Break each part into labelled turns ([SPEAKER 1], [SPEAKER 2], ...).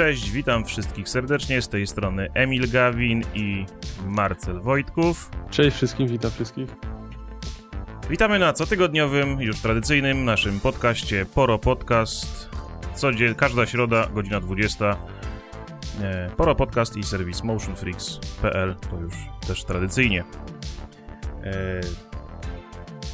[SPEAKER 1] Cześć, witam wszystkich serdecznie. Z tej strony Emil Gawin i Marcel Wojtków.
[SPEAKER 2] Cześć wszystkim, witam wszystkich.
[SPEAKER 1] Witamy na cotygodniowym, już tradycyjnym naszym podcaście Poro Podcast. Codziennie, każda środa, godzina 20. E, Poro Podcast i serwis motionfreaks.pl to już też tradycyjnie.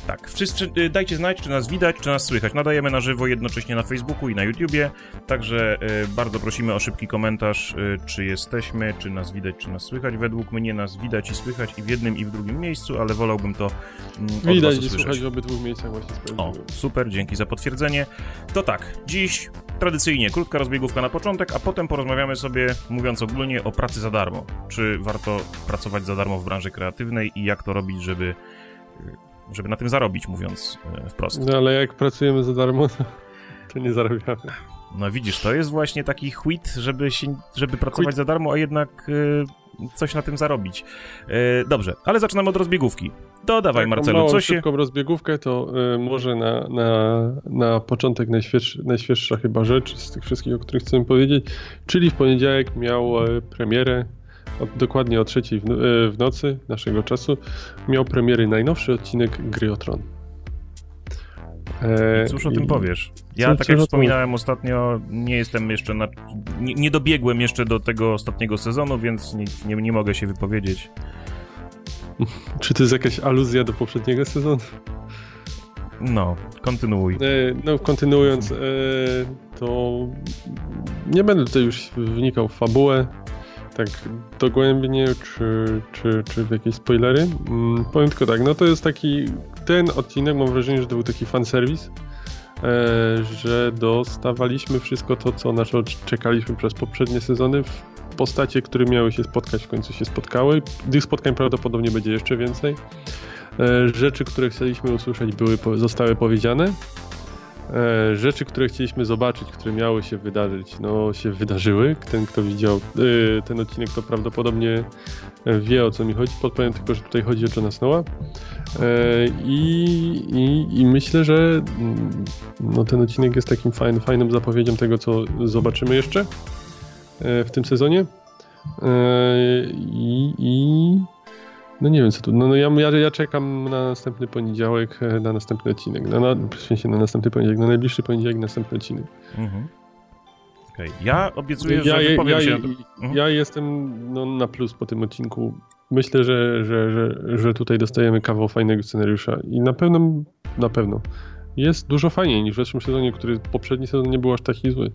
[SPEAKER 1] Tak, wszyscy y, dajcie znać, czy nas widać, czy nas słychać. Nadajemy na żywo jednocześnie na Facebooku i na YouTubie, także y, bardzo prosimy o szybki komentarz, y, czy jesteśmy, czy nas widać, czy nas słychać. Według mnie nas widać i słychać i w jednym, i w drugim miejscu, ale wolałbym to mm, od
[SPEAKER 2] Widać i słychać w obydwu miejscach właśnie
[SPEAKER 1] O, super, dzięki za potwierdzenie. To tak, dziś tradycyjnie krótka rozbiegówka na początek, a potem porozmawiamy sobie, mówiąc ogólnie, o pracy za darmo. Czy warto pracować za darmo w branży kreatywnej i jak to robić, żeby, żeby na tym zarobić, mówiąc e, wprost.
[SPEAKER 2] No ale jak pracujemy za darmo, to, to nie zarabiamy.
[SPEAKER 1] No widzisz, to jest właśnie taki chwit, żeby, się, żeby pracować
[SPEAKER 2] Chwit.
[SPEAKER 1] za darmo, a jednak e, coś na tym zarobić. E, dobrze, ale zaczynamy od rozbiegówki. Dodawaj,
[SPEAKER 2] Taką
[SPEAKER 1] Marcelu,
[SPEAKER 2] małą,
[SPEAKER 1] co się...
[SPEAKER 2] szybką rozbiegówkę, to y, może na, na, na początek najświeższa, najświeższa chyba rzecz z tych wszystkich, o których chcemy powiedzieć, czyli w poniedziałek miał premierę, od, dokładnie o trzeciej w, no- e, w nocy naszego czasu, miał premiery najnowszy odcinek Gry o Tron. E,
[SPEAKER 1] Cóż o
[SPEAKER 2] i-
[SPEAKER 1] tym powiesz? Ja,
[SPEAKER 2] Cóż-
[SPEAKER 1] tak jak wspominałem ostatnio, nie jestem jeszcze na... Nie, nie dobiegłem jeszcze do tego ostatniego sezonu, więc nie, nie, nie mogę się wypowiedzieć.
[SPEAKER 2] Czy to jest jakaś aluzja do poprzedniego sezonu?
[SPEAKER 1] No, kontynuuj.
[SPEAKER 2] E, No, kontynuując, e, to nie będę tutaj już wnikał w fabułę tak dogłębnie, czy, czy, czy w jakieś spoilery. Mm, Powiem tylko tak, no to jest taki, ten odcinek mam wrażenie, że to był taki fanserwis, e, że dostawaliśmy wszystko to, co na czekaliśmy przez poprzednie sezony w postacie, które miały się spotkać, w końcu się spotkały. Tych spotkań prawdopodobnie będzie jeszcze więcej. E, Rzeczy, które chcieliśmy usłyszeć, były, zostały powiedziane. E, Rzeczy, które chcieliśmy zobaczyć, które miały się wydarzyć, no się wydarzyły. Ten, kto widział e, ten odcinek, to prawdopodobnie e, wie o co mi chodzi. Podpowiem tylko, że tutaj chodzi o Johna Snowa. I, i, I myślę, że mm, no, ten odcinek jest takim fajnym, fajną zapowiedzią tego, co zobaczymy jeszcze w tym sezonie. I, i no nie wiem co tu. No, no ja, ja, ja czekam na następny poniedziałek, e, na następny odcinek. Na, na, sensie na następny poniedziałek, na najbliższy poniedziałek, następny odcinek.
[SPEAKER 1] Mhm. Okej, ja obiecuję,
[SPEAKER 2] Ja,
[SPEAKER 1] że
[SPEAKER 2] ja,
[SPEAKER 1] wypowiem
[SPEAKER 2] ja,
[SPEAKER 1] się... na Mhm.
[SPEAKER 2] ja jestem no, na plus po tym odcinku. Myślę, że, że, że, że tutaj dostajemy kawał fajnego scenariusza i na pewno, na pewno jest dużo fajniej niż w zeszłym sezonie, który poprzedni sezon nie był aż taki zły.
[SPEAKER 1] Y,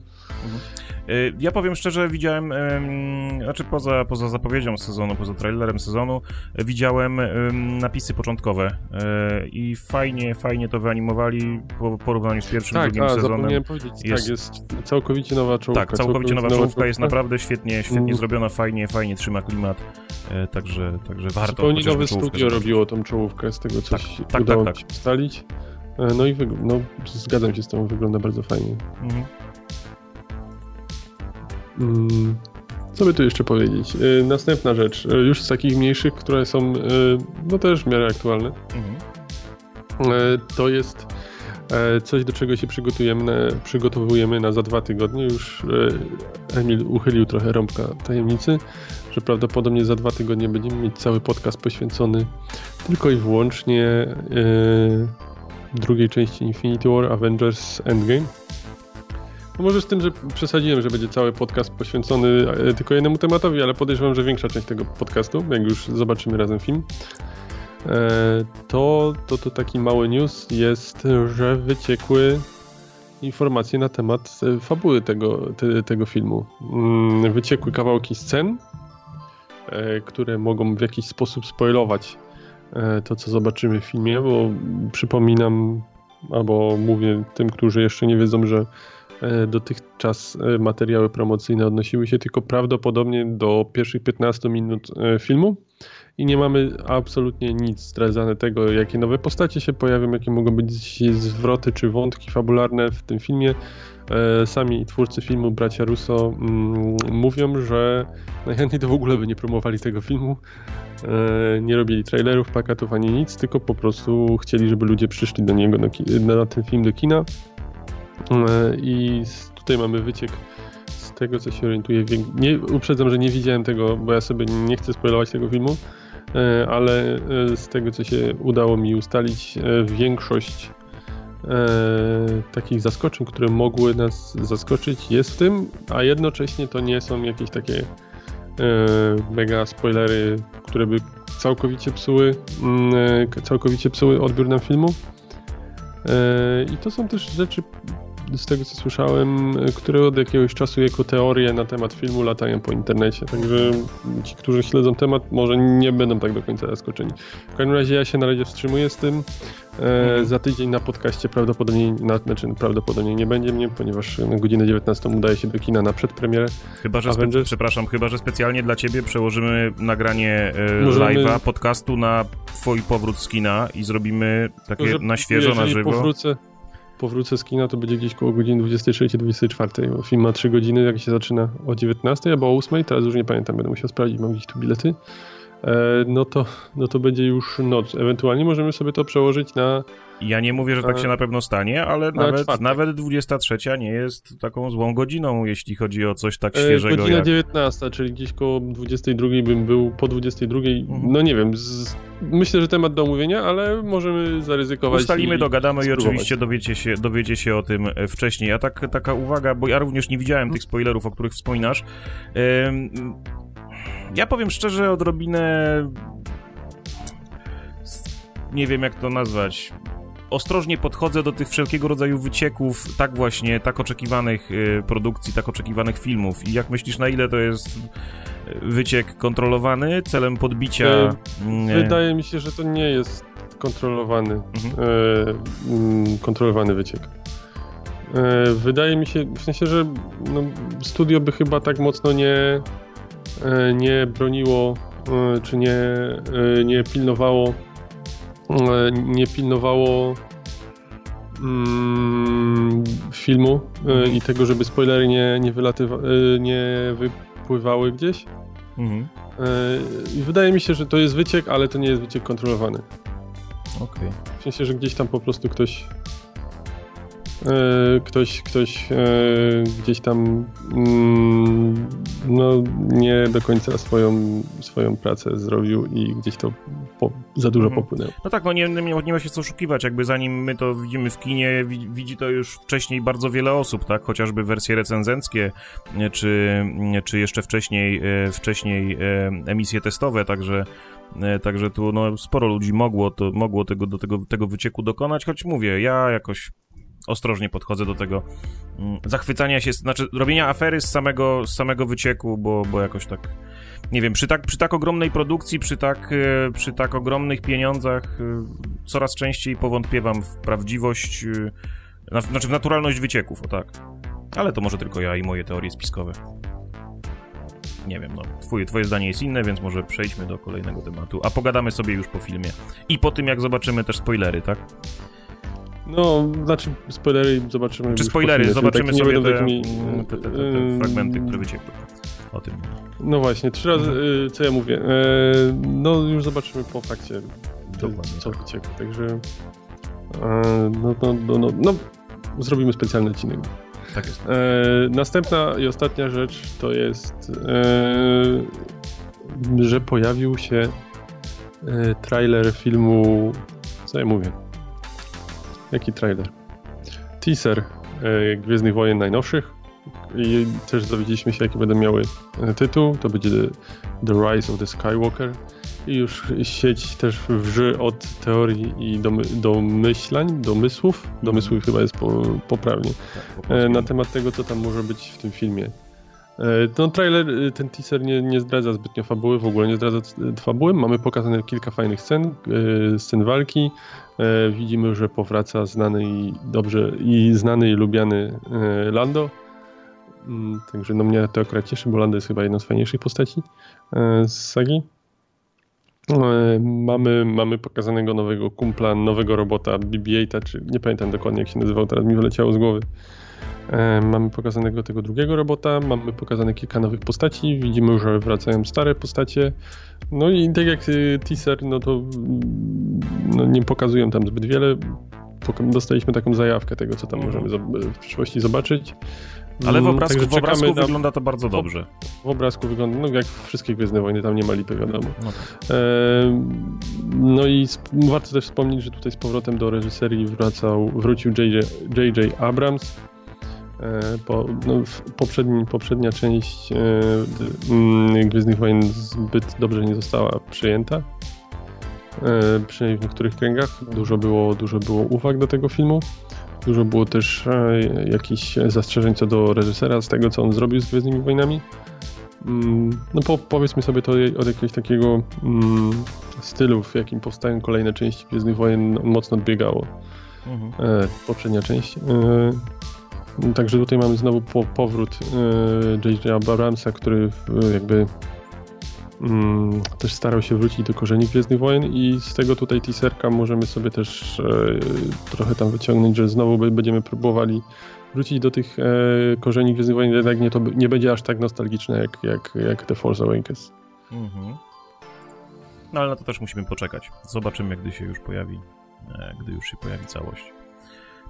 [SPEAKER 1] Ja powiem szczerze, widziałem, em, znaczy poza, poza zapowiedzią sezonu, poza trailerem sezonu, y, widziałem em, napisy początkowe y, i fajnie, fajnie to wyanimowali w porównaniu z pierwszym,
[SPEAKER 2] Tak,
[SPEAKER 1] drugim
[SPEAKER 2] a,
[SPEAKER 1] sezonem.
[SPEAKER 2] powiedzieć,
[SPEAKER 1] jest-
[SPEAKER 2] tak, jest całkowicie nowa czołówka.
[SPEAKER 1] Tak, całkowicie nowa czołówka jest naprawdę świetnie, świetnie
[SPEAKER 2] Mm.
[SPEAKER 1] zrobiona, fajnie, fajnie trzyma klimat, e, także, także warto
[SPEAKER 2] Zupełnie nowe studio robiło tą czołówkę, z tego co się
[SPEAKER 1] tak,
[SPEAKER 2] udało
[SPEAKER 1] tak,
[SPEAKER 2] mi
[SPEAKER 1] tak.
[SPEAKER 2] się ustalić. E, No i no, zgadzam się z tą, wygląda bardzo fajnie.
[SPEAKER 1] Mhm.
[SPEAKER 2] Mm, Co by tu jeszcze powiedzieć? E, Następna rzecz, e, już z takich mniejszych, które są e, no też w miarę aktualne,
[SPEAKER 1] Mhm.
[SPEAKER 2] to jest coś, do czego się przygotujemy przygotowujemy na za dwa tygodnie. Już Emil uchylił trochę rąbka tajemnicy, że prawdopodobnie za dwa tygodnie będziemy mieć cały podcast poświęcony tylko i wyłącznie drugiej części Infinity War Avengers Endgame. No może z tym, że przesadziłem, że będzie cały podcast poświęcony e, tylko jednemu tematowi, ale podejrzewam, że większa część tego podcastu, jak już zobaczymy razem film, e, to, to, to taki mały news jest, że wyciekły informacje na temat e, fabuły tego, te, tego filmu. Mm, Wyciekły kawałki scen, które mogą w jakiś sposób spoilować to, co zobaczymy w filmie, bo przypominam, albo mówię tym, którzy jeszcze nie wiedzą, że dotychczas e, materiały promocyjne odnosiły się tylko prawdopodobnie do pierwszych 15 minut e, filmu i nie mamy absolutnie nic zdradzane tego, jakie nowe postacie się pojawią, jakie mogą być zwroty czy wątki fabularne w tym filmie. E, Sami twórcy filmu, bracia Russo, mm, mówią, że najchętniej to w ogóle by nie promowali tego filmu. E, Nie robili trailerów, plakatów ani nic, tylko po prostu chcieli, żeby ludzie przyszli do niego, na, na ten film do kina. E, I tutaj mamy wyciek z tego co się orientuję, nie, uprzedzam, że nie widziałem tego, bo ja sobie nie chcę spoilować tego filmu, e, ale e, z tego co się udało mi ustalić, większość takich zaskoczeń, które mogły nas zaskoczyć jest w tym, a jednocześnie to nie są jakieś takie mega spoilery, które by całkowicie psuły, mm, całkowicie psuły odbiór nam filmu. I to są też rzeczy z tego co słyszałem, które od jakiegoś czasu jako teorie na temat filmu latają po internecie. Także ci, którzy śledzą temat, może nie będą tak do końca zaskoczeni. W każdym razie ja się na razie wstrzymuję z tym. E, mhm. za tydzień na podcaście prawdopodobnie, na, znaczy prawdopodobnie nie będzie mnie, ponieważ na godzinę 19 udaje się do kina na przedpremierę.
[SPEAKER 1] Chyba, że przepraszam, chyba, że specjalnie dla ciebie przełożymy nagranie e, Możemy... live'a, podcastu na twój powrót z kina i zrobimy takie Może, na świeżo, na żywo.
[SPEAKER 2] Powrócę, powrócę z kina, to będzie gdzieś koło godziny 23-24. Film ma 3 godziny, jak się zaczyna o 19 albo o 8, teraz już nie pamiętam, będę musiał sprawdzić, mam gdzieś tu bilety. E, no to, no to będzie już noc. Ewentualnie możemy sobie to przełożyć na.
[SPEAKER 1] Ja nie mówię, że tak się na pewno stanie, ale na nawet, nawet 23 nie jest taką złą godziną, jeśli chodzi o coś tak e, świeżego.
[SPEAKER 2] Godzina
[SPEAKER 1] jak...
[SPEAKER 2] 19, czyli gdzieś koło 22 bym był po 22. Mhm. No nie wiem, z... myślę, że temat do omówienia, ale możemy zaryzykować.
[SPEAKER 1] Ustalimy, i dogadamy spróbować. i oczywiście dowiecie się, dowiecie się o tym e, wcześniej. A tak, taka uwaga, bo ja również nie widziałem tych spoilerów, o których wspominasz. Ja powiem szczerze, odrobinę. Nie wiem, jak to nazwać. Ostrożnie podchodzę do tych wszelkiego rodzaju wycieków, tak właśnie, tak oczekiwanych y, produkcji, tak oczekiwanych filmów. I jak myślisz, na ile to jest y, wyciek kontrolowany celem podbicia.
[SPEAKER 2] Mm, wydaje mi się, że to nie jest kontrolowany, mhm. mm, kontrolowany wyciek. Wydaje mi się, w sensie, że no, studio by chyba tak mocno nie, nie broniło, czy nie, nie pilnowało, nie pilnowało mm, filmu mhm. i tego, żeby spoilery nie, nie, wylatywa, nie wypływały gdzieś. Mhm. I wydaje mi się, że to jest wyciek, ale to nie jest wyciek kontrolowany.
[SPEAKER 1] Okej. Okay.
[SPEAKER 2] W sensie, że gdzieś tam po prostu ktoś E, ktoś, ktoś e, gdzieś tam mm, no, nie do końca swoją, swoją pracę zrobił i gdzieś to po, za dużo mhm. popłynęło.
[SPEAKER 1] No tak, no nie, nie, nie ma się co oszukiwać, jakby zanim my to widzimy w kinie, widzi to już wcześniej bardzo wiele osób, tak, chociażby wersje recenzenckie, czy, czy jeszcze wcześniej, e, wcześniej emisje testowe, także Także tu no, sporo ludzi mogło, to, mogło tego, do tego, tego wycieku dokonać, choć mówię, ja jakoś ostrożnie podchodzę do tego mm, zachwycania się, znaczy robienia afery z samego, z samego wycieku, bo, bo jakoś tak, nie wiem, przy tak, przy tak ogromnej produkcji, przy tak, e, przy tak ogromnych pieniądzach e, coraz częściej powątpiewam w prawdziwość, e, znaczy w naturalność wycieków, o tak. Ale to może tylko ja i moje teorie spiskowe. Nie wiem, no, twoje, twoje zdanie jest inne, więc może przejdźmy do kolejnego tematu, a pogadamy sobie już po filmie. I po tym, jak zobaczymy też spoilery, tak?
[SPEAKER 2] No, znaczy spoilery zobaczymy.
[SPEAKER 1] Czy spoilery, zobaczymy sobie te, takimi, te, te, te, fragmenty, które wyciekły. O tym.
[SPEAKER 2] No właśnie, trzy razy, mhm. co ja mówię. E, no już zobaczymy po fakcie, Dokładnie, co tak. wyciekło, także e, no, no, no, no, no, zrobimy specjalny odcinek.
[SPEAKER 1] Tak jest.
[SPEAKER 2] E, następna i ostatnia rzecz to jest, że pojawił się trailer filmu, co ja mówię, Jaki trailer? Teaser e, Gwiezdnych Wojen najnowszych i też dowiedzieliśmy się, jaki będą miały e, tytuł. To będzie The, Rise of the Skywalker. I już sieć też wrzy od teorii i domy, domyślań, domysłów, domysłów chyba jest po, poprawnie, tak, e, na temat tego, co tam może być w tym filmie. No, trailer, ten teaser nie, nie zdradza zbytnio fabuły, w ogóle nie zdradza fabuły. Mamy pokazane kilka fajnych scen, scen walki, E, widzimy, że powraca znany i dobrze i znany i lubiany e, Lando. Mm, także no mnie to akurat cieszy, bo Lando jest chyba jedną z fajniejszych postaci e, z sagi. Mamy, mamy pokazanego nowego kumpla, nowego robota BB-8, czy nie pamiętam dokładnie jak się nazywał, teraz mi wyleciało z głowy. Mamy pokazanego tego drugiego robota, mamy pokazane kilka nowych postaci, widzimy, że wracają stare postacie. No i tak jak y, teaser, no to mm, no nie pokazują tam zbyt wiele. Dostaliśmy taką zajawkę tego, co tam możemy w przyszłości zobaczyć.
[SPEAKER 1] Ale w mm, obrazku, w obrazku wygląda to bardzo dobrze.
[SPEAKER 2] W obrazku wygląda, no jak wszystkie Gwiezdne Wojny, tam nie ma lipy, wiadomo. No, tak. e, no i warto też wspomnieć, że tutaj z powrotem do reżyserii wracał, wrócił J.J. Abrams. E, po, no, poprzedni, poprzednia część e, mm, Gwiezdnych Wojen zbyt dobrze nie została przyjęta. E, przynajmniej w niektórych kręgach. Dużo było, dużo było uwag do tego filmu. Dużo było też e, jakichś zastrzeżeń co do reżysera, z tego co on zrobił z Gwiezdnymi Wojnami. Mm, no po, powiedzmy sobie to od jakiegoś takiego mm, stylu, w jakim powstają kolejne części Gwiezdnych Wojen mocno odbiegało. Mhm. E, poprzednia część. E, także tutaj mamy znowu po, powrót J.J. Abramsa, który jakby mm, też starał się wrócić do korzeni Gwiezdnych Wojen i z tego tutaj teaserka możemy sobie też e, trochę tam wyciągnąć, że znowu będziemy próbowali wrócić do tych e, korzeni Gwiezdnych Wojen, jednak nie, to nie będzie aż tak nostalgiczne jak, jak, jak The Force Awakens. Mhm.
[SPEAKER 1] No ale na to też musimy poczekać. Zobaczymy, gdy się już pojawi, e, gdy już się pojawi całość.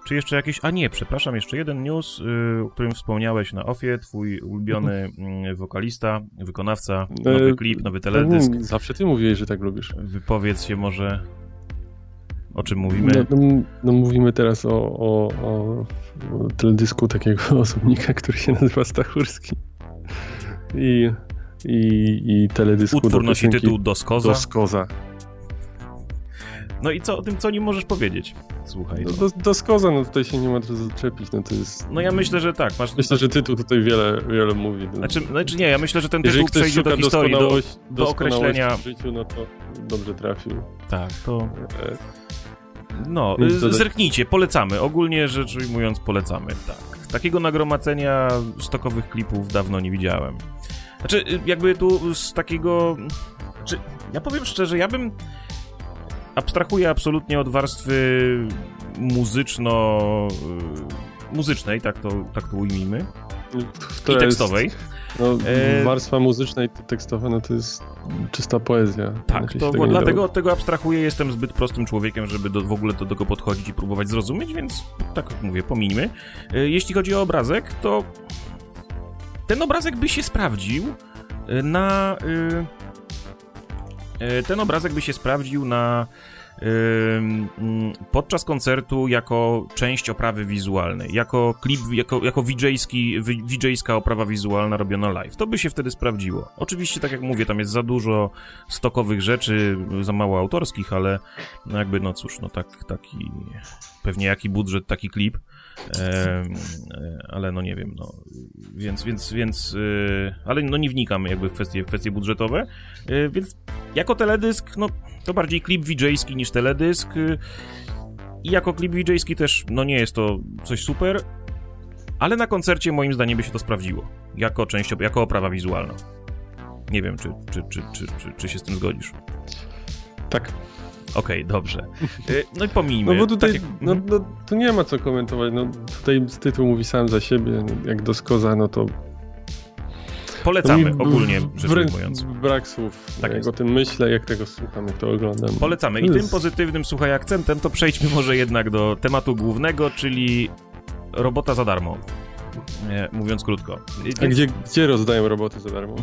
[SPEAKER 1] Czy jeszcze jakieś... A nie, przepraszam, jeszcze jeden news, yy, o którym wspomniałeś na ofie, twój ulubiony yy, wokalista, wykonawca, nowy e, klip, nowy teledysk.
[SPEAKER 2] Zawsze ty mówiłeś, że tak lubisz.
[SPEAKER 1] Wypowiedz się może, o czym mówimy.
[SPEAKER 2] No, no, no mówimy teraz o, o, o, teledysku takiego osobnika, który się nazywa Stachurski. I, i, i teledysku
[SPEAKER 1] Utwór nosi tytuł Doskoza.
[SPEAKER 2] Doskoza.
[SPEAKER 1] No i co o tym, co nie możesz powiedzieć? Słuchaj.
[SPEAKER 2] No, do, do skoza, no tutaj się nie ma co zaczepić, no to jest...
[SPEAKER 1] No ja myślę, że tak. Masz...
[SPEAKER 2] Myślę, że tytuł tutaj wiele, wiele mówi.
[SPEAKER 1] No. Znaczy, znaczy nie, ja myślę, że ten tytuł przejdzie do historii, do, do określenia...
[SPEAKER 2] w życiu, no to dobrze trafił.
[SPEAKER 1] Tak, to... E, no, zerknijcie, polecamy. Ogólnie rzecz ujmując, polecamy, tak. Takiego nagromadzenia stokowych klipów dawno nie widziałem. Znaczy, jakby tu z takiego... Czy, ja powiem szczerze, ja bym abstrahuję absolutnie od warstwy muzyczno... Y, muzycznej, tak to, tak to ujmijmy, to i tekstowej. Jest,
[SPEAKER 2] no, e... Warstwa muzyczna i tekstowa, no to jest czysta poezja.
[SPEAKER 1] Tak, to dlatego od tego abstrahuję, jestem zbyt prostym człowiekiem, żeby do, w ogóle do tego podchodzić i próbować zrozumieć, więc tak jak mówię, pomińmy. E, jeśli chodzi o obrazek, to ten obrazek by się sprawdził e, na... Y ten obrazek by się sprawdził na podczas koncertu jako część oprawy wizualnej, jako klip, jako, jako VJ-ska oprawa wizualna robiona live. To by się wtedy sprawdziło. Oczywiście, tak jak mówię, tam jest za dużo stokowych rzeczy, za mało autorskich, ale no jakby, no cóż, no tak, taki, pewnie jaki budżet, taki klip. E, ale no nie wiem, no. Więc, więc, więc, e, ale no nie wnikam jakby w kwestie, w kwestie budżetowe, e, więc jako teledysk, no to bardziej klip VJ-ski niż teledysk i jako klip VJ-ski też, no nie jest to coś super, ale na koncercie moim zdaniem by się to sprawdziło, jako część, jako oprawa wizualna. Nie wiem, czy, czy, czy, czy, czy, czy się z tym zgodzisz.
[SPEAKER 2] Tak.
[SPEAKER 1] Okej, okay, dobrze. Y, no i pomijmy.
[SPEAKER 2] No bo tutaj, tak jak... no, no, tu nie ma co komentować. No, tutaj tytuł mówi sam za siebie. Jak do Skoza, no to
[SPEAKER 1] Polecamy no ogólnie rzecz ujmując.
[SPEAKER 2] Brak słów. Tak jak o tym myślę, jak tego słucham, jak to oglądam.
[SPEAKER 1] Polecamy. I tym pozytywnym, słuchaj, akcentem to przejdźmy może jednak do tematu głównego, czyli robota za darmo mówiąc krótko.
[SPEAKER 2] A gdzie, gdzie rozdają roboty za darmo?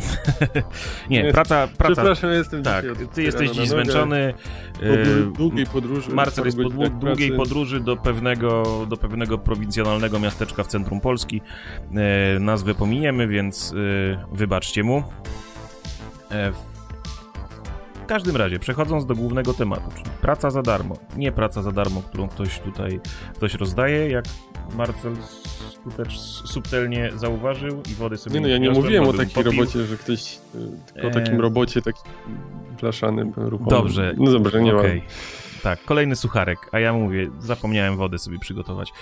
[SPEAKER 1] nie, praca, praca...
[SPEAKER 2] Przepraszam, jestem
[SPEAKER 1] Tak, ty jesteś dziś zmęczony.
[SPEAKER 2] Po e, długiej podróży.
[SPEAKER 1] Marcel jest po długiej podróży do pewnego, do pewnego prowincjonalnego miasteczka w centrum Polski. E, nazwę pominiemy, więc e, wybaczcie mu. W każdym razie, przechodząc do głównego tematu, czyli praca za darmo. Nie praca za darmo, którą ktoś tutaj ktoś rozdaje, jak Marcel skutecz, subtelnie zauważył i wody sobie
[SPEAKER 2] nie, no ja nie mówiłem o takiej popił. robocie, że ktoś, e, tylko o takim e, robocie takim blaszanym, ruchomym.
[SPEAKER 1] Dobrze.
[SPEAKER 2] No dobrze, nie
[SPEAKER 1] okay. Tak, kolejny sucharek, a ja mówię, zapomniałem wodę sobie przygotować.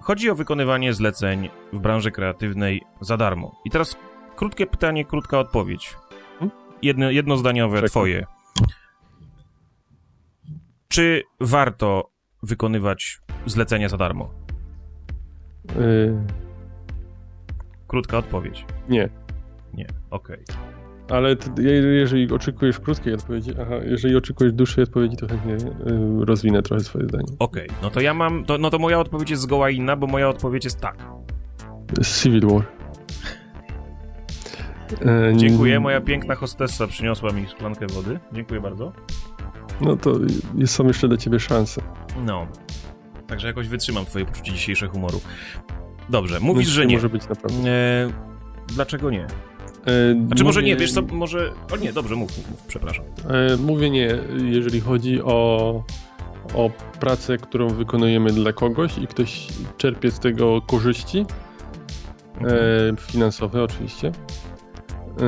[SPEAKER 1] Chodzi o wykonywanie zleceń w branży kreatywnej za darmo. I teraz krótkie pytanie, krótka odpowiedź. Hmm? Jedno, jednozdaniowe, Czekam. twoje. Czy warto wykonywać zlecenia za darmo? Yy... Krótka odpowiedź.
[SPEAKER 2] Nie.
[SPEAKER 1] Nie, okej.
[SPEAKER 2] Okay. Ale jeżeli oczekujesz krótkiej odpowiedzi, aha, jeżeli oczekujesz dłuższej odpowiedzi, to chętnie yy, rozwinę trochę swoje zdanie.
[SPEAKER 1] Okej, okay. no to ja mam, to, no to moja odpowiedź jest zgoła inna, bo moja odpowiedź jest tak.
[SPEAKER 2] Civil War.
[SPEAKER 1] E, Dziękuję, moja piękna hostessa przyniosła mi szklankę wody. Dziękuję bardzo.
[SPEAKER 2] No to są jeszcze dla ciebie szanse.
[SPEAKER 1] No. Także jakoś wytrzymam twoje poczucie dzisiejszego humoru. Dobrze, mówisz, że nie.
[SPEAKER 2] może być naprawdę. E,
[SPEAKER 1] dlaczego nie? E, znaczy może nie, wiesz co, może... O nie, dobrze, mów, mów, mów przepraszam.
[SPEAKER 2] E, mówię nie, jeżeli chodzi o, o pracę, którą wykonujemy dla kogoś i ktoś czerpie z tego korzyści, e, mhm. e, finansowe oczywiście, e,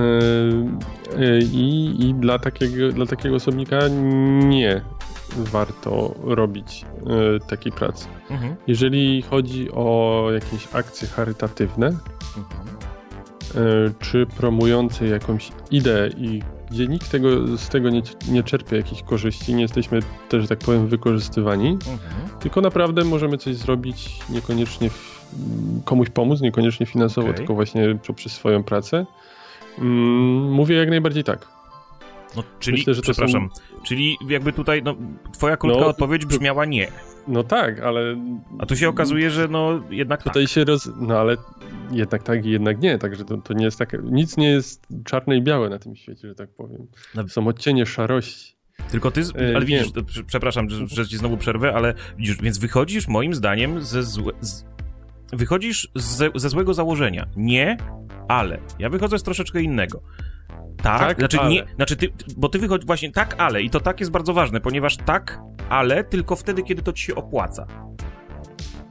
[SPEAKER 2] e, i, i dla, takiego, dla takiego osobnika nie warto robić y, takiej pracy. Mhm. Jeżeli chodzi o jakieś akcje charytatywne, mhm. y, czy promujące jakąś ideę i gdzie nikt tego, z tego nie, nie czerpie jakichś korzyści, nie jesteśmy też, że tak powiem, wykorzystywani, mhm. tylko naprawdę możemy coś zrobić, niekoniecznie w, komuś pomóc, niekoniecznie finansowo, okay. tylko właśnie poprzez swoją pracę. Mm, mówię jak najbardziej tak.
[SPEAKER 1] No, czyli, Myślę, że przepraszam, są... czyli jakby tutaj, no, twoja krótka no, odpowiedź brzmiała nie.
[SPEAKER 2] No tak, ale...
[SPEAKER 1] A tu się okazuje, że no jednak
[SPEAKER 2] Tutaj
[SPEAKER 1] tak.
[SPEAKER 2] się roz... No ale jednak tak i jednak nie, także to, to nie jest takie... Nic nie jest czarne i białe na tym świecie, że tak powiem. No. Są odcienie szarości.
[SPEAKER 1] Tylko ty, e, ale widzisz, przepraszam, że, że ci znowu przerwę, ale widzisz, więc wychodzisz moim zdaniem ze złe, z, wychodzisz ze, ze złego założenia. Nie, ale. Ja wychodzę z troszeczkę innego. Tak, tak znaczy ale. nie, znaczy ty, bo ty wychodzi właśnie tak, ale i to tak jest bardzo ważne, ponieważ tak, ale tylko wtedy, kiedy to ci się opłaca.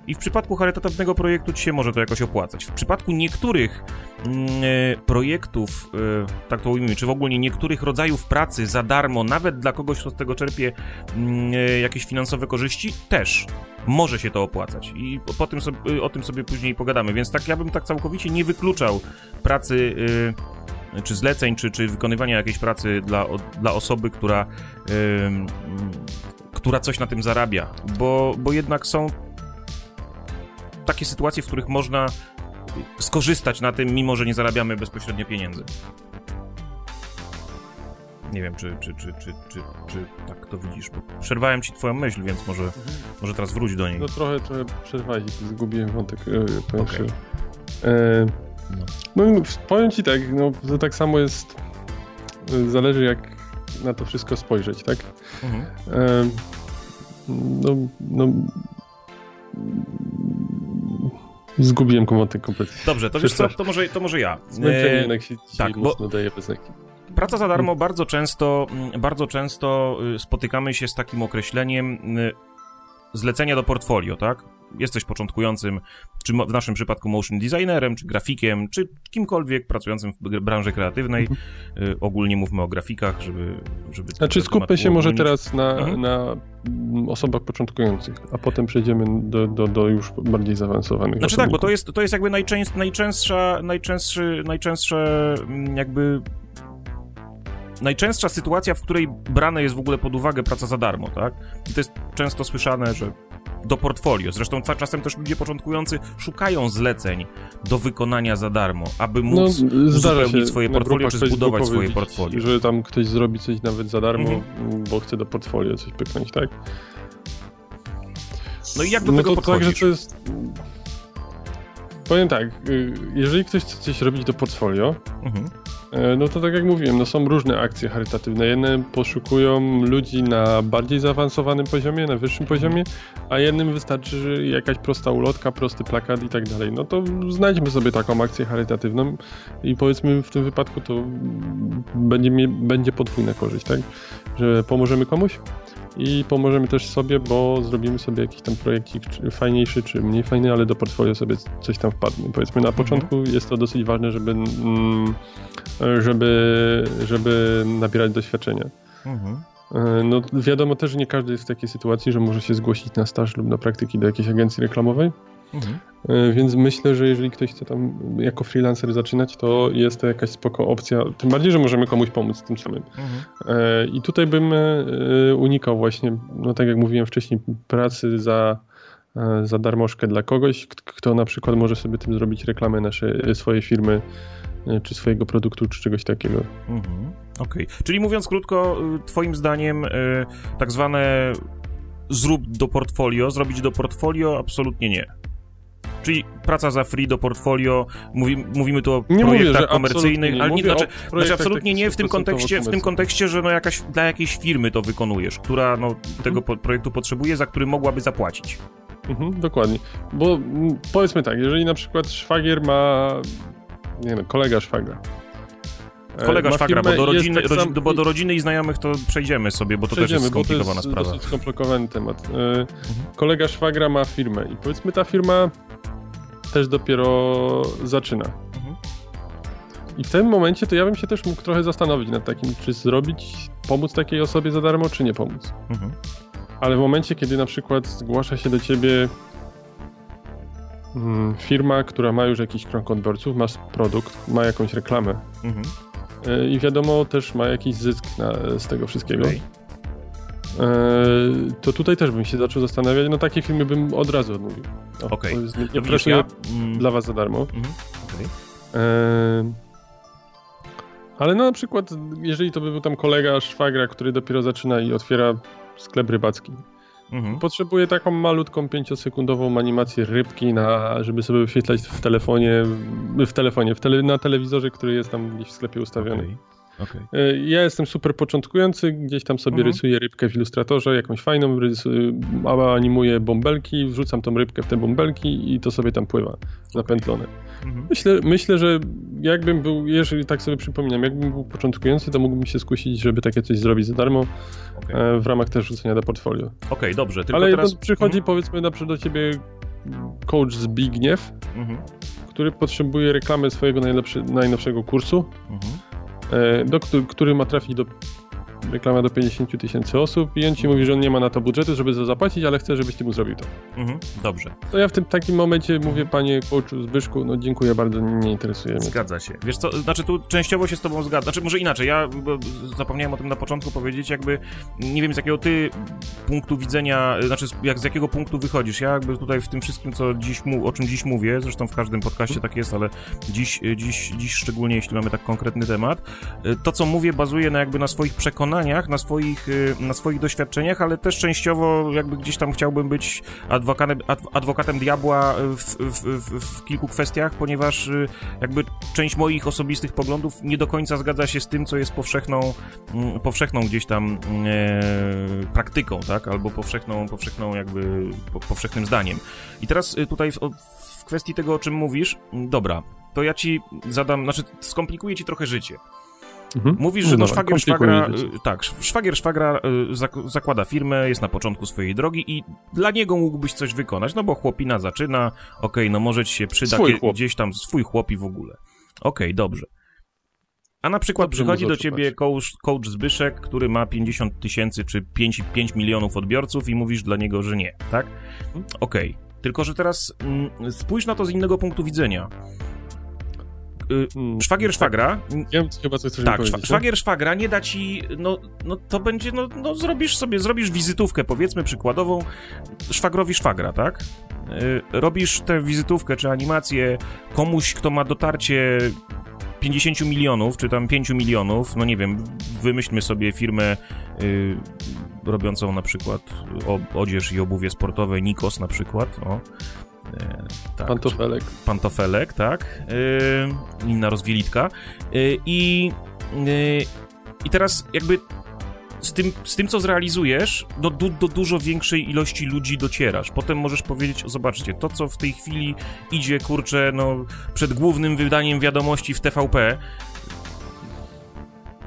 [SPEAKER 1] I w przypadku charytatywnego projektu ci się może to jakoś opłacać. W przypadku niektórych mm, e, projektów, e, tak to ujmijmy, czy w ogóle niektórych rodzajów pracy za darmo, nawet dla kogoś, kto z tego czerpie mm, e, jakieś finansowe korzyści, też może się to opłacać. I po tym sobie, o tym sobie później pogadamy. Więc tak ja bym tak całkowicie nie wykluczał pracy czy zleceń, czy, czy wykonywania jakiejś pracy dla, dla osoby, która, yy, która coś na tym zarabia, bo, bo jednak są takie sytuacje, w których można skorzystać na tym, mimo że nie zarabiamy bezpośrednio pieniędzy. Nie wiem, czy, czy, czy, czy, czy, czy tak to widzisz. Przerwałem ci twoją myśl, więc może, może teraz wróć do niej.
[SPEAKER 2] No trochę, trochę przerwałeś, zgubiłem wątek. E, okay. e, no. no powiem ci tak, no to tak samo jest, zależy jak na to wszystko spojrzeć, tak? Mhm. E, no, no Zgubiłem wątek kompletnie.
[SPEAKER 1] Dobrze, to wiesz co, to może, to może ja.
[SPEAKER 2] Zmęczenie jednak się tak, mocno bo... daje znaki.
[SPEAKER 1] Praca za darmo bardzo często, bardzo często y, spotykamy się z takim określeniem y, zlecenia do portfolio, tak? Jesteś początkującym, czy w naszym przypadku motion designerem, czy grafikiem, czy kimkolwiek pracującym w branży kreatywnej. Mhm. ogólnie mówmy o grafikach, żeby... żeby
[SPEAKER 2] znaczy skupmy się może teraz na, mhm. na osobach początkujących, a potem przejdziemy do, do, do już bardziej zaawansowanych
[SPEAKER 1] Znaczy tak, bo to jest, to jest jakby najczęst, najczęstsza, najczęstszy, najczęstsze mm, jakby najczęstsza sytuacja, w której brane jest w ogóle pod uwagę praca za darmo, tak? I to jest często słyszane, że do portfolio. Zresztą czasem też ludzie początkujący szukają zleceń do wykonania za darmo, aby no, móc no, uzupełnić swoje portfolio czy zbudować swoje portfolio.
[SPEAKER 2] Że tam ktoś zrobi coś nawet za darmo, mhm. bo chce do portfolio coś pyknąć, tak?
[SPEAKER 1] No i jak do no tego to podchodzisz? Tak, że to jest...
[SPEAKER 2] Powiem tak, y, jeżeli ktoś chce coś robić do portfolio, mhm no to tak jak mówiłem, no są różne akcje charytatywne. Jedne poszukują ludzi na bardziej zaawansowanym poziomie, na wyższym poziomie, a jednym wystarczy jakaś prosta ulotka, prosty plakat i tak dalej. No to znajdźmy sobie taką akcję charytatywną i powiedzmy w tym wypadku to będzie, będzie podwójna korzyść, tak? Że pomożemy komuś, i pomożemy też sobie, bo zrobimy sobie jakiś tam projekcik fajniejszy czy mniej fajny, ale do portfolio sobie coś tam wpadnie. Powiedzmy na mhm. początku jest to dosyć ważne, żeby, mm, żeby, żeby nabierać doświadczenia. Mhm. E, no wiadomo też, że nie każdy jest w takiej sytuacji, że może się zgłosić na staż lub na praktyki do jakiejś agencji reklamowej. Mhm. E, więc myślę, że jeżeli ktoś chce tam jako freelancer zaczynać, to jest to jakaś spoko opcja. Tym bardziej, że możemy komuś pomóc tym samym. Mhm. E, I tutaj bym e, unikał właśnie, no tak jak mówiłem wcześniej, pracy za, za darmożkę dla kogoś, kto na przykład może sobie tym zrobić reklamę naszej, swojej firmy, czy swojego produktu, czy czegoś takiego.
[SPEAKER 1] Mhm. Okej. Okay. Czyli mówiąc krótko, twoim zdaniem tak zwane zrób do portfolio, zrobić do portfolio absolutnie nie. Czyli praca za free do portfolio, mówi, mówimy tu o nie projektach mówię, komercyjnych, ale nie, znaczy, znaczy absolutnie nie w tym kontekście, w tym kontekście, że no jakaś, dla jakiejś firmy to wykonujesz, która no, tego mhm. projektu potrzebuje, za który mogłaby zapłacić.
[SPEAKER 2] Mhm, dokładnie. Bo mm, powiedzmy tak, jeżeli na przykład szwagier ma, nie wiem, kolega szwagra,
[SPEAKER 1] e, Kolega szwagra, bo do, rodziny, tak sam... bo do rodziny i znajomych to przejdziemy sobie, bo to przejdziemy, też jest skomplikowana
[SPEAKER 2] to
[SPEAKER 1] jest sprawa.
[SPEAKER 2] dosyć skomplikowany temat. E, mhm. Kolega szwagra ma firmę i powiedzmy ta firma też dopiero zaczyna. Mhm. I w tym momencie to ja bym się też mógł trochę zastanowić nad takim, czy zrobić, pomóc takiej osobie za darmo, czy nie pomóc. Mhm. Ale w momencie, kiedy na przykład zgłasza się do ciebie mm, firma, która ma już jakiś krąg odbiorców, ma produkt, ma jakąś reklamę mhm. E, i wiadomo też ma jakiś zysk na, z tego wszystkiego. Okay. E, to tutaj też bym się zaczął zastanawiać. No takie filmy bym od razu odmówił.
[SPEAKER 1] Okej. Okay.
[SPEAKER 2] Nie, nie ja... Mm. dla was za darmo. Mhm. Okay. E, ale no na przykład, jeżeli to by był tam kolega szwagra, który dopiero zaczyna i otwiera sklep rybacki. Mhm. Potrzebuje taką malutką, pięciosekundową animację rybki, na, żeby sobie wyświetlać w telefonie, w telefonie, w tele, na telewizorze, który jest tam gdzieś w sklepie ustawiony. Okay. Okay. E, ja jestem super początkujący, gdzieś tam sobie mhm. rysuję rybkę w ilustratorze, jakąś fajną, rysuję, animuję bąbelki, wrzucam tą rybkę w te bąbelki i to sobie tam pływa, zapętlone. Mhm. Myślę, myślę, że jakbym był, jeżeli tak sobie przypominam, jakbym był początkujący, to mógłbym się skusić, żeby takie coś zrobić za darmo, okay. w ramach też rzucenia do portfolio.
[SPEAKER 1] Okej, okay, dobrze. Tylko
[SPEAKER 2] Ale
[SPEAKER 1] teraz...
[SPEAKER 2] przychodzi mhm. powiedzmy na przykład do ciebie coach Zbigniew, mhm. który potrzebuje reklamy swojego najnowszego kursu. Mhm E, do, który ma trafić do reklama do 50 tysięcy osób i on ci mówi, że on nie ma na to budżetu, żeby to zapłacić, ale chce, żebyś ty mu zrobił to.
[SPEAKER 1] Mhm, dobrze.
[SPEAKER 2] To ja w tym takim momencie mówię, panie coachu Zbyszku, no dziękuję bardzo, nie interesuje mnie.
[SPEAKER 1] Zgadza się. Wiesz co, znaczy tu częściowo się z tobą zgadzam, znaczy może inaczej, ja zapomniałem o tym na początku powiedzieć, jakby nie wiem z jakiego ty punktu widzenia, znaczy jak z jakiego punktu wychodzisz. Ja jakby tutaj w tym wszystkim, co dziś, o czym dziś mówię, zresztą w każdym podcaście tak jest, ale dziś, dziś, dziś szczególnie, jeśli mamy tak konkretny temat, to co mówię bazuje na jakby na swoich przekonaniach, na swoich, y, na swoich doświadczeniach, ale też częściowo jakby gdzieś tam chciałbym być adwokatem, adwokatem diabła w, w, w, w kilku kwestiach, ponieważ y, jakby część moich osobistych poglądów nie do końca zgadza się z tym, co jest powszechną, mm, powszechną gdzieś tam e, praktyką, tak, albo powszechną, powszechną jakby powszechnym zdaniem. I teraz y, tutaj w, w kwestii tego, o czym mówisz, dobra, to ja ci zadam, znaczy skomplikuję ci trochę życie. Mhm. Mówisz, że no, szwagier szwagra, y, tak, szwagier szwagra y, zakłada firmę, jest na początku swojej drogi i dla niego mógłbyś coś wykonać, no bo chłopina zaczyna, okej, okay, no może ci się przyda gdzieś tam swój chłop i w ogóle. Okej, okay, dobrze. A na przykład dobrze przychodzi do ciebie coach, coach Zbyszek, który ma 50 tysięcy czy 5, 5 milionów odbiorców i mówisz dla niego, że nie, tak? Mhm. Okej. Okay. Tylko, że teraz mm, spójrz na to z innego punktu widzenia. Y, hmm, szwagier tak. szwagra.
[SPEAKER 2] Wiem chyba coś
[SPEAKER 1] Tak, szwa, szwagier szwagra nie da ci. No, no to będzie. No, no zrobisz sobie, zrobisz wizytówkę, powiedzmy przykładową, szwagrowi szwagra, tak? Y, robisz tę wizytówkę czy animację komuś, kto ma dotarcie 50 milionów, czy tam 5 milionów, no nie wiem, wymyślmy sobie firmę y, robiącą na przykład odzież i obuwie sportowe, Nikos na przykład, o.
[SPEAKER 2] E, tak, pantofelek.
[SPEAKER 1] Pantofelek, tak. Yy, inna rozwielitka. Yy, I, I teraz jakby z tym, z tym co zrealizujesz, do, do, do, dużo większej ilości ludzi docierasz. Potem możesz powiedzieć, o, zobaczcie, to co w tej chwili idzie, kurczę, no, przed głównym wydaniem wiadomości w TVP,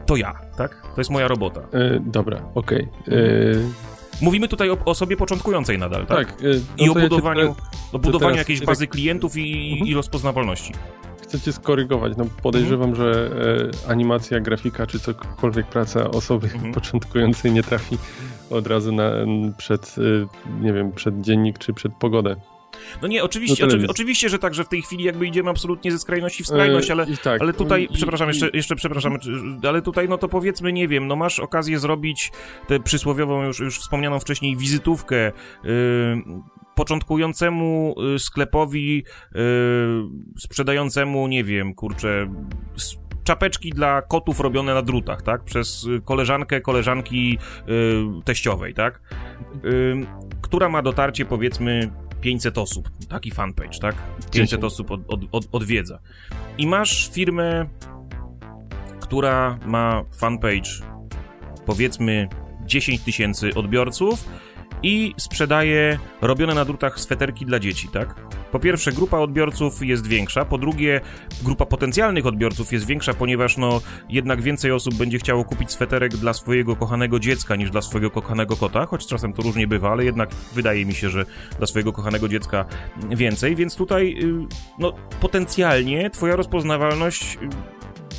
[SPEAKER 1] to ja, tak? To jest moja robota.
[SPEAKER 2] dobra, okej. Okay.
[SPEAKER 1] Mówimy tutaj o osobie początkującej nadal, tak? Tak. Y, no I o budowaniu, ja o budowaniu jakiejś bazy tak... klientów i, mhm. i rozpoznawalności.
[SPEAKER 2] Chcę cię skorygować. No, podejrzewam, mhm. że e, animacja, grafika czy cokolwiek praca osoby mhm. początkującej nie trafi od razu na, przed, e, nie wiem, przed dziennik czy przed pogodę.
[SPEAKER 1] No nie, oczywiście, oczy, oczywiście, że tak, że w tej chwili jakby idziemy absolutnie ze skrajności w skrajność, e, ale, tak, ale tutaj, i, przepraszam, jeszcze, jeszcze przepraszam, ale tutaj no to powiedzmy, nie wiem, no masz okazję zrobić tę przysłowiową, już, już wspomnianą wcześniej wizytówkę, yy, początkującemu y, sklepowi yy, sprzedającemu, nie wiem, kurczę, czapeczki dla kotów robione na drutach, tak? Przez koleżankę, koleżanki yy, teściowej, tak? Yy, która ma dotarcie, powiedzmy, 500 osób, taki fanpage, tak? 500 osób od, od, od, odwiedza. I masz firmę, która ma fanpage powiedzmy 10 tysięcy odbiorców i sprzedaje robione na drutach sweterki dla dzieci, tak? Po pierwsze, grupa odbiorców jest większa, po drugie, grupa potencjalnych odbiorców jest większa, ponieważ no jednak więcej osób będzie chciało kupić sweterek dla swojego kochanego dziecka niż dla swojego kochanego kota, choć czasem to różnie bywa, ale jednak wydaje mi się, że dla swojego kochanego dziecka więcej, więc tutaj y, no potencjalnie twoja rozpoznawalność y,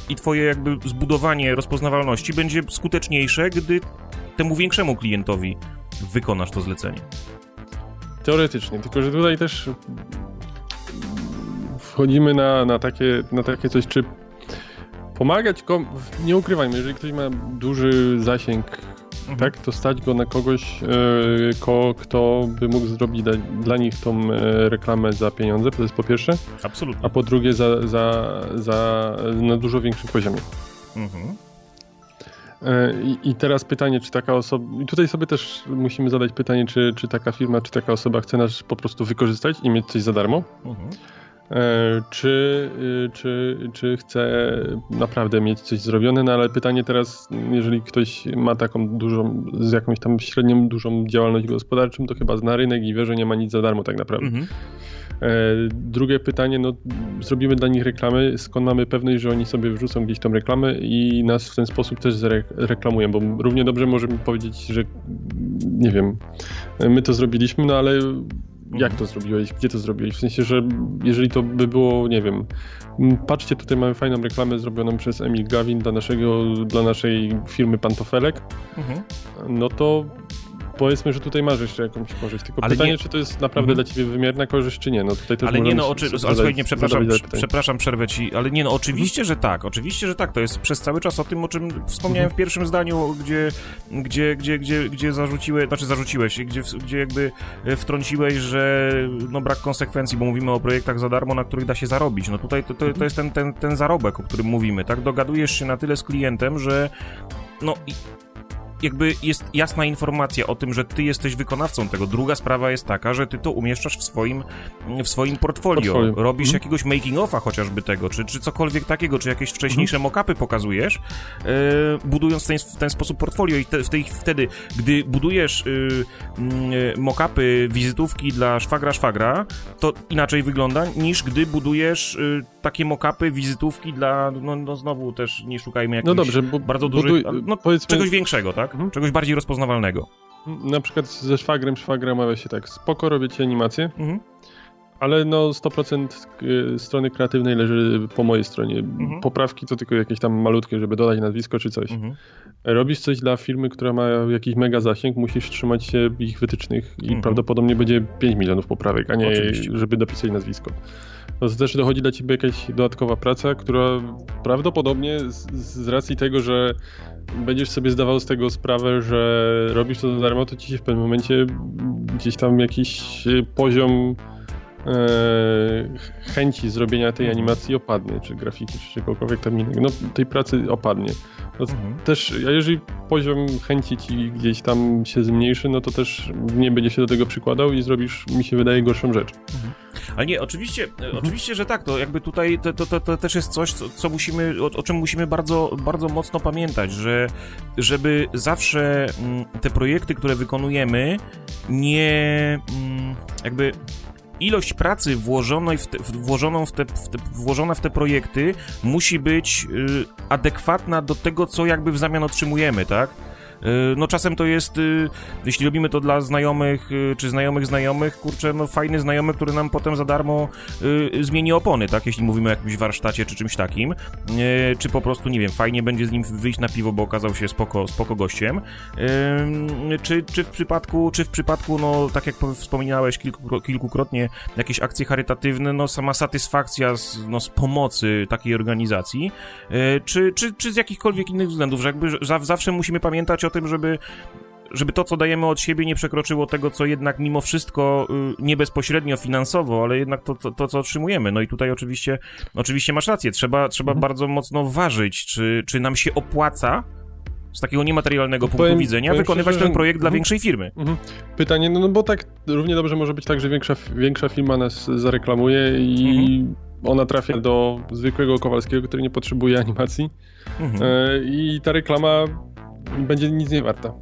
[SPEAKER 1] i twoje jakby zbudowanie rozpoznawalności będzie skuteczniejsze, gdy temu większemu klientowi wykonasz to zlecenie.
[SPEAKER 2] Teoretycznie, tylko że tutaj też wchodzimy na, na, takie, na takie coś, czy pomagać komuś, nie ukrywajmy, jeżeli ktoś ma duży zasięg, mhm. tak, to stać go na kogoś, e, ko, kto by mógł zrobić da, dla nich tą e, reklamę za pieniądze, to jest po pierwsze.
[SPEAKER 1] Absolutnie.
[SPEAKER 2] A po drugie za, za, za, na dużo większym poziomie. Mhm. E, I, teraz pytanie, czy taka osoba. I tutaj sobie też musimy zadać pytanie, czy, czy taka firma, czy taka osoba chce nas po prostu wykorzystać i mieć coś za darmo. Mhm. E, czy, y, czy, czy chce naprawdę mieć coś zrobione, no ale pytanie teraz, jeżeli ktoś ma taką dużą, z jakąś tam średnią, dużą działalność gospodarczą, to chyba zna rynek i wie, że nie ma nic za darmo tak naprawdę. Mhm. E, drugie pytanie, no zrobimy dla nich reklamy, skąd mamy pewność, że oni sobie wrzucą gdzieś tą reklamę i nas w ten sposób też zreklamują, bo równie dobrze możemy powiedzieć, że nie wiem, my to zrobiliśmy, no ale jak to zrobiłeś, gdzie to zrobiłeś? W sensie, że jeżeli to by było, nie wiem, patrzcie, tutaj mamy fajną reklamę zrobioną przez Emil Gawin dla, naszego, dla naszej firmy Pantofelek, mhm. no to powiedzmy, że tutaj masz jeszcze jakąś korzyść. Tylko ale pytanie, nie... czy to jest naprawdę mhm. dla ciebie wymierna korzyść, czy nie? No tutaj też
[SPEAKER 1] ale nie, no, oczy... słuchaj, nie, przepraszam, przepraszam, przerwę ci, ale nie, no oczywiście, że tak, oczywiście, że tak, to jest przez cały czas o tym, o czym wspomniałem mhm. w pierwszym zdaniu, gdzie, gdzie, gdzie, gdzie, gdzie zarzuciłeś, znaczy zarzuciłeś, gdzie, gdzie jakby e, wtrąciłeś, że no brak konsekwencji, bo mówimy o projektach za darmo, na których da się zarobić. No tutaj to, to, to jest ten, ten, ten zarobek, o którym mówimy, tak? Dogadujesz się na tyle z klientem, że no jakby jest jasna informacja o tym, że ty jesteś wykonawcą tego. Druga sprawa jest taka, że ty to umieszczasz w swoim, w swoim portfolio. portfolio. Robisz mhm. jakiegoś making-offa chociażby tego, czy, czy cokolwiek takiego, czy jakieś wcześniejsze mhm. mock-upy pokazujesz, yy, budując w ten, w ten sposób portfolio i te, w tej, wtedy, gdy budujesz yy, yy, mock-upy, wizytówki dla szwagra szwagra, to inaczej wygląda niż gdy budujesz y, takie mock-upy, wizytówki dla, no, no znowu też nie szukajmy jakichś no dobrze, bardzo dużych, buduj, no, czegoś większego, tak? Mhm. Czegoś bardziej rozpoznawalnego.
[SPEAKER 2] Na przykład ze szwagrem, szwagra mawia się tak, spoko robicie animację, mhm. ale no 100% y, strony kreatywnej leży po mojej stronie. Mhm. Poprawki to tylko jakieś tam malutkie, żeby dodać nazwisko czy coś. Mhm. Robisz coś dla firmy, która ma jakiś mega zasięg, musisz trzymać się ich wytycznych i mhm. prawdopodobnie będzie 5 milionów poprawek, a nie Oczywiście. żeby dopisać nazwisko no to też dochodzi dla ciebie jakaś dodatkowa praca, która prawdopodobnie z, z, racji tego, że będziesz sobie zdawał z tego sprawę, że robisz to za darmo, to ci się w pewnym momencie gdzieś tam jakiś poziom e, chęci zrobienia tej mhm. animacji opadnie, czy grafiki, czy czegokolwiek tam innego. No tej pracy opadnie. No, mhm. Też, a jeżeli poziom chęci ci gdzieś tam się zmniejszy, no to też nie będzie się do tego przykładał i zrobisz, mi się wydaje, gorszą rzecz. Mhm.
[SPEAKER 1] Ale nie, oczywiście, mhm. oczywiście, że tak, to jakby tutaj to, to, to, też jest coś, co, co musimy, o, o, czym musimy bardzo, bardzo mocno pamiętać, że żeby zawsze mm, te projekty, które wykonujemy, nie mm, jakby ilość pracy włożonej w te, włożoną w te, w te, włożona w te projekty musi być y, adekwatna do tego, co jakby w zamian otrzymujemy, tak? Y, no czasem to jest, y, jeśli robimy to dla znajomych, y, czy znajomych znajomych, kurczę, no fajny znajomy, który nam potem za darmo zmieni opony, tak? Jeśli mówimy o jakimś warsztacie czy czymś takim, czy po prostu, nie wiem, fajnie będzie z nim wyjść na piwo, bo okazał się spoko, spoko gościem, czy, czy w przypadku, czy w przypadku, no tak jak wspominałeś kilku, kilkukrotnie, jakieś akcje charytatywne, no sama satysfakcja z, no, z pomocy takiej organizacji, czy, czy, czy z jakichkolwiek innych względów, że jakby zawsze musimy pamiętać o o tym, żeby żeby to, co dajemy od siebie, nie przekroczyło tego, co jednak mimo wszystko y, nie bezpośrednio finansowo, ale jednak to, to, to, co otrzymujemy. No i tutaj oczywiście, oczywiście masz rację, trzeba, trzeba mhm. bardzo mocno ważyć, czy, czy nam się opłaca z takiego niematerialnego punktu powiem, widzenia, powiem wykonywać szczerze, ten projekt że... dla mhm. większej firmy. Mhm.
[SPEAKER 2] Pytanie, no, no bo tak równie dobrze może być tak, że większa, większa firma nas zareklamuje i mhm. ona trafia do zwykłego Kowalskiego, który nie potrzebuje animacji mhm. e, i ta reklama będzie nic nie warta.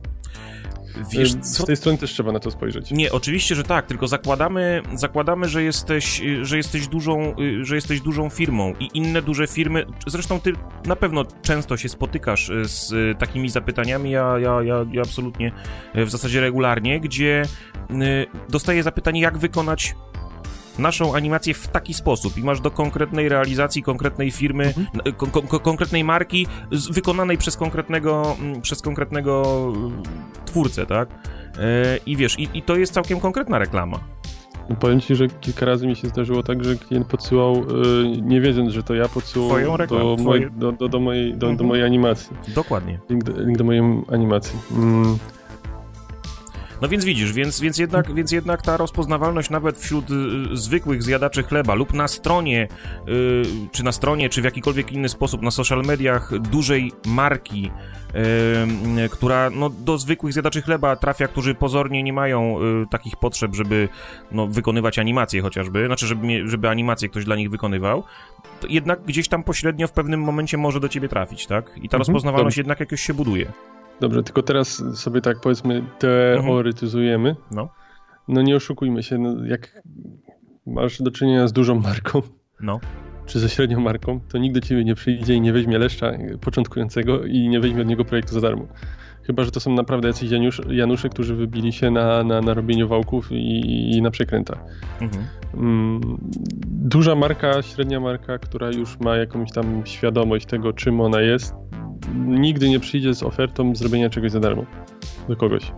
[SPEAKER 2] Wiesz? Z tej strony też trzeba na to spojrzeć.
[SPEAKER 1] Nie, oczywiście, że tak, tylko zakładamy, zakładamy że, jesteś, że, jesteś dużą, że jesteś dużą firmą i inne duże firmy, zresztą ty na pewno często się spotykasz z takimi zapytaniami, ja, ja, ja, ja absolutnie w zasadzie regularnie, gdzie dostaję zapytanie, jak wykonać naszą animację w taki sposób i masz do konkretnej realizacji konkretnej firmy, mhm. ko ko konkretnej marki z, wykonanej przez konkretnego, mm, przez konkretnego mm, twórcę, tak? E, I wiesz, i, i to jest całkiem konkretna reklama.
[SPEAKER 2] No powiem ci, że kilka razy mi się zdarzyło tak, że klient podsyłał, yy, nie wiedząc, że to ja podsyłał do, moj, do, do, do, mojej, do, mhm. do mojej animacji.
[SPEAKER 1] Dokładnie.
[SPEAKER 2] Link do, link do mojej animacji. Mm.
[SPEAKER 1] No więc widzisz, więc, więc, jednak, więc jednak ta rozpoznawalność nawet wśród y, zwykłych zjadaczy chleba lub na stronie, y, czy na stronie, czy w jakikolwiek inny sposób na social mediach dużej marki, y, która no, do zwykłych zjadaczy chleba trafia, którzy pozornie nie mają y, takich potrzeb, żeby no, wykonywać animacje chociażby, znaczy, żeby, żeby animacje ktoś dla nich wykonywał, to jednak gdzieś tam pośrednio w pewnym momencie może do ciebie trafić, tak? I ta mhm, rozpoznawalność dobrze. jednak jakoś się buduje.
[SPEAKER 2] Dobrze, tylko teraz sobie tak powiedzmy teoretyzujemy. Mhm. No. No nie oszukujmy się, no jak masz do czynienia z dużą marką, no. czy ze średnią marką, to nikt do ciebie nie przyjdzie i nie weźmie leszcza początkującego i nie weźmie od niego projektu za darmo. Chyba, że to są naprawdę jacyś Janusz, Janusze, którzy wybili się na, na, na robieniu wałków i, i na przekrętach. Mhm. Mm, duża marka, średnia marka, która już ma jakąś tam świadomość tego, czym ona jest, nigdy nie przyjdzie z ofertą zrobienia czegoś za darmo do kogoś.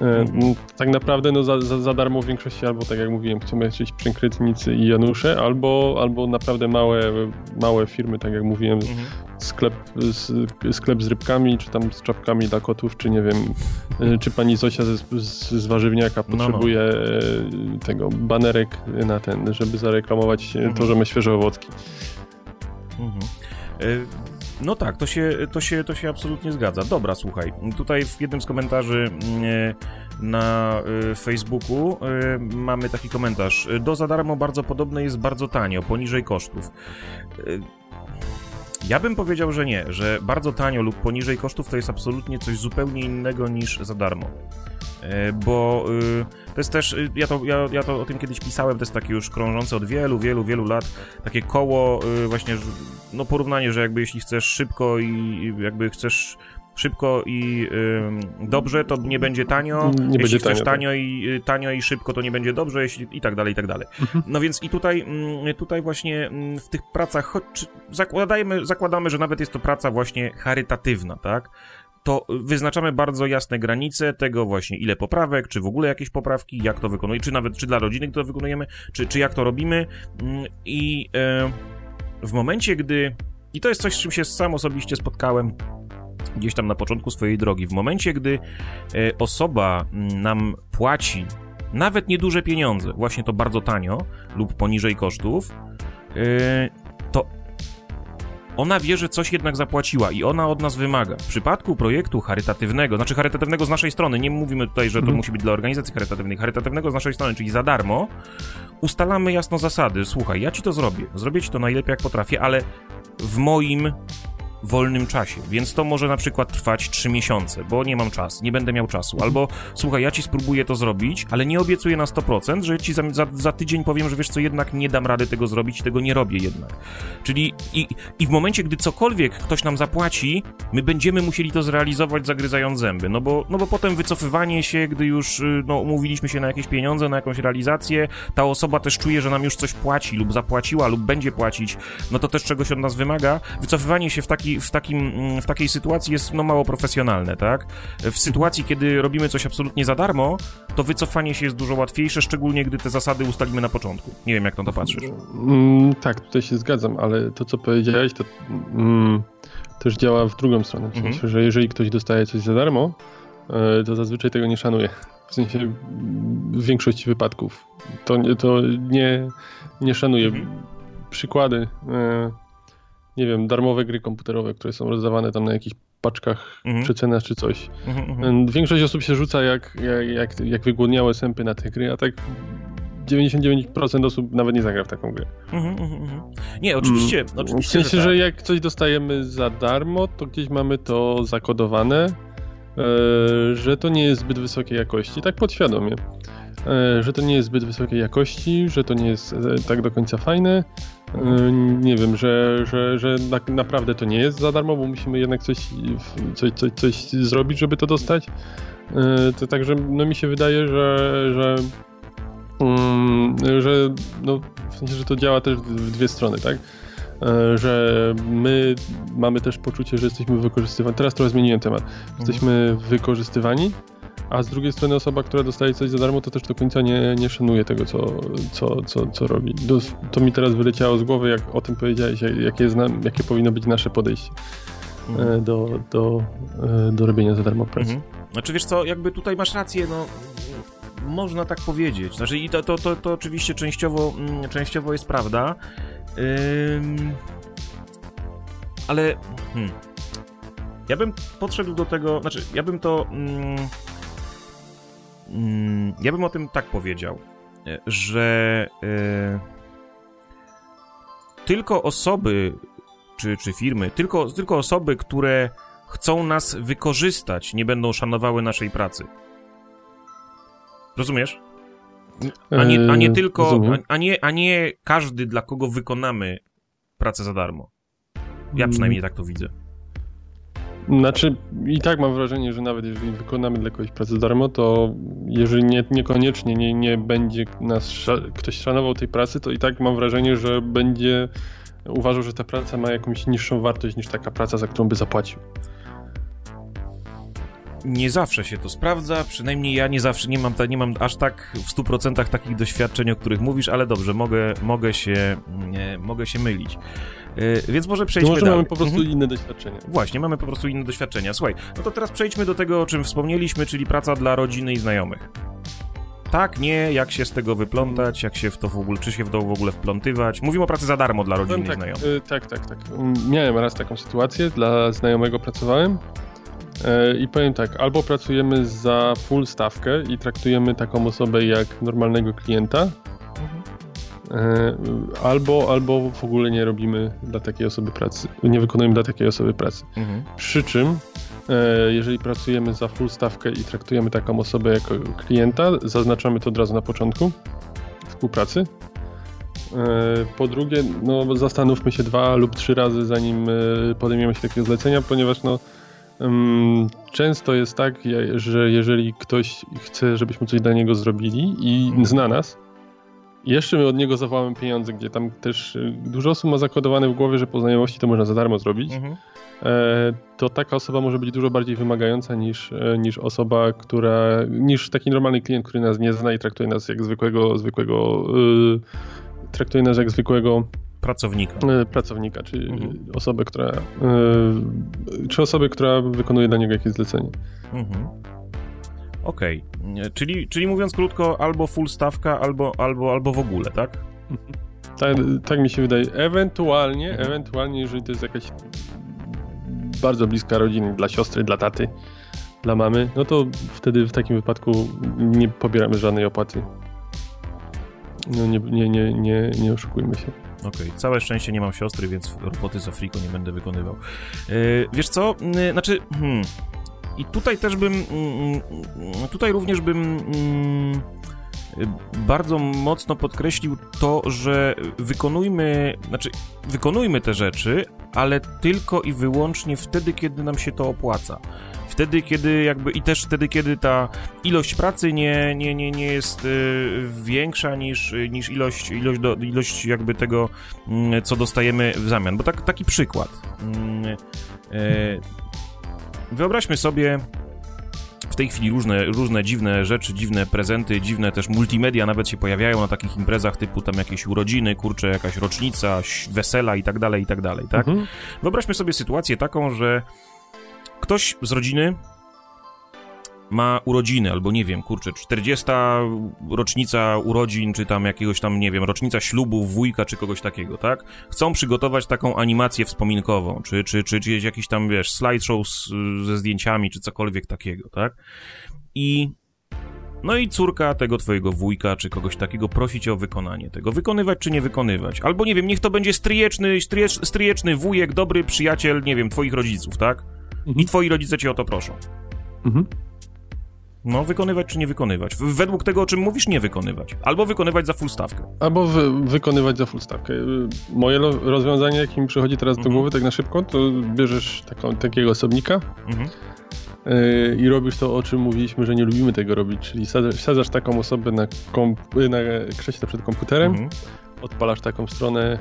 [SPEAKER 2] E, mhm. Tak naprawdę no, za, za, za, darmo w większości albo tak jak mówiłem, chcą jakieś przekrętnicy i Janusze, albo, albo naprawdę małe, małe firmy, tak jak mówiłem, mhm. sklep, sklep z rybkami, czy tam z czapkami dla kotów, czy nie wiem, e, czy pani Zosia z, z, z warzywniaka potrzebuje no, no. tego banerek na ten, żeby zareklamować to, że ma świeże owocki. Mhm.
[SPEAKER 1] No tak, to się, to, się, to się absolutnie zgadza. Dobra, słuchaj, tutaj w jednym z komentarzy mm, na y, Facebooku y, mamy taki komentarz. Do za darmo bardzo podobne jest bardzo tanio, poniżej kosztów. Ja bym powiedział, że nie, że bardzo tanio lub poniżej kosztów to jest absolutnie coś zupełnie innego niż za darmo. Bo to jest też, ja to, ja, ja to o tym kiedyś pisałem, to jest takie już krążące od wielu, wielu, wielu lat, takie koło właśnie, no porównanie, że jakby jeśli chcesz szybko i jakby chcesz szybko i y, dobrze, to nie będzie tanio. Nie jeśli będzie chcesz tanio, tanio, tak. i, y, tanio i szybko, to nie będzie dobrze, jeśli, i tak dalej, i tak dalej. Mhm. No więc i tutaj, y, tutaj właśnie y, w tych pracach, choć zakładajmy, zakładamy, że nawet jest to praca właśnie charytatywna, tak? To wyznaczamy bardzo jasne granice tego właśnie, ile poprawek, czy w ogóle jakieś poprawki, jak to wykonujemy, czy nawet, czy dla rodziny to wykonujemy, czy, czy jak to robimy. Mm, i e, w momencie, gdy, i to jest coś, z czym się sam osobiście spotkałem gdzieś tam na początku swojej drogi, w momencie, gdy e, osoba mm, nam płaci nawet nieduże pieniądze, właśnie to bardzo tanio lub poniżej kosztów, e, ona wie, że coś jednak zapłaciła i ona od nas wymaga. W przypadku projektu charytatywnego, znaczy charytatywnego z naszej strony, nie mówimy tutaj, że to mhm. musi być dla organizacji charytatywnej, charytatywnego z naszej strony, czyli za darmo, ustalamy jasno zasady. Słuchaj, ja ci to zrobię. Zrobię ci to najlepiej jak potrafię, ale w moim wolnym czasie, więc to może na przykład trwać 3 miesiące, bo nie mam czasu, nie będę miał czasu. Albo słuchaj, ja ci spróbuję to zrobić, ale nie obiecuję na 100%, że ci za, za, za tydzień powiem, że wiesz co, jednak nie dam rady tego zrobić, tego nie robię jednak. Czyli i, i w momencie, gdy cokolwiek ktoś nam zapłaci, my będziemy musieli to zrealizować zagryzając zęby, no bo, no bo potem wycofywanie się, gdy już y, no, umówiliśmy się na jakieś pieniądze, na jakąś realizację, ta osoba też czuje, że nam już coś płaci lub zapłaciła lub będzie płacić, no to też czegoś od nas wymaga. Wycofywanie się w taki w, takim, mm, w takiej sytuacji jest no, mało profesjonalne, tak? W sytuacji, kiedy robimy coś absolutnie za darmo, to wycofanie się jest dużo łatwiejsze, szczególnie gdy te zasady ustalimy na początku. Nie wiem, jak na to patrzysz.
[SPEAKER 2] Mm, tak, tutaj się zgadzam, ale to, co powiedziałeś, to mm, też działa w drugą stronę. W sensie, mhm. że jeżeli ktoś dostaje coś za darmo, e, to zazwyczaj tego nie szanuje. W sensie w większości wypadków. To, to nie, nie szanuje. Mhm. Przykłady. E, nie wiem, darmowe gry komputerowe, które są rozdawane tam na jakichś paczkach mhm. przecena czy coś. Mhm, mhm. Większość osób się rzuca jak, jak, jak wygłodniałe sępy na te gry, a tak 99% osób nawet nie zagra w taką grę. Mhm, mhm.
[SPEAKER 1] Nie, oczywiście. Mm. oczywiście
[SPEAKER 2] w sensie, że, tak. że, jak coś dostajemy za darmo, to gdzieś mamy to zakodowane, e, że to nie jest zbyt wysokiej jakości, tak podświadomie. E, że to nie jest zbyt wysokiej jakości, że to nie jest e, tak do końca fajne. E, nie wiem, że, że, że tak naprawdę to nie jest za darmo, bo musimy jednak coś, coś, coś, coś zrobić, żeby to dostać. To także no mi się wydaje, że, że um, że no, w sensie, że to działa też w dwie strony, tak? Że my mamy też poczucie, że jesteśmy wykorzystywani. Teraz trochę zmieniłem temat. Mhm. Jesteśmy wykorzystywani a z drugiej strony osoba, która dostaje coś za darmo, to też do końca nie, nie szanuje tego, co, co, co, co robi. To, mi teraz wyleciało z głowy, jak o tym powiedziałeś, jakie, jest, jakie powinno być nasze podejście mhm. do, do, e, do robienia za darmo pracy. Mhm.
[SPEAKER 1] Znaczy wiesz co, jakby tutaj masz rację, no można tak powiedzieć. Znaczy i to, to, to, to oczywiście częściowo, mm, częściowo jest prawda. Ym... Ale hmm. ja bym podszedł do tego, znaczy ja bym to... Mm Mm, ja bym o tym tak powiedział, e, że e, tylko osoby, czy, czy firmy, tylko, tylko osoby, które chcą nas wykorzystać, nie będą szanowały naszej pracy. Rozumiesz? A nie, a nie e, tylko, a, a, nie, a nie każdy, dla kogo wykonamy pracę za darmo. Ja mm. przynajmniej tak to widzę.
[SPEAKER 2] Znaczy, i tak mam wrażenie, że nawet jeżeli wykonamy dla kogoś pracę darmo, to jeżeli nie, niekoniecznie nie, nie będzie nas ktoś szanował tej pracy, to i tak mam wrażenie, że będzie uważał, że ta praca ma jakąś niższą wartość niż taka praca, za którą by zapłacił.
[SPEAKER 1] Nie zawsze się to sprawdza, przynajmniej ja nie zawsze nie mam, nie mam aż tak w 100% takich doświadczeń, o których mówisz, ale dobrze, mogę, mogę, się, nie, mogę się mylić. Yy, więc może przejdźmy
[SPEAKER 2] może dalej. mamy po prostu mhm. inne doświadczenia.
[SPEAKER 1] Właśnie, mamy po prostu inne doświadczenia. Słuchaj, no to teraz przejdźmy do tego, o czym wspomnieliśmy, czyli praca dla rodziny i znajomych. Tak, nie, jak się z tego wyplątać, jak się w to w ogóle, czy się w to w ogóle wplątywać. Mówimy o pracy za darmo dla rodziny tak, i znajomych. Yy,
[SPEAKER 2] tak, tak, tak. Miałem raz taką sytuację, dla znajomego pracowałem yy, i powiem tak, albo pracujemy za full stawkę i traktujemy taką osobę jak normalnego klienta, albo, albo w ogóle nie robimy dla takiej osoby pracy, nie wykonujemy dla takiej osoby pracy. Mhm. Przy czym, e, jeżeli pracujemy za full stawkę i traktujemy taką osobę jako klienta, zaznaczamy to od razu na początku współpracy. E, po drugie, no, zastanówmy się dwa lub trzy razy, zanim podejmiemy się takiego zlecenia, ponieważ no, często jest tak, że jeżeli ktoś chce, żebyśmy coś dla niego zrobili i mhm. zna nas, jeszcze my od niego zawołamy pieniądze, gdzie tam też y, dużo osób ma zakodowane w głowie, że po znajomości to można za darmo zrobić. Mhm. E, to taka osoba może być dużo bardziej wymagająca niż, e, niż osoba, która, niż taki normalny klient, który nas nie zna i traktuje nas jak zwykłego, zwykłego, yy, traktuje nas jak zwykłego
[SPEAKER 1] pracownika.
[SPEAKER 2] Yy, pracownika, czy mhm. osobę, która, yy, czy osoby, która wykonuje dla niego jakieś zlecenie. Mhm.
[SPEAKER 1] Okej, okay. czyli, czyli mówiąc krótko, albo full stawka, albo, albo, albo w ogóle, tak?
[SPEAKER 2] Tak, tak mi się wydaje. Ewentualnie, mhm. ewentualnie, jeżeli to jest jakaś bardzo bliska rodzina, dla siostry, dla taty, dla mamy, no to wtedy w takim wypadku nie pobieramy żadnej opłaty. No nie, nie, nie, nie, nie oszukujmy się.
[SPEAKER 1] Okej, okay. całe szczęście nie mam siostry, więc roboty z Afriko nie będę wykonywał. Yy, wiesz co, yy, znaczy, hmm, i tutaj też bym, mm, mm, tutaj również bym mm, bardzo mocno podkreślił to, że wykonujmy, znaczy wykonujmy te rzeczy, ale tylko i wyłącznie wtedy, kiedy nam się to opłaca. Wtedy, kiedy jakby i też wtedy, kiedy ta ilość pracy nie, nie, nie, nie jest y, większa niż, niż ilość, ilość, do, ilość jakby tego, co dostajemy w zamian. Bo tak, taki przykład. Y, Wyobraźmy sobie w tej chwili różne, różne dziwne rzeczy, dziwne prezenty, dziwne też multimedia nawet się pojawiają na takich imprezach typu tam jakieś urodziny, kurczę, jakaś rocznica, wesela i tak dalej, i tak dalej, tak? Mhm. Wyobraźmy sobie sytuację taką, że ktoś z rodziny ma urodziny, albo nie wiem, kurczę, 40 rocznica urodzin, czy tam jakiegoś tam, nie wiem, rocznica ślubu wujka, czy kogoś takiego, tak? Chcą przygotować taką animację wspominkową, czy, czy, czy, czy jakiś tam, wiesz, slideshow z, ze zdjęciami, czy cokolwiek takiego, tak? I no i córka tego twojego wujka, czy kogoś takiego prosi cię o wykonanie tego. Wykonywać czy nie wykonywać? Albo nie wiem, niech to będzie stryjeczny, stryjecz, stryjeczny wujek, dobry przyjaciel, nie wiem, twoich rodziców, tak? I
[SPEAKER 2] Mhm.
[SPEAKER 1] twoi rodzice cię o to proszą.
[SPEAKER 2] Mhm.
[SPEAKER 1] No, wykonywać czy nie wykonywać? Według tego, o czym mówisz, nie wykonywać. Albo wykonywać za full stawkę.
[SPEAKER 2] Albo wy, wykonywać za full stawkę. Y, Moje rozwiązanie, jakie mi przychodzi teraz do
[SPEAKER 1] Mhm.
[SPEAKER 2] głowy, tak na szybko, to bierzesz taką, takiego osobnika
[SPEAKER 1] Mhm.
[SPEAKER 2] yy, i robisz to, o czym mówiliśmy, że nie lubimy tego robić, czyli sadzasz, taką osobę na, y, na krześle przed komputerem,
[SPEAKER 1] Mhm.
[SPEAKER 2] odpalasz taką stronę,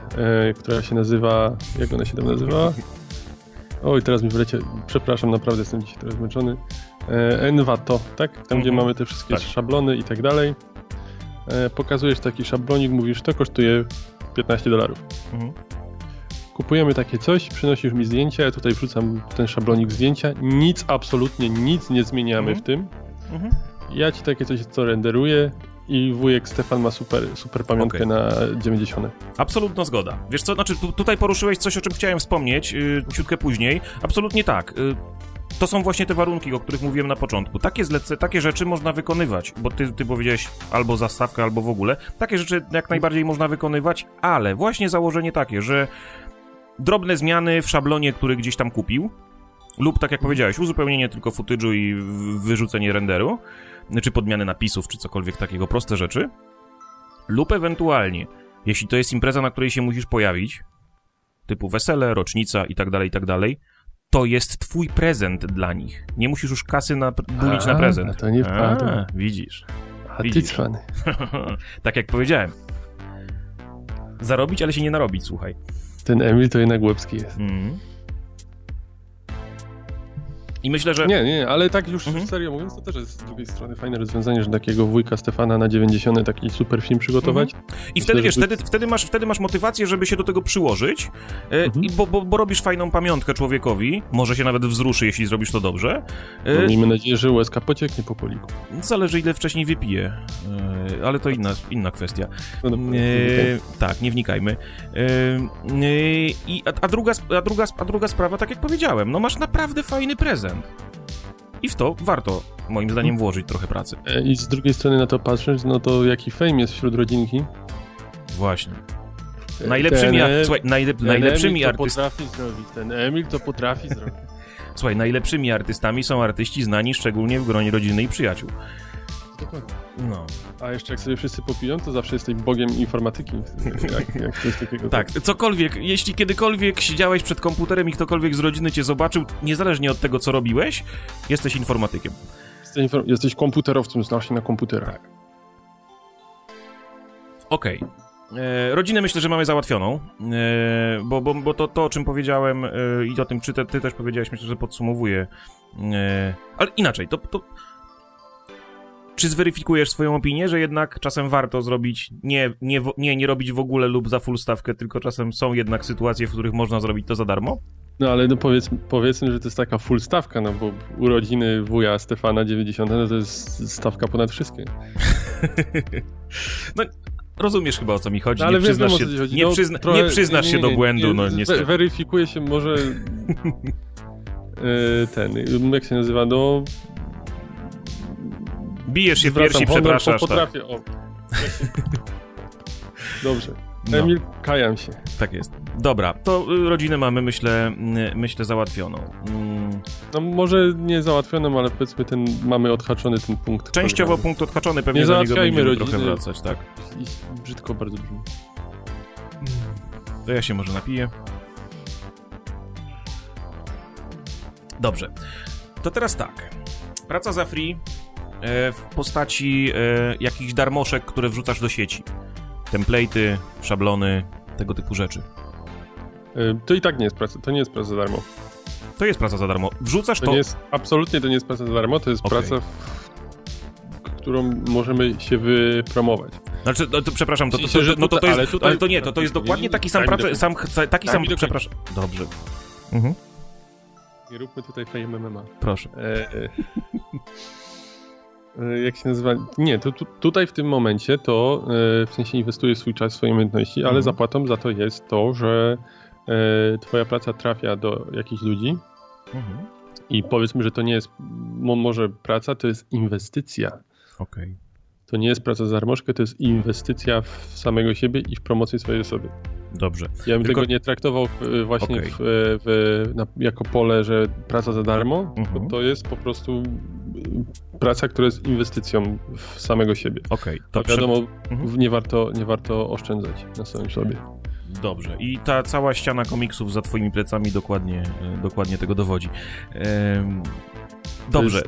[SPEAKER 2] yy, która się nazywa, jak ona się tam nazywa? Oj, teraz mi wylecie, przepraszam, naprawdę jestem dzisiaj trochę zmęczony. Envato, tak? Tam, gdzie
[SPEAKER 1] Mhm.
[SPEAKER 2] mamy te wszystkie
[SPEAKER 1] Tak.
[SPEAKER 2] szablony i tak dalej. E, pokazujesz taki szablonik, mówisz, to kosztuje 15 dolarów.
[SPEAKER 1] Mhm.
[SPEAKER 2] Kupujemy takie coś, przynosisz mi zdjęcie, ja tutaj wrzucam ten szablonik zdjęcia, nic, absolutnie nic nie zmieniamy
[SPEAKER 1] Mhm.
[SPEAKER 2] w tym. Ja ci takie coś co renderuję i wujek Stefan ma super, super pamiątkę
[SPEAKER 1] Okej.
[SPEAKER 2] na 90.
[SPEAKER 1] Absolutna zgoda. Wiesz co, znaczy tu, tutaj poruszyłeś coś, o czym chciałem wspomnieć yy, ciutkę później. Absolutnie tak. Yy, to są właśnie te warunki, o których mówiłem na początku. Takie zlece, takie rzeczy można wykonywać, bo ty, ty powiedziałeś albo za stawkę, albo w ogóle. Takie rzeczy jak najbardziej można wykonywać, ale właśnie założenie takie, że drobne zmiany w szablonie, który gdzieś tam kupił, lub tak jak powiedziałeś, uzupełnienie tylko footage'u i wyrzucenie renderu, czy podmiany napisów, czy cokolwiek takiego, proste rzeczy, lub ewentualnie, jeśli to jest impreza, na której się musisz pojawić, typu wesele, rocznica i tak dalej, i tak dalej, to jest twój prezent dla nich. Nie musisz już kasy na, bulić na prezent.
[SPEAKER 2] a to nie wpadłem.
[SPEAKER 1] Widzisz.
[SPEAKER 2] A ty cwany.
[SPEAKER 1] tak jak powiedziałem. Zarobić, ale się nie narobić, słuchaj.
[SPEAKER 2] Ten Emil to jednak łebski jest.
[SPEAKER 1] Mhm. I myślę, że...
[SPEAKER 2] Nie, nie, ale tak już
[SPEAKER 1] Mhm.
[SPEAKER 2] serio mówiąc, to też jest z drugiej strony fajne rozwiązanie, że takiego wujka Stefana na 90 taki super film przygotować.
[SPEAKER 1] I
[SPEAKER 2] Myślę,
[SPEAKER 1] wtedy, wiesz,
[SPEAKER 2] by-
[SPEAKER 1] wtedy, wtedy, masz, wtedy masz motywację, żeby się do tego przyłożyć, e,
[SPEAKER 2] Mhm.
[SPEAKER 1] i bo, bo, bo robisz fajną pamiątkę człowiekowi, może się nawet wzruszy, jeśli zrobisz to dobrze. E,
[SPEAKER 2] No, miejmy nadzieję, że łezka pocieknie po poliku.
[SPEAKER 1] Zależy, ile wcześniej wypije, e, ale to inna, inna kwestia.
[SPEAKER 2] No dobra,
[SPEAKER 1] E, tak, nie wnikajmy. I, a, a, druga, a, druga, a druga sprawa, tak jak powiedziałem, no masz naprawdę fajny prezent. I w to warto, moim zdaniem, włożyć trochę pracy.
[SPEAKER 2] E, I z drugiej strony na to patrząc, no to jaki fame jest wśród rodzinki.
[SPEAKER 1] Właśnie. Najlepszymi,
[SPEAKER 2] Ten,
[SPEAKER 1] słuchaj, najlep, najlepszymi artystami.
[SPEAKER 2] potrafi zrobić, ten Emil to potrafi zrobić.
[SPEAKER 1] Słuchaj, najlepszymi artystami są artyści znani szczególnie w gronie rodziny i przyjaciół.
[SPEAKER 2] Dokładnie.
[SPEAKER 1] No.
[SPEAKER 2] A jeszcze jak sobie wszyscy popiją, to zawsze jesteś bogiem informatyki. Jak, jak coś takiego.
[SPEAKER 1] Tak, cokolwiek, jeśli kiedykolwiek siedziałeś przed komputerem i ktokolwiek z rodziny cię zobaczył, niezależnie od tego, co robiłeś, jesteś informatykiem.
[SPEAKER 2] Jesteś, infor- jesteś komputerowcem, znasz się na komputerach.
[SPEAKER 1] Okej. E, Rodzinę myślę, że mamy załatwioną, e, bo, bo, bo to, to, o czym powiedziałem e, i o tym, czy te, ty też powiedziałeś, myślę, że podsumowuje. Ale inaczej, to, to... Czy zweryfikujesz swoją opinię, że jednak czasem warto zrobić, nie, nie, nie, nie robić w ogóle lub za full stawkę, tylko czasem są jednak sytuacje, w których można zrobić to za darmo?
[SPEAKER 2] No ale no powiedz, powiedzmy, że to jest taka full stawka, no bo urodziny wuja Stefana 90 no to jest stawka ponad wszystkie.
[SPEAKER 1] Rozumiesz chyba o co mi chodzi,
[SPEAKER 2] No, ale
[SPEAKER 1] nie przyznasz,
[SPEAKER 2] wiem, o
[SPEAKER 1] się,
[SPEAKER 2] chodzi.
[SPEAKER 1] nie,
[SPEAKER 2] No,
[SPEAKER 1] przyzna,
[SPEAKER 2] trochę-
[SPEAKER 1] nie przyznasz się do błędu, no niestety.
[SPEAKER 2] Weryfikuje się może e, ten, jak się nazywa, no...
[SPEAKER 1] Bijesz się w piersi, przepraszasz,
[SPEAKER 2] po-
[SPEAKER 1] tak.
[SPEAKER 2] Potrafię, o. Dobrze.
[SPEAKER 1] No.
[SPEAKER 2] Emil, kajam się.
[SPEAKER 1] Tak jest. Dobra, to y, rodzinę mamy, myślę, y, myślę załatwioną. Mm,
[SPEAKER 2] No może nie załatwioną, ale powiedzmy ten, mamy odhaczony ten punkt.
[SPEAKER 1] Częściowo punkt odhaczony, pewnie
[SPEAKER 2] Nie
[SPEAKER 1] do niego będziemy
[SPEAKER 2] rodziny.
[SPEAKER 1] trochę wracać, tak.
[SPEAKER 2] I brzydko bardzo brzmi.
[SPEAKER 1] To ja się może napiję. Dobrze. To teraz tak. Praca za free w postaci e, jakichś darmoszek, które wrzucasz do sieci. Template'y, szablony, tego typu rzeczy.
[SPEAKER 2] E, To i tak nie jest praca, to nie jest praca za darmo.
[SPEAKER 1] To jest praca za darmo. Wrzucasz
[SPEAKER 2] To
[SPEAKER 1] to...
[SPEAKER 2] nie jest, absolutnie to nie jest praca za darmo, to jest
[SPEAKER 1] Okej.
[SPEAKER 2] praca, w, którą możemy się wypromować.
[SPEAKER 1] Znaczy, no, to, przepraszam, to, to, to, no, to, to jest,
[SPEAKER 2] ale tutaj-
[SPEAKER 1] ale to nie, to, to jest dokładnie taki sam praca, sam, taki sam, przepraszam. Dobrze. Mhm.
[SPEAKER 2] Nie róbmy tutaj fame MMA.
[SPEAKER 1] Proszę.
[SPEAKER 2] E, e, E, jak się nazywa? Nie, to tu, tutaj w tym momencie to e, w sensie inwestujesz swój czas, swoje umiejętności, ale
[SPEAKER 1] Mhm.
[SPEAKER 2] zapłatą za to jest to, że e, twoja praca trafia do jakichś ludzi
[SPEAKER 1] Mhm.
[SPEAKER 2] i powiedzmy, że to nie jest mo, może praca, to jest inwestycja.
[SPEAKER 1] Okej.
[SPEAKER 2] To nie jest praca za darmożkę, to jest inwestycja w samego siebie i w promocję swojej osoby.
[SPEAKER 1] Dobrze.
[SPEAKER 2] Ja bym
[SPEAKER 1] Tylko-
[SPEAKER 2] tego nie traktował w, właśnie
[SPEAKER 1] Okej.
[SPEAKER 2] w, w, na, jako pole, że praca za darmo,
[SPEAKER 1] Mhm.
[SPEAKER 2] to jest po prostu praca, która jest inwestycją w samego siebie.
[SPEAKER 1] Okej,
[SPEAKER 2] To
[SPEAKER 1] to prze-
[SPEAKER 2] wiadomo,
[SPEAKER 1] Mhm.
[SPEAKER 2] w- nie, warto, nie warto oszczędzać na samym sobie.
[SPEAKER 1] Dobrze. I ta cała ściana komiksów za twoimi plecami dokładnie, e, dokładnie tego dowodzi. Em, Dobrze.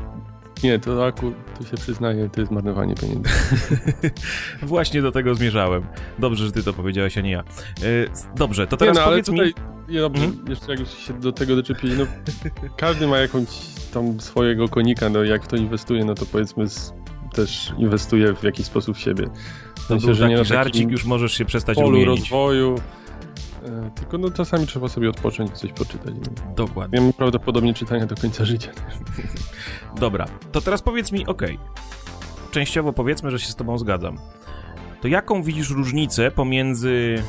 [SPEAKER 2] Nie, to aku, tu się przyznaję, to jest marnowanie pieniędzy.
[SPEAKER 1] Właśnie do tego zmierzałem. Dobrze, że ty to powiedziałeś, a nie ja. E, Dobrze, to
[SPEAKER 2] Nie,
[SPEAKER 1] teraz
[SPEAKER 2] no, ale
[SPEAKER 1] powiedz
[SPEAKER 2] tutaj,
[SPEAKER 1] mi...
[SPEAKER 2] nie, dobrze,
[SPEAKER 1] Mhm.
[SPEAKER 2] jeszcze jak już się do tego doczepili, no każdy ma jakąś tam swojego konika, no jak w to inwestuje, no to powiedzmy z, też inwestuje w jakiś sposób w siebie. W
[SPEAKER 1] To
[SPEAKER 2] sensie,
[SPEAKER 1] był
[SPEAKER 2] że nie
[SPEAKER 1] taki żarcik, już możesz się przestać
[SPEAKER 2] polu rozwoju. E, Tylko no czasami trzeba sobie odpocząć i coś poczytać.
[SPEAKER 1] Dokładnie.
[SPEAKER 2] Mam prawdopodobnie czytania do końca życia.
[SPEAKER 1] Dobra, to teraz powiedz mi, okej, częściowo powiedzmy, że się z tobą zgadzam. To jaką widzisz różnicę pomiędzy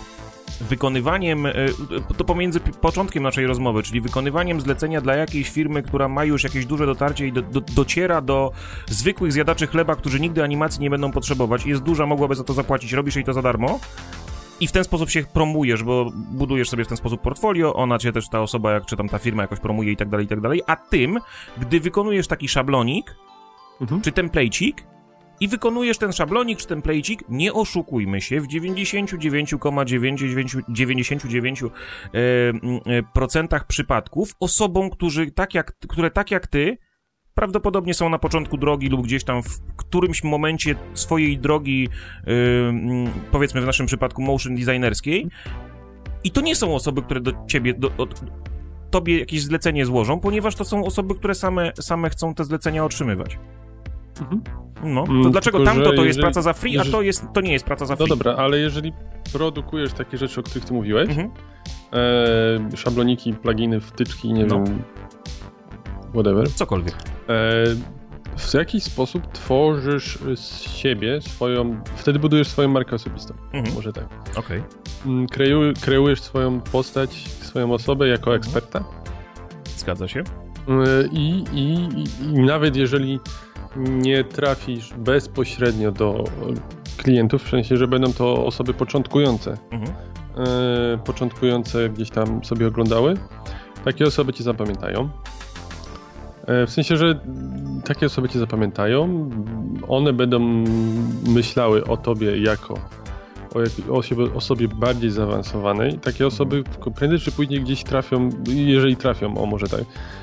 [SPEAKER 1] wykonywaniem, e, to pomiędzy początkiem naszej rozmowy, czyli wykonywaniem zlecenia dla jakiejś firmy, która ma już jakieś duże dotarcie i do, do, dociera do zwykłych zjadaczy chleba, którzy nigdy animacji nie będą potrzebować, jest duża, mogłaby za to zapłacić, robisz jej to za darmo, i w ten sposób się promujesz, bo budujesz sobie w ten sposób portfolio, ona cię też ta osoba, jak czy tam ta firma jakoś promuje i tak dalej, i tak dalej, a tym, gdy wykonujesz taki szablonik,
[SPEAKER 2] Mhm.
[SPEAKER 1] czy templejcik i wykonujesz ten szablonik czy templejcik, nie oszukujmy się, w 99,99% e, mm, e, procentach przypadków osobom, którzy tak jak, które tak jak ty prawdopodobnie są na początku drogi lub gdzieś tam w którymś momencie swojej drogi, mm, powiedzmy w naszym przypadku motion designerskiej i to nie są osoby, które do ciebie, do, od, tobie jakieś zlecenie złożą, ponieważ to są osoby, które same, same chcą te zlecenia otrzymywać.
[SPEAKER 2] Mhm.
[SPEAKER 1] No, to
[SPEAKER 2] Mm,
[SPEAKER 1] dlaczego
[SPEAKER 2] tylko,
[SPEAKER 1] tamto to jest
[SPEAKER 2] jeżeli-
[SPEAKER 1] praca za free, a
[SPEAKER 2] jeżeli-
[SPEAKER 1] to, jest, to nie jest praca za
[SPEAKER 2] No
[SPEAKER 1] free?
[SPEAKER 2] dobra, ale jeżeli produkujesz takie rzeczy, o których ty mówiłeś,
[SPEAKER 1] Mhm.
[SPEAKER 2] e, szabloniki, pluginy, wtyczki, nie
[SPEAKER 1] No.
[SPEAKER 2] wiem, whatever,
[SPEAKER 1] Cokolwiek.
[SPEAKER 2] e, w jakiś sposób tworzysz z siebie swoją, wtedy budujesz swoją markę osobistą,
[SPEAKER 1] Mhm.
[SPEAKER 2] może tak.
[SPEAKER 1] Okej.
[SPEAKER 2] Mm, Kreuj, kreujesz swoją postać, swoją osobę jako eksperta
[SPEAKER 1] Zgadza się.
[SPEAKER 2] i, i, i, i nawet jeżeli nie trafisz bezpośrednio do klientów, w sensie, że będą to osoby początkujące,
[SPEAKER 1] Mhm.
[SPEAKER 2] e, początkujące gdzieś tam sobie oglądały, takie osoby cię zapamiętają. E, w sensie, że takie osoby cię zapamiętają, one będą myślały o tobie jako o, jak, osobie, bardziej zaawansowanej. Takie osoby prędzej czy później gdzieś trafią, jeżeli trafią, o może tak,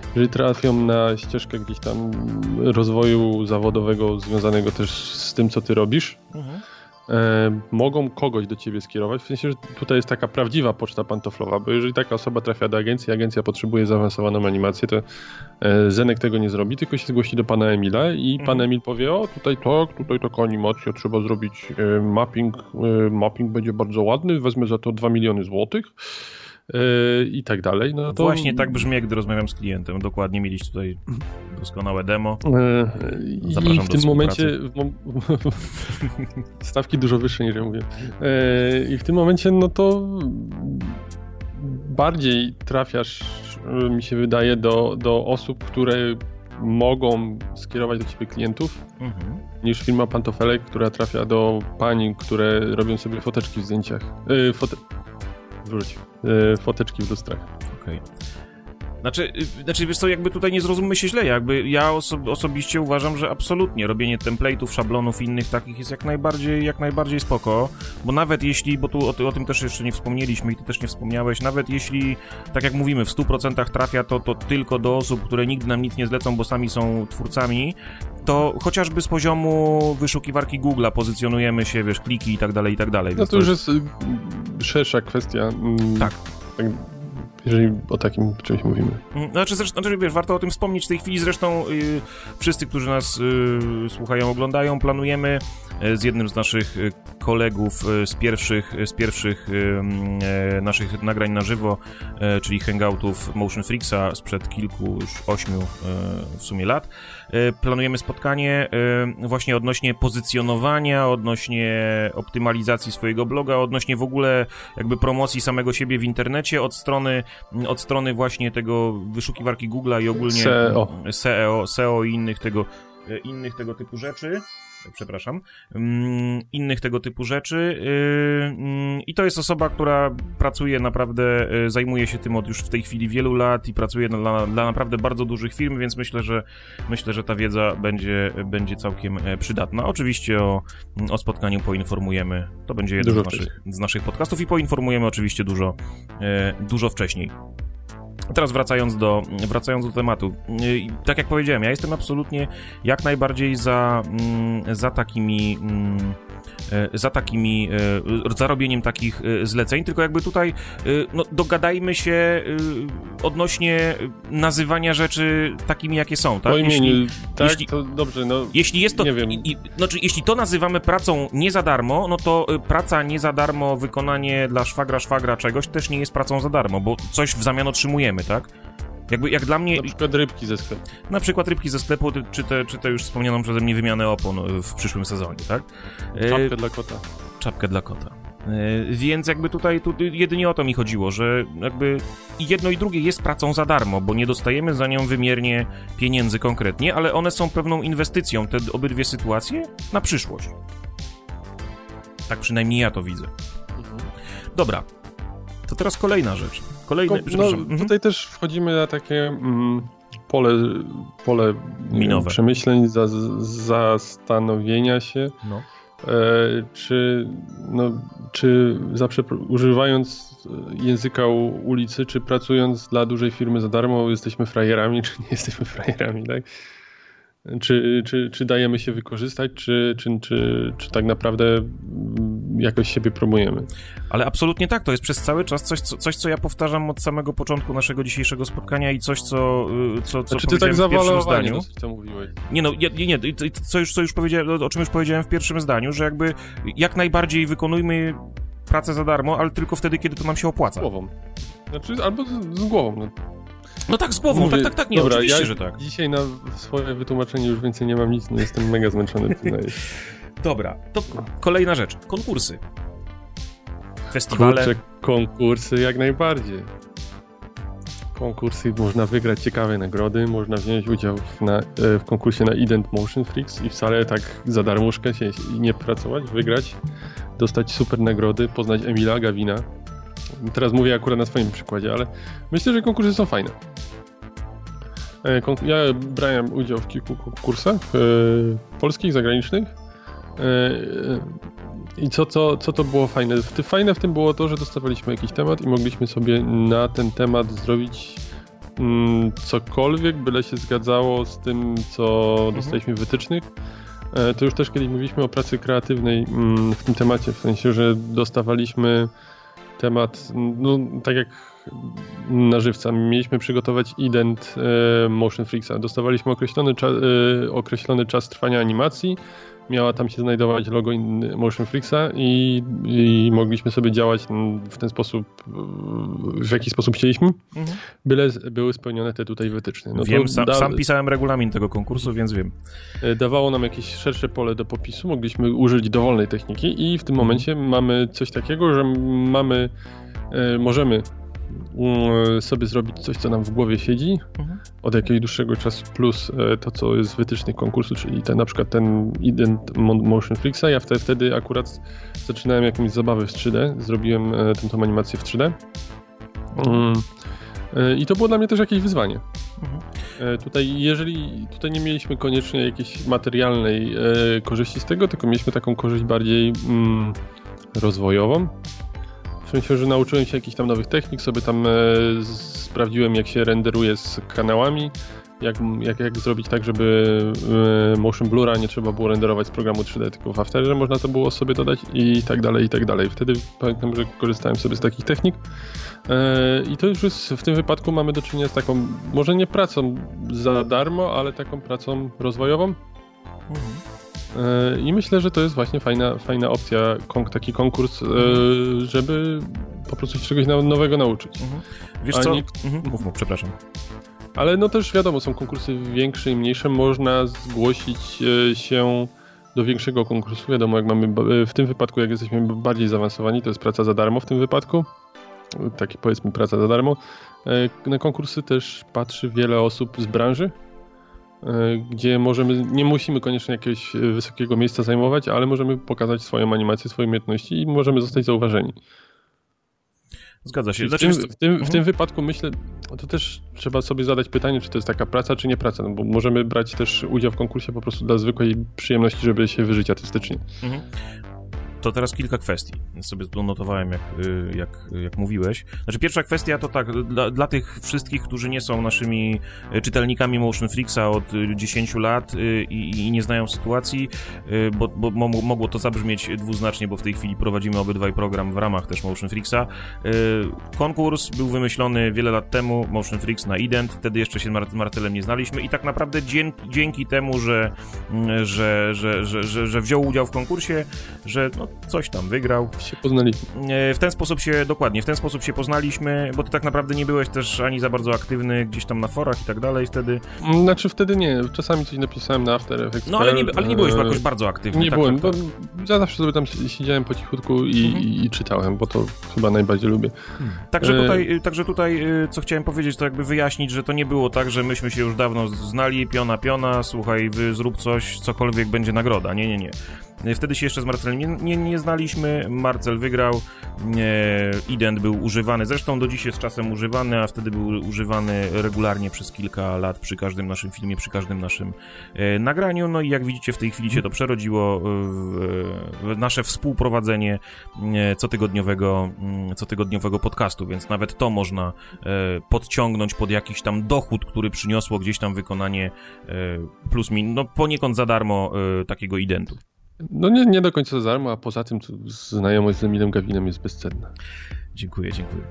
[SPEAKER 2] jeżeli trafią na ścieżkę gdzieś tam rozwoju zawodowego związanego też z tym, co ty robisz,
[SPEAKER 1] Mhm.
[SPEAKER 2] E, mogą kogoś do ciebie skierować. W sensie, że tutaj jest taka prawdziwa poczta pantoflowa, bo jeżeli taka osoba trafia do agencji, agencja potrzebuje zaawansowaną animację, to e, Zenek tego nie zrobi, tylko się zgłosi do pana Emila i
[SPEAKER 1] Mhm.
[SPEAKER 2] pan Emil powie, o tutaj tak, tutaj taka animacja, trzeba zrobić e, mapping, mapping będzie bardzo ładny, wezmę za to 2 miliony złotych. E, I tak dalej. No to...
[SPEAKER 1] Właśnie tak brzmi, gdy rozmawiam z klientem. Dokładnie mieliście tutaj doskonałe demo.
[SPEAKER 2] E, I
[SPEAKER 1] Zapraszam
[SPEAKER 2] w
[SPEAKER 1] do
[SPEAKER 2] tym momencie stawki dużo wyższe niż ja mówię. E, I w tym momencie, no to bardziej trafiasz, mi się wydaje, do, do osób, które mogą skierować do ciebie klientów,
[SPEAKER 1] Mhm.
[SPEAKER 2] niż firma Pantofelek, która trafia do pań, które robią sobie foteczki w zdjęciach. E, fote... Wróć. E, foteczki w lustrach.
[SPEAKER 1] Okej. Znaczy, y, znaczy, wiesz co, jakby tutaj nie zrozummy się źle, jakby ja oso- osobiście uważam, że absolutnie robienie template'ów, szablonów i innych takich jest jak najbardziej, jak najbardziej spoko, bo nawet jeśli, bo tu o, o tym też jeszcze nie wspomnieliśmy i ty też nie wspomniałeś, nawet jeśli, tak jak mówimy, w 100% trafia to, to tylko do osób, które nigdy nam nic nie zlecą, bo sami są twórcami, to chociażby z poziomu wyszukiwarki Google'a pozycjonujemy się, wiesz, kliki i tak dalej, i tak dalej.
[SPEAKER 2] No to już jest y, szersza kwestia. mm,
[SPEAKER 1] Tak.
[SPEAKER 2] tak. Jeżeli o takim czymś mówimy.
[SPEAKER 1] Mm, Znaczy, zresztą, znaczy, wiesz, warto o tym wspomnieć w tej chwili. Zresztą y, wszyscy, którzy nas y, słuchają, oglądają, planujemy y, z jednym z naszych y, kolegów z pierwszych, z pierwszych naszych nagrań na żywo, czyli hangoutów Motion Freaksa sprzed kilku, już ośmiu w sumie lat. Planujemy spotkanie właśnie odnośnie pozycjonowania, odnośnie optymalizacji swojego bloga, odnośnie w ogóle jakby promocji samego siebie w internecie od strony, od strony właśnie tego wyszukiwarki Google'a i ogólnie SEO. SEO, SEO i innych tego, innych tego typu rzeczy przepraszam, mm, innych tego typu rzeczy. Y, mm, I to jest osoba, która pracuje naprawdę, y, zajmuje się tym od już w tej chwili wielu lat i pracuje dla, dla naprawdę bardzo dużych firm, więc myślę, że myślę, że ta wiedza będzie, będzie całkiem e, przydatna. Oczywiście o, o spotkaniu poinformujemy. To będzie jeden z naszych, z naszych podcastów i poinformujemy oczywiście dużo, e, dużo wcześniej. Teraz wracając do, wracając do tematu. Tak jak powiedziałem, ja jestem absolutnie jak najbardziej za, mm, za takimi mm, E, za takimi, e, za robieniem takich zleceń, tylko jakby tutaj no, dogadajmy się odnośnie nazywania rzeczy takimi, jakie są, tak?
[SPEAKER 2] Po imieniu, jeśli, tak, jeśli, to dobrze, no,
[SPEAKER 1] jeśli jest to, nie wiem. I, znaczy, jeśli to nazywamy pracą nie za darmo, no to praca nie za darmo, wykonanie dla szwagra, szwagra czegoś też nie jest pracą za darmo, bo coś w zamian otrzymujemy, tak? Jakby jak dla mnie.
[SPEAKER 2] Na przykład rybki ze sklepu.
[SPEAKER 1] Na przykład rybki ze sklepu, czy te, czy te już wspomnianą przeze mnie wymianę opon w przyszłym sezonie, tak?
[SPEAKER 2] Czapkę e... dla kota.
[SPEAKER 1] Czapkę dla kota. E... Więc jakby tutaj tu jedynie o to mi chodziło, że jakby i jedno i drugie jest pracą za darmo, bo nie dostajemy za nią wymiernie pieniędzy konkretnie, ale one są pewną inwestycją, te obydwie sytuacje, na przyszłość. Tak przynajmniej ja to widzę. Mhm. Dobra, to teraz kolejna rzecz. Kolejny,
[SPEAKER 2] no, mhm. Tutaj też wchodzimy na takie mm, pole, pole Minowe. przemyśleń, za, zastanowienia się. No. E, czy, no, czy zawsze używając języka ulicy, czy pracując dla dużej firmy za darmo, jesteśmy frajerami, czy nie jesteśmy frajerami, tak? Czy, czy, czy dajemy się wykorzystać, czy, czy, czy, czy tak naprawdę jakoś siebie promujemy?
[SPEAKER 1] Ale absolutnie tak, to jest przez cały czas coś, co, coś, co ja powtarzam od samego początku naszego dzisiejszego spotkania i coś, co, y, co, co
[SPEAKER 2] znaczy, powiedziałem tak w pierwszym zdaniu. co mówiłeś.
[SPEAKER 1] Nie no, nie, nie, co już, co już powiedziałem, o czym już powiedziałem w pierwszym zdaniu, że jakby jak najbardziej wykonujmy pracę za darmo, ale tylko wtedy, kiedy to nam się opłaca.
[SPEAKER 2] Z głową. Znaczy, albo z, z głową. No.
[SPEAKER 1] No tak, z głową, Mówię, tak, tak, tak, nie, dobra, oczywiście,
[SPEAKER 2] ja
[SPEAKER 1] że tak.
[SPEAKER 2] Dzisiaj na swoje wytłumaczenie już więcej nie mam nic, nie jestem mega zmęczony, przyznaję.
[SPEAKER 1] dobra, to kolejna rzecz, konkursy. Festiwale. Kurczę,
[SPEAKER 2] konkursy jak najbardziej. Konkursy, można wygrać ciekawe nagrody, można wziąć udział w, na, e, w konkursie na Ident Motion Freaks i wcale tak za darmuszkę się nie pracować, wygrać, dostać super nagrody, poznać Emila Gawina, Teraz mówię akurat na swoim przykładzie, ale myślę, że konkursy są fajne. E, ja brałem udział w kilku konkursach e, polskich, zagranicznych. E, I co, co, co to było fajne? Fajne w tym było to, że dostawaliśmy jakiś temat i mogliśmy sobie na ten temat zrobić mm, cokolwiek, byle się zgadzało z tym, co mhm. dostaliśmy wytycznych. To już też kiedyś mówiliśmy o pracy kreatywnej mm, w tym temacie, w sensie, że dostawaliśmy temat, no tak jak na żywca, mieliśmy przygotować ident e, Motion Freaksa. Dostawaliśmy określony, cza, e, określony czas trwania animacji, miała tam się znajdować logo Motion Freaksa i, i, mogliśmy sobie działać w ten sposób, w jaki sposób chcieliśmy, mhm. byle były spełnione te tutaj wytyczne.
[SPEAKER 1] No wiem, sam, da... sam, pisałem regulamin tego konkursu, więc wiem.
[SPEAKER 2] E, dawało nam jakieś szersze pole do popisu, mogliśmy użyć dowolnej techniki i w tym momencie mamy coś takiego, że mamy, możemy sobie zrobić coś, co nam w głowie siedzi mhm. od jakiegoś dłuższego czasu, plus e, to, co jest w wytycznych konkursu, czyli ten, na przykład ten ident Motion Flixa. Ja wtedy, wtedy akurat zaczynałem jakąś zabawę w 3D, zrobiłem e, tę animację w 3D. Mm. E, I to było dla mnie też jakieś wyzwanie. Mhm. Tutaj, jeżeli tutaj nie mieliśmy koniecznie jakiejś materialnej korzyści z tego, tylko mieliśmy taką korzyść bardziej mm, rozwojową, w sensie, że nauczyłem się jakichś tam nowych technik, sobie tam e, sprawdziłem jak się renderuje z kanałami, jak, jak, jak zrobić tak, żeby e, motion blura nie trzeba było renderować z programu 3D, tylko w Afterze można to było sobie dodać i tak dalej, i tak dalej. Wtedy pamiętam, że korzystałem sobie z takich technik e, i to już jest, w tym wypadku mamy do czynienia z taką, może nie pracą za darmo, ale taką pracą rozwojową. Mhm. E, I myślę, że to jest właśnie fajna, fajna opcja, taki konkurs, e, żeby po prostu się czegoś nowego nauczyć. Mhm.
[SPEAKER 1] Wiesz co? Nie... Mhm. Mów, mów, przepraszam.
[SPEAKER 2] Ale no też wiadomo, są konkursy większe i mniejsze. Można zgłosić e, się do większego konkursu. Wiadomo, jak mamy w tym wypadku, jak jesteśmy bardziej zaawansowani, to jest praca za darmo w tym wypadku. Taki powiedzmy praca za darmo. Na konkursy też patrzy wiele osób z branży, gdzie możemy, nie musimy koniecznie jakiegoś e, wysokiego miejsca zajmować, ale możemy pokazać swoją animację, swoje umiejętności i możemy zostać zauważeni.
[SPEAKER 1] Zgadza się.
[SPEAKER 2] W, znaczy, tym, w, tym, w tym mhm. wypadku myślę, to też trzeba sobie zadać pytanie, czy to jest taka praca, czy nie praca, no bo możemy brać też udział w konkursie po prostu dla zwykłej przyjemności, żeby się wyżyć artystycznie. Mhm.
[SPEAKER 1] To teraz kilka kwestii. Sobie notowałem, jak, y, jak, jak mówiłeś. Znaczy, pierwsza kwestia to tak, dla, dla tych wszystkich, którzy nie są naszymi y, czytelnikami Motion Freaksa od 10 y, lat i, i nie znają sytuacji, bo, bo mogło to zabrzmieć dwuznacznie, bo w tej chwili prowadzimy obydwaj program w ramach też Motion Freaksa. Konkurs był wymyślony wiele lat temu, Motion Freaks na ident, wtedy jeszcze się z Marcelem nie znaliśmy i tak naprawdę dzięki, temu, że, że, że, że, że, że wziął udział w konkursie, że no, coś tam wygrał.
[SPEAKER 2] Się poznaliśmy.
[SPEAKER 1] E, w ten sposób się, dokładnie, w ten sposób się poznaliśmy, bo ty tak naprawdę nie byłeś też ani za bardzo aktywny gdzieś tam na forach i tak dalej wtedy.
[SPEAKER 2] Znaczy wtedy nie, czasami coś napisałem na After Effects.
[SPEAKER 1] No ale nie, ale nie byłeś e, jakoś bardzo aktywny.
[SPEAKER 2] Nie tak, byłem, tak, tak. ja zawsze sobie tam siedziałem po cichutku i, mhm. i, i czytałem, bo to chyba najbardziej lubię.
[SPEAKER 1] Hmm. Także tutaj, e... także tutaj, co chciałem powiedzieć, to jakby wyjaśnić, że to nie było tak, że myśmy się już dawno znali, piona, piona, słuchaj, wy zrób coś, cokolwiek będzie nagroda. Nie, nie, nie. Wtedy się jeszcze z Marcelem nie, nie, nie znaliśmy. Marcel wygrał. ident był używany. Zresztą do dziś jest czasem używany, a wtedy był używany regularnie przez kilka lat przy każdym naszym filmie, przy każdym naszym e, nagraniu. No i jak widzicie, w tej chwili się to przerodziło w, w nasze współprowadzenie e, cotygodniowego, mm, cotygodniowego podcastu, więc nawet to można e, podciągnąć pod jakiś tam dochód, który przyniosło gdzieś tam wykonanie plus min, no poniekąd za darmo takiego identu.
[SPEAKER 2] No nie, nie do końca za darmo, a poza tym znajomość z Emilem Gawinem jest bezcenna.
[SPEAKER 1] Dziękuję, dziękuję.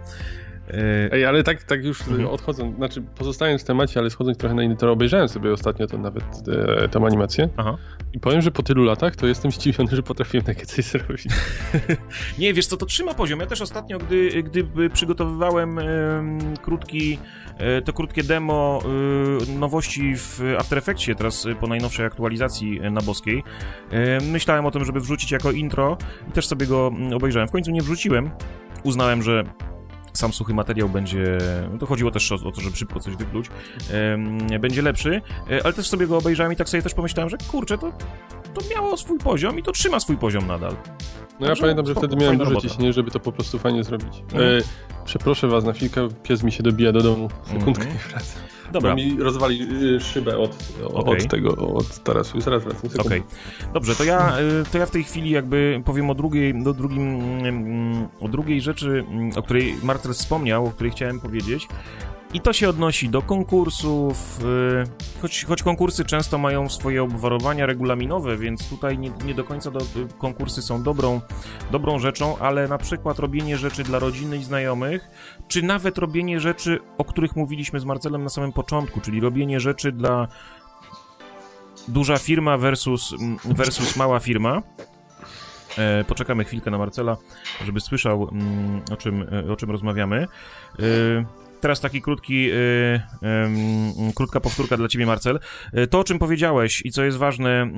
[SPEAKER 2] E, Ej, ale tak, tak już mhm. odchodząc, znaczy pozostając w temacie, ale schodząc trochę na inny tor, obejrzałem sobie ostatnio to nawet e, tą animację Aha. i powiem, że po tylu latach to jestem zdziwiony, że potrafiłem takie coś zrobić.
[SPEAKER 1] nie, wiesz co, to trzyma poziom. Ja też ostatnio, gdy, gdy przygotowywałem e, krótki, to krótkie demo e, nowości w After Effectsie, teraz po najnowszej aktualizacji na boskiej, e, myślałem o tym, żeby wrzucić jako intro i też sobie go obejrzałem. W końcu nie wrzuciłem. Uznałem, że sam suchy materiał będzie, no to chodziło też o, to, żeby szybko coś wypluć, będzie lepszy, e, ale też sobie go obejrzałem i tak sobie też pomyślałem, że kurczę, to, to miało swój poziom i to trzyma swój poziom nadal.
[SPEAKER 2] No ja pamiętam, że wtedy miałem duże ciśnienie, żeby to po prostu fajnie zrobić. Mhm. E, przeproszę was na chwilkę, pies mi się dobija do domu, sekundkę mm. i wraca. Dobra. Bo mi rozwali y, szybę od, okay. od tego, od tarasu. Zaraz wracam.
[SPEAKER 1] Okej. Okay. Dobrze, to ja, y, to ja w tej chwili jakby powiem o drugiej, do drugim, mm, o drugiej rzeczy, mm, o której Martel wspomniał, o której chciałem powiedzieć. I to się odnosi do konkursów, y, choć, choć konkursy często mają swoje obwarowania regulaminowe, więc tutaj nie, nie do końca do, konkursy są dobrą, dobrą rzeczą, ale na przykład robienie rzeczy dla rodziny i znajomych, czy nawet robienie rzeczy, o których mówiliśmy z Marcelem na samym początku, czyli robienie rzeczy dla duża firma versus, versus mała firma. E, poczekamy chwilkę na Marcela, żeby słyszał, mm, o czym, e, o czym rozmawiamy. E, teraz taki krótki, yy, krótka powtórka dla ciebie, Marcel. Yy, to, o czym powiedziałeś i co jest ważne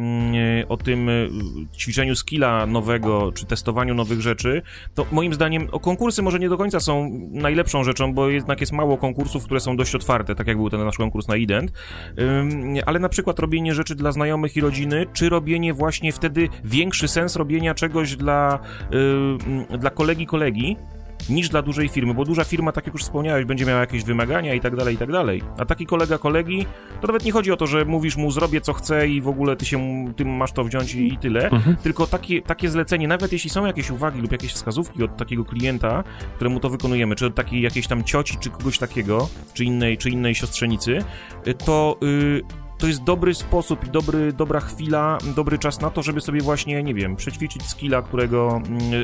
[SPEAKER 1] y, o tym y, ćwiczeniu skilla nowego, czy testowaniu nowych rzeczy, to moim zdaniem konkursy może nie do końca są najlepszą rzeczą, bo jednak jest mało konkursów, które są dość otwarte, tak jak był ten nasz konkurs na ident, ale na przykład robienie rzeczy dla znajomych i rodziny, czy robienie właśnie wtedy większy sens robienia czegoś dla, dla kolegi kolegi, niż dla dużej firmy, bo duża firma, tak jak już wspomniałeś, będzie miała jakieś wymagania i tak dalej, i tak dalej. A taki kolega kolegi, to nawet nie chodzi o to, że mówisz mu zrobię co chcę i w ogóle ty się, ty masz to wziąć i, i tyle, mhm. tylko takie, takie zlecenie, nawet jeśli są jakieś uwagi lub jakieś wskazówki od takiego klienta, któremu to wykonujemy, czy od takiej jakiejś tam cioci, czy kogoś takiego, czy innej, czy innej siostrzenicy, to... Yy, to jest dobry sposób i dobry, dobra chwila, dobry czas na to, żeby sobie właśnie, nie wiem, przećwiczyć skilla, którego, mm,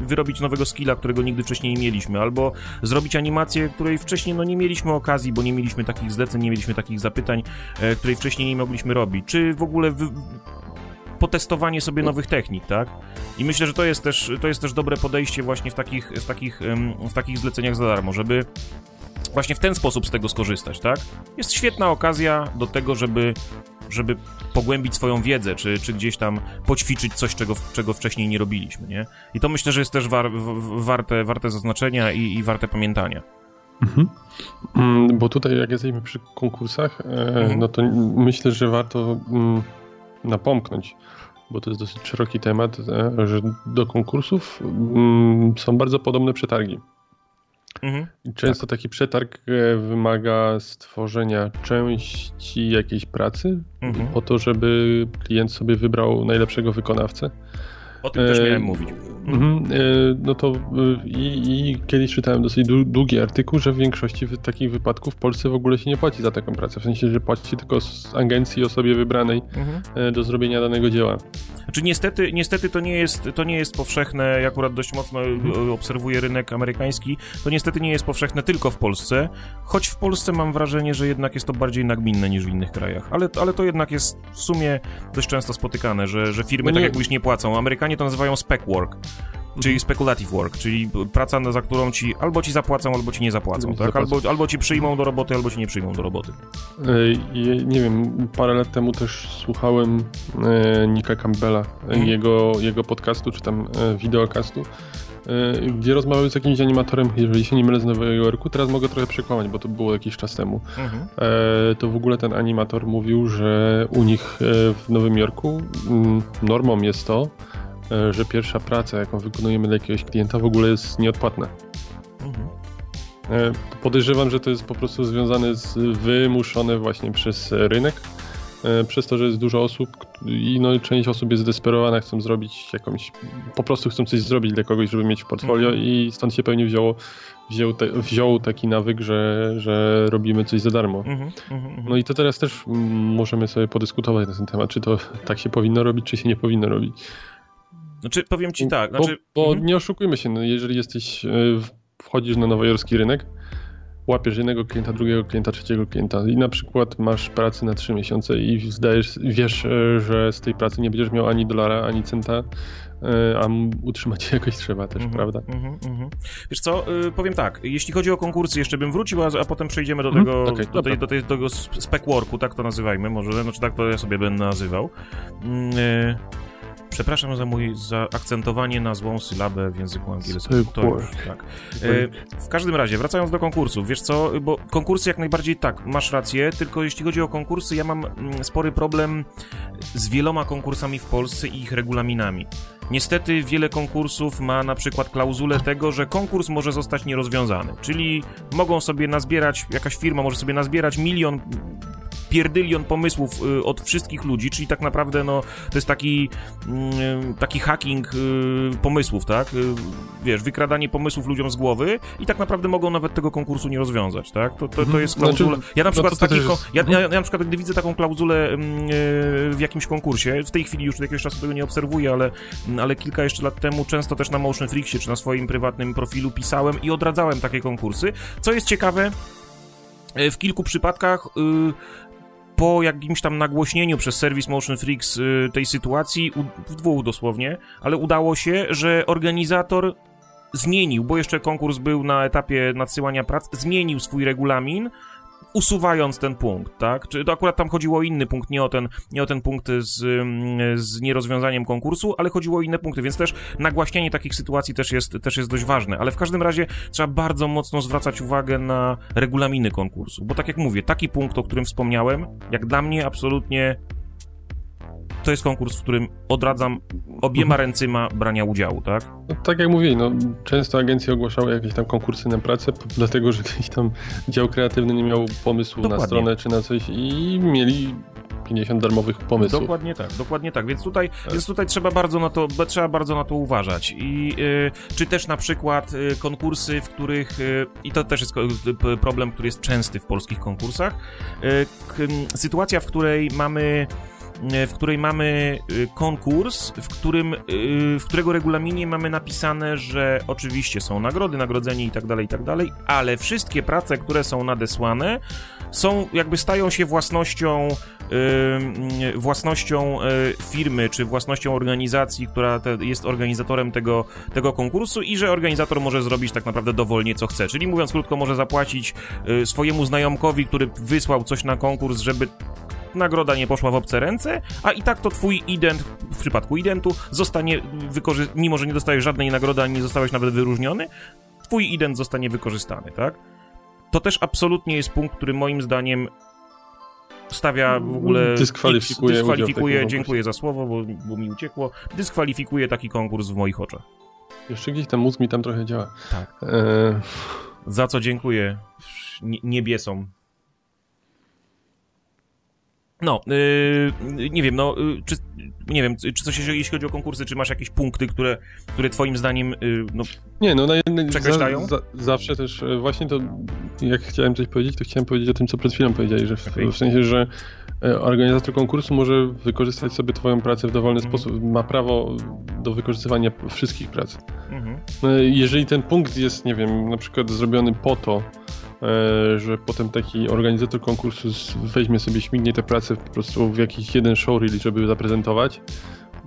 [SPEAKER 1] y, wyrobić nowego skilla, którego nigdy wcześniej nie mieliśmy, albo zrobić animację, której wcześniej no nie mieliśmy okazji, bo nie mieliśmy takich zleceń, nie mieliśmy takich zapytań, e, której wcześniej nie mogliśmy robić, czy w ogóle wy potestowanie sobie nowych technik, tak? I myślę, że to jest też, to jest też dobre podejście właśnie w takich, w takich, w takich zleceniach za darmo, żeby właśnie w ten sposób z tego skorzystać, tak? Jest świetna okazja do tego, żeby, żeby pogłębić swoją wiedzę, czy, czy gdzieś tam poćwiczyć coś, czego, czego wcześniej nie robiliśmy, nie? I to myślę, że jest też war, warte, warte zaznaczenia i, i warte pamiętania.
[SPEAKER 2] Mhm. Mm, bo tutaj, jak jesteśmy przy konkursach, e, mhm. no to myślę, że warto mm, napomknąć, bo to jest dosyć szeroki temat, e, że do konkursów mm, są bardzo podobne przetargi. Mhm. Często tak. taki przetarg e, wymaga stworzenia części jakiejś pracy mhm. po to, żeby klient sobie wybrał najlepszego wykonawcę.
[SPEAKER 1] O tym też miałem mówić.
[SPEAKER 2] Mhm, e, no to e, i, i, kiedyś czytałem dosyć długi artykuł, że w większości takich wypadków w Polsce w ogóle się nie płaci za taką pracę. W sensie, że płaci tylko z agencji osobie wybranej mhm. E, do zrobienia danego dzieła.
[SPEAKER 1] Znaczy niestety, niestety to, nie jest, to nie jest powszechne, ja akurat dość mocno mhm. obserwuję rynek amerykański, to niestety nie jest powszechne tylko w Polsce, choć w Polsce mam wrażenie, że jednak jest to bardziej nagminne niż w innych krajach. Ale, ale to jednak jest w sumie dość często spotykane, że, że firmy no nie... tak jakbyś nie płacą. Amerykanie to nazywają spec work czyli speculative work, czyli praca, za którą ci albo ci zapłacą, albo ci nie zapłacą, tak? Albo, albo ci przyjmą do roboty, albo ci nie przyjmą do roboty.
[SPEAKER 2] Nie wiem, parę lat temu też słuchałem e, Nika Campbella, hmm. jego, jego podcastu, czy tam e, wideokastu, gdzie rozmawiał z jakimś animatorem, jeżeli się nie mylę, z Nowego Jorku. Teraz mogę trochę przekłamać, bo to było jakiś czas temu. Mhm. To w ogóle ten animator mówił, że u nich w Nowym Jorku mm, normą jest to, E, że pierwsza praca, jaką wykonujemy dla jakiegoś klienta, w ogóle jest nieodpłatna. Mhm. E, podejrzewam, że to jest po prostu związane z wymuszone właśnie przez rynek, e, przez to, że jest dużo osób i no, część osób jest zdesperowana, chcą zrobić jakąś, po prostu chcą coś zrobić dla kogoś, żeby mieć w portfolio mhm. i stąd się pewnie wzięło, wziął, te, wziął taki nawyk, że, że robimy coś za darmo. Mhm, mhm, no i to teraz też możemy sobie podyskutować na ten temat, czy to tak się powinno robić, czy się nie powinno robić.
[SPEAKER 1] Znaczy, powiem ci tak. Znaczy...
[SPEAKER 2] Bo, bo mhm. nie oszukujmy się, no, jeżeli jesteś, e, wchodzisz na nowojorski rynek, łapiesz jednego klienta, drugiego klienta, trzeciego klienta i na przykład masz pracy na trzy miesiące i zdajesz, wiesz, e, że z tej pracy nie będziesz miał ani dolara, ani centa, e, a utrzymać jakoś trzeba też, mm -hmm, prawda? Mm -hmm.
[SPEAKER 1] Wiesz co, powiem tak, jeśli chodzi o konkursy, jeszcze bym wrócił, a, a potem przejdziemy do mhm, tego, mm, okay, do, tej, do, tej, do tego spec worku, tak to nazywajmy, może, znaczy tak to ja sobie będę nazywał. Yy Przepraszam za mój zaakcentowanie na złą sylabę w języku angielskim. To już, tak. E, w każdym razie, wracając do konkursów, wiesz co, bo konkursy jak najbardziej tak, masz rację, tylko jeśli chodzi o konkursy, ja mam mm, spory problem z wieloma konkursami w Polsce i ich regulaminami. Niestety wiele konkursów ma na przykład klauzulę tego, że konkurs może zostać nierozwiązany, czyli mogą sobie nazbierać, jakaś firma może sobie nazbierać milion pierdylion pomysłów y, od wszystkich ludzi, czyli tak naprawdę no, to jest taki, mm, taki hacking y, pomysłów, tak? Y, wiesz, wykradanie pomysłów ludziom z głowy i tak naprawdę mogą nawet tego konkursu nie rozwiązać, tak? To, to, to mhm. jest klauzula. Znaczy, ja na no przykład no takich, ja, ja, ja, na przykład gdy widzę taką klauzulę mm, w jakimś konkursie, w tej chwili już od jakiegoś czasu tego nie obserwuję, ale, ale kilka jeszcze lat temu często też na Motion Freaksie czy na swoim prywatnym profilu pisałem i odradzałem takie konkursy. Co jest ciekawe, w kilku przypadkach po jakimś tam nagłośnieniu przez serwis Motion Freaks y, tej sytuacji, w dwóch dosłownie, ale udało się, że organizator zmienił, bo jeszcze konkurs był na etapie nadsyłania prac, zmienił swój regulamin, usuwając ten punkt, tak? Czy to akurat tam chodziło o inny punkt, nie o ten, nie o ten punkt z, mm, z nierozwiązaniem konkursu, ale chodziło o inne punkty, więc też nagłaśnianie takich sytuacji też jest, też jest dość ważne, ale w każdym razie trzeba bardzo mocno zwracać uwagę na regulaminy konkursu, bo tak jak mówię, taki punkt, o którym wspomniałem, jak dla mnie absolutnie to jest konkurs, w którym odradzam obiema mhm. ręcyma brania udziału, tak?
[SPEAKER 2] No, tak jak mówili, no, często agencje ogłaszały jakieś tam konkursy na pracę, dlatego że jakiś tam dział kreatywny nie miał pomysłu Dokładnie. na stronę czy na coś i mieli 50 darmowych pomysłów.
[SPEAKER 1] Dokładnie tak, dokładnie tak. Więc tutaj, tak. więc tutaj trzeba bardzo na to, trzeba bardzo na to uważać. I y, czy też na przykład y, konkursy, w których y, i to też jest problem, który jest częsty w polskich konkursach. Sytuacja, w której mamy w której mamy konkurs, w, którym, w którego regulaminie mamy napisane, że oczywiście są nagrody, nagrodzeni i tak dalej, i tak dalej, ale wszystkie prace, które są nadesłane, są, jakby stają się własnością własnością firmy, czy własnością organizacji, która jest organizatorem tego, tego konkursu i że organizator może zrobić tak naprawdę dowolnie co chce. Czyli mówiąc krótko, może zapłacić swojemu znajomkowi, który wysłał coś na konkurs, żeby nagroda nie poszła w obce ręce, a i tak to twój ident, w przypadku identu, zostanie wykorzystany, mimo że nie dostajesz żadnej nagrody, ani nie zostałeś nawet wyróżniony, twój ident zostanie wykorzystany, tak? To też absolutnie jest punkt, który moim zdaniem stawia w ogóle...
[SPEAKER 2] Dyskwalifikuje.
[SPEAKER 1] X, dyskwalifikuje dziękuję za słowo, bo, bo mi uciekło. Dyskwalifikuje taki konkurs w moich oczach.
[SPEAKER 2] Jeszcze gdzieś tam mózg mi tam trochę działa.
[SPEAKER 1] Tak. E... Za co dziękuję niebiesom. No, yy, nie wiem, no, yy, czy, nie wiem, czy coś, jeśli chodzi o konkursy, czy masz jakieś punkty, które, które twoim zdaniem, yy, no,
[SPEAKER 2] nie, no, na jednej,
[SPEAKER 1] przekreślają?
[SPEAKER 2] Za, za, zawsze też, e, właśnie to, jak chciałem coś powiedzieć, to chciałem powiedzieć o tym, co przed chwilą powiedzieli, że w, okay. w sensie, że e, organizator konkursu może wykorzystać sobie twoją pracę w dowolny -hmm. sposób, ma prawo do wykorzystywania wszystkich prac. Mm -hmm. Jeżeli ten punkt jest, nie wiem, na przykład zrobiony po to, że potem taki organizator konkursu weźmie sobie śmignie te prace po prostu w jakiś jeden showreel, żeby zaprezentować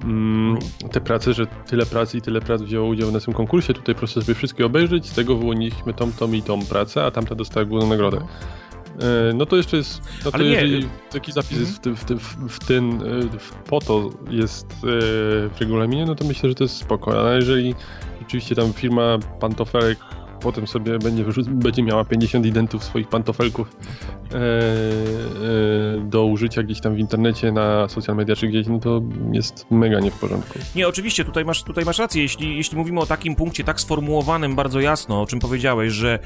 [SPEAKER 2] mm, te prace, że tyle pracy i tyle prac wzięło udział w naszym konkursie, tutaj proszę sobie wszystkie obejrzeć, z tego wyłoniliśmy tą, tą i tą pracę, a tamta dostała główną nagrodę. E, no to jeszcze jest, no to Ale jeżeli nie. taki zapis jest w, tym, w, tym, w tym, po to jest e, w regulaminie, no to myślę, że to jest spoko, ale jeżeli rzeczywiście tam firma pantofelek potem sobie będzie, będzie miała 50 identów swoich pantofelków e, e, do użycia gdzieś tam w internecie, na social media czy gdzieś, no to jest mega nie w porządku.
[SPEAKER 1] Nie, oczywiście, tutaj masz, tutaj masz rację. Jeśli, jeśli mówimy o takim punkcie tak sformułowanym bardzo jasno, o czym powiedziałeś, że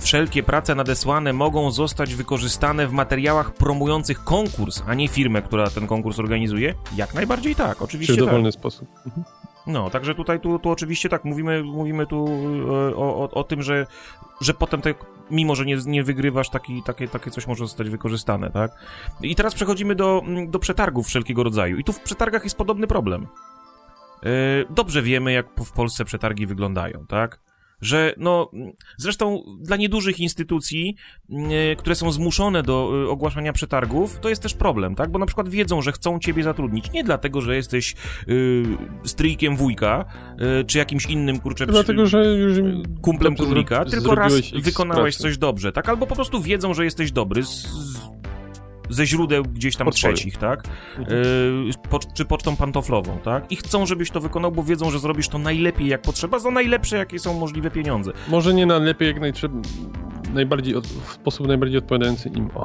[SPEAKER 1] Wszelkie prace nadesłane mogą zostać wykorzystane w materiałach promujących konkurs, a nie firmę, która ten konkurs organizuje? Jak najbardziej tak, oczywiście.
[SPEAKER 2] Czy w dowolny tak. sposób. Mhm.
[SPEAKER 1] No, także tutaj tu, tu oczywiście tak, mówimy, mówimy tu e, o, o, o tym, że, że potem te, mimo, że nie, nie wygrywasz, taki, takie, takie coś może zostać wykorzystane, tak? I teraz przechodzimy do, do przetargów wszelkiego rodzaju. I tu w przetargach jest podobny problem. E, dobrze wiemy, jak w Polsce przetargi wyglądają, tak? Że no, zresztą dla niedużych instytucji, yy, które są zmuszone do yy, ogłaszania przetargów, to jest też problem, tak? Bo na przykład wiedzą, że chcą ciebie zatrudnić, nie dlatego, że jesteś yy, stryjkiem wujka, y, czy jakimś innym, kurczę,
[SPEAKER 2] dlatego, że już
[SPEAKER 1] kumplem królika, tylko raz wykonałeś coś dobrze, tak? Albo po prostu wiedzą, że jesteś dobry, z, ze źródeł gdzieś tam trzecich, tak? Po, czy pocztą pantoflową, tak? I chcą, żebyś to wykonał, bo wiedzą, że zrobisz to najlepiej jak potrzeba, za najlepsze, jakie są możliwe pieniądze.
[SPEAKER 2] Może nie najlepiej, jak najtrzeba, najbardziej, od, w sposób najbardziej odpowiadający im o.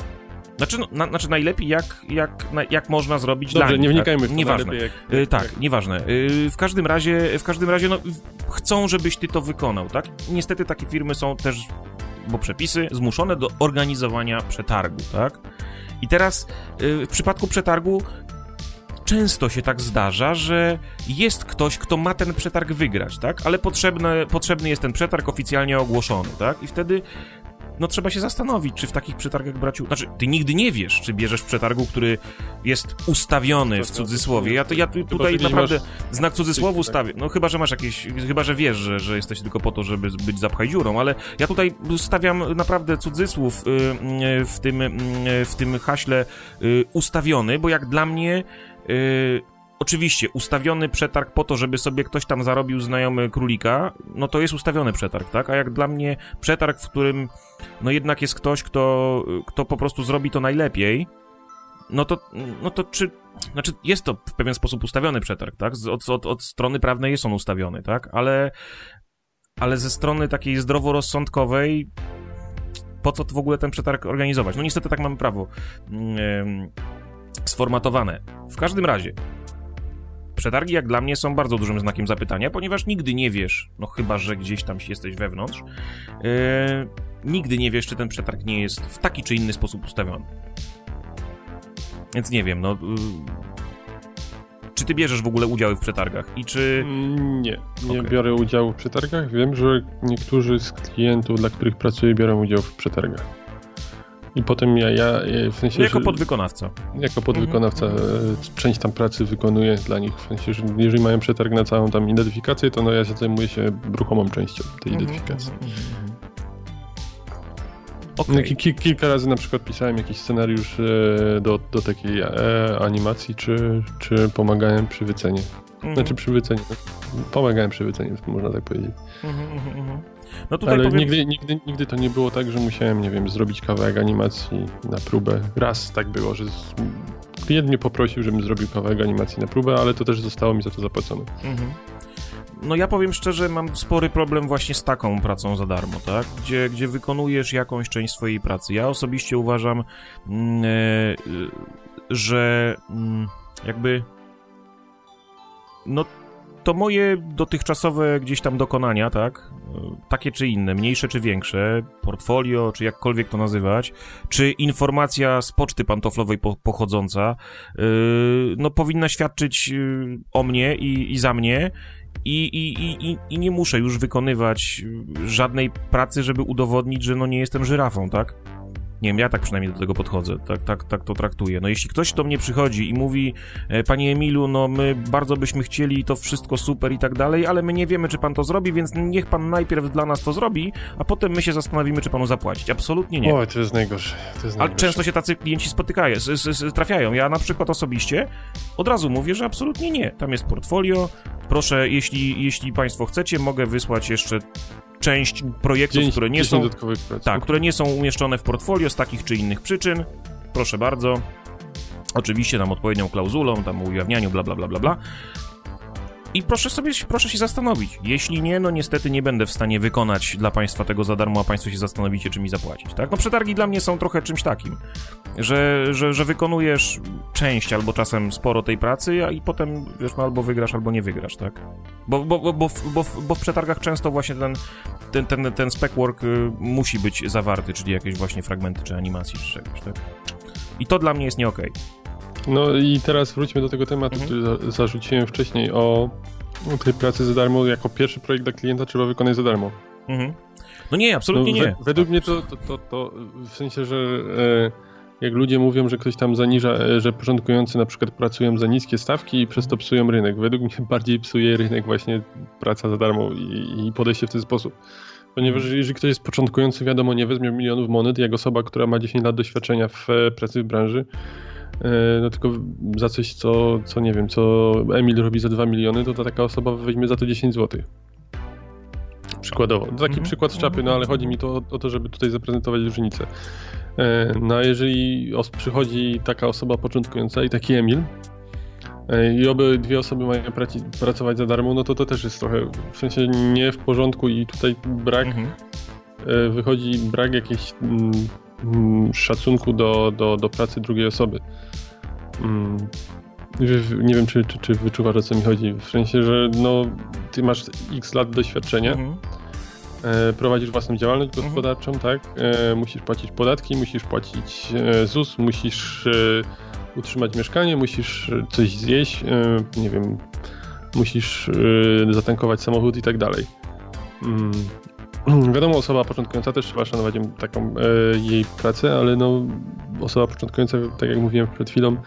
[SPEAKER 1] Znaczy, no, na, znaczy najlepiej jak, jak, na, jak można zrobić
[SPEAKER 2] Dobrze,
[SPEAKER 1] dla nich,
[SPEAKER 2] nie wnikajmy
[SPEAKER 1] tak?
[SPEAKER 2] w to
[SPEAKER 1] Nieważne. Jak, yy, tak, jak... nieważne. Yy, w każdym razie, w każdym razie, no, chcą, żebyś ty to wykonał, tak? Niestety takie firmy są też, bo przepisy, zmuszone do organizowania przetargu, tak? I teraz y, w przypadku przetargu często się tak zdarza, że jest ktoś, kto ma ten przetarg wygrać, tak? Ale potrzebny, potrzebny jest ten przetarg oficjalnie ogłoszony, tak? I wtedy no trzeba się zastanowić, czy w takich przetargach brać Znaczy, ty nigdy nie wiesz, czy bierzesz w przetargu, który jest ustawiony w cudzysłowie. Ja, to, ja tutaj naprawdę znak cudzysłowu tak. stawię. No chyba, że masz jakieś... Chyba, że wiesz, że, że jesteś tylko po to, żeby być zapchaj dziurą, ale ja tutaj stawiam naprawdę cudzysłów y, y, w tym, y, w tym haśle ustawiony, bo jak dla mnie Oczywiście, ustawiony przetarg po to, żeby sobie ktoś tam zarobił znajomy królika, no to jest ustawiony przetarg, tak? A jak dla mnie przetarg, w którym no jednak jest ktoś, kto, kto po prostu zrobi to najlepiej, no to, no to czy, znaczy jest to w pewien sposób ustawiony przetarg, tak? Od, od, od strony prawnej jest on ustawiony, tak? Ale, ale ze strony takiej zdroworozsądkowej po co w ogóle ten przetarg organizować? No niestety tak mamy prawo yy, sformatowane. W każdym razie, Przetargi, jak dla mnie, są bardzo dużym znakiem zapytania, ponieważ nigdy nie wiesz, no chyba, że gdzieś tam jesteś wewnątrz, yy, nigdy nie wiesz, czy ten przetarg nie jest w taki czy inny sposób ustawiony. Więc nie wiem, no. Yy, czy ty bierzesz w ogóle udziały w przetargach i czy...
[SPEAKER 2] Mm, nie, nie okay. biorę udziału w przetargach. Wiem, że niektórzy z klientów, dla których pracuję, biorą udział w przetargach. I potem ja, ja w sensie.
[SPEAKER 1] No jako podwykonawca.
[SPEAKER 2] Jako podwykonawca mhm. część tam pracy wykonuję dla nich. W sensie, że jeżeli mają przetarg na całą tam identyfikację, to no ja się zajmuję się ruchomą częścią tej mhm. identyfikacji. Mhm. Okay. kilka razy na przykład pisałem jakiś scenariusz e, do, do takiej e, animacji, czy, czy pomagałem przy wycenie. Mm. Znaczy przy wycenie. Pomagałem przy wycenie, można tak powiedzieć. Mm -hmm, no Ale powiem... nigdy, nigdy, nigdy to nie było tak, że musiałem, nie wiem, zrobić kawałek animacji na próbę. Raz tak było, że klient mnie poprosił, żebym zrobił kawałek animacji na próbę, ale to też zostało mi za to zapłacone. -hmm
[SPEAKER 1] no ja powiem szczerze, mam spory problem właśnie z taką pracą za darmo, tak? Gdzie, gdzie wykonujesz jakąś część swojej pracy. Ja osobiście uważam, yy, że yy, jakby no to moje dotychczasowe gdzieś tam dokonania, tak? Takie czy inne, mniejsze czy większe, portfolio, czy jakkolwiek to nazywać, czy informacja z poczty pantoflowej po pochodząca, yy, no powinna świadczyć o mnie i, i za mnie i, i, i, i nie muszę już wykonywać żadnej pracy, żeby udowodnić, że no nie jestem żyrafą, tak? Nie wiem, ja tak przynajmniej do tego podchodzę, tak, tak, tak to traktuję. No jeśli ktoś do mnie przychodzi i mówi, e, panie Emilu, no my bardzo byśmy chcieli, to wszystko super i tak dalej, ale my nie wiemy, czy pan to zrobi, więc niech pan najpierw dla nas to zrobi, a potem my się zastanowimy, czy panu zapłacić. Absolutnie nie.
[SPEAKER 2] Oj, to jest najgorsze. To jest
[SPEAKER 1] ale często się tacy klienci spotykają, trafiają. Ja na przykład osobiście od razu mówię, że absolutnie nie. Tam jest portfolio, proszę, jeśli, jeśli państwo chcecie, mogę wysłać jeszcze część projektów, 10, które nie są tak, które nie są umieszczone w portfolio z takich czy innych przyczyn. Proszę bardzo. Oczywiście tam odpowiednią klauzulą, tam ujawnianiu, bla bla bla bla bla. I proszę sobie, proszę się zastanowić. Jeśli nie, no niestety nie będę w stanie wykonać dla Państwa tego za darmo, a Państwo się zastanowicie, czy mi zapłacić, tak? No przetargi dla mnie są trochę czymś takim, że, że, że wykonujesz część albo czasem sporo tej pracy, a i potem, wiesz, no albo wygrasz, albo nie wygrasz, tak? Bo, bo, bo, bo, bo, bo w przetargach często właśnie ten, ten, ten, ten spec work y, musi być zawarty, czyli jakieś właśnie fragmenty, czy animacji, czy czegoś, tak? I to dla mnie jest nie okej. Okay.
[SPEAKER 2] No i teraz wróćmy do tego tematu, mhm. który zarzuciłem wcześniej o tej pracy za darmo. Jako pierwszy projekt dla klienta trzeba wykonać za darmo. Mhm.
[SPEAKER 1] No nie, absolutnie no, nie.
[SPEAKER 2] Według mnie to, to, to, to, w sensie, że e, jak ludzie mówią, że ktoś tam zaniża, e, że początkujący na przykład pracują za niskie stawki i przez to psują rynek. Według mnie bardziej psuje rynek właśnie praca za darmo i, i podejście w ten sposób. Ponieważ mhm. jeżeli ktoś jest początkujący, wiadomo, nie weźmie milionów monet, jak osoba, która ma 10 lat doświadczenia w e, pracy w branży, no tylko za coś, co, co nie wiem, co Emil robi za 2 miliony, to ta taka osoba weźmie za to 10 zł. Przykładowo. Taki mm -hmm. przykład z czapy, no ale chodzi mi to o to, żeby tutaj zaprezentować różnicę. E, no a jeżeli przychodzi taka osoba początkująca i taki Emil, e, i oby dwie osoby mają praci, pracować za darmo, no to to też jest trochę w sensie nie w porządku i tutaj brak, -hmm. wychodzi brak jakiejś Mm, szacunku do, do, do pracy drugiej osoby. Mm, nie wiem, czy, czy, czy wyczuwasz o co mi chodzi. W sensie, że no, ty masz x lat doświadczenia, mhm. E, prowadzisz własną działalność mhm. gospodarczą, tak? E, musisz płacić podatki, musisz płacić e, ZUS, musisz utrzymać mieszkanie, musisz coś zjeść, nie wiem, musisz zatankować samochód i tak dalej. Wiadomo, osoba początkująca też trzeba szanować taką e, jej pracę, ale no, osoba początkująca, tak jak mówiłem przed chwilą,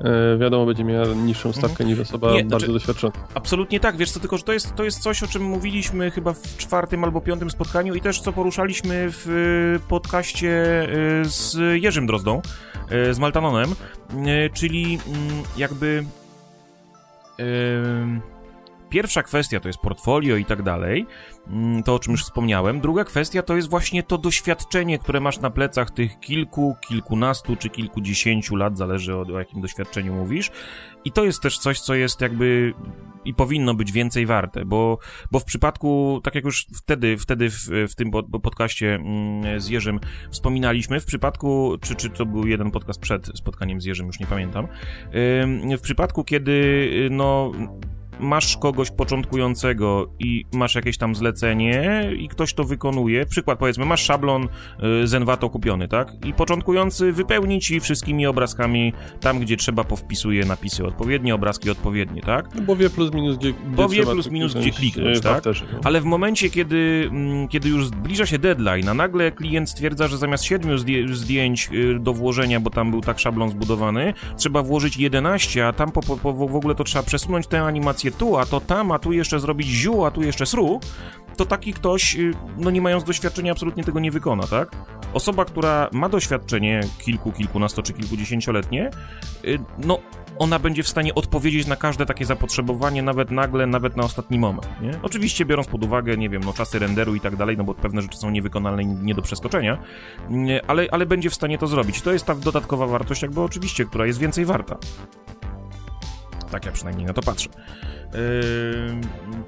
[SPEAKER 2] e, wiadomo, będzie miała niższą stawkę mhm. niż osoba Nie, bardzo znaczy, doświadczona.
[SPEAKER 1] Absolutnie tak, wiesz co, tylko że to jest, to jest coś, o czym mówiliśmy chyba w czwartym albo piątym spotkaniu i też co poruszaliśmy w e, podcaście e, z Jerzym Drozdą, e, z Maltanonem, czyli mm, jakby... Pierwsza kwestia to jest portfolio i tak dalej, mm, to o czym już wspomniałem. Druga kwestia to jest właśnie to doświadczenie, które masz na plecach tych kilku, kilkunastu czy kilkudziesięciu lat, zależy o, o jakim doświadczeniu mówisz. I to jest też coś, co jest jakby i powinno być więcej warte, bo, bo w przypadku, tak jak już wtedy, wtedy w, w tym podcaście mm, z Jerzym wspominaliśmy, w przypadku, czy, czy to był jeden podcast przed spotkaniem z Jerzym, już nie pamiętam, w przypadku, kiedy no masz kogoś początkującego i masz jakieś tam zlecenie i ktoś to wykonuje, przykład powiedzmy, masz szablon y, Zenvato kupiony, tak? I początkujący wypełni ci wszystkimi obrazkami tam, gdzie trzeba, powpisuje napisy odpowiednie, obrazki odpowiednie, tak?
[SPEAKER 2] No bo wie plus minus gdzie, gdzie
[SPEAKER 1] Bo wie plus minus gdzie kliknąć, tak? no. Ale w momencie, kiedy, mm, kiedy już zbliża się deadline, a nagle klient stwierdza, że zamiast 7 zdjęć y, do włożenia, bo tam był tak szablon zbudowany, trzeba włożyć 11, a tam po, po, w ogóle to trzeba przesunąć tę animację tu, a to tam, a tu jeszcze zrobić ziu, a tu jeszcze sru, to taki ktoś, y, no nie mając doświadczenia, absolutnie tego nie wykona, tak? Osoba, która ma doświadczenie kilku, kilkunasto czy kilkudziesięcioletnie, y, no ona będzie w stanie odpowiedzieć na każde takie zapotrzebowanie, nawet nagle, nawet na ostatni moment, nie? Oczywiście biorąc pod uwagę, nie wiem, no czasy renderu i tak dalej, no bo pewne rzeczy są niewykonalne i nie do przeskoczenia, ale, ale będzie w stanie to zrobić. To jest ta dodatkowa wartość, jakby oczywiście, która jest więcej warta. Tak ja przynajmniej na to patrzę. Yy,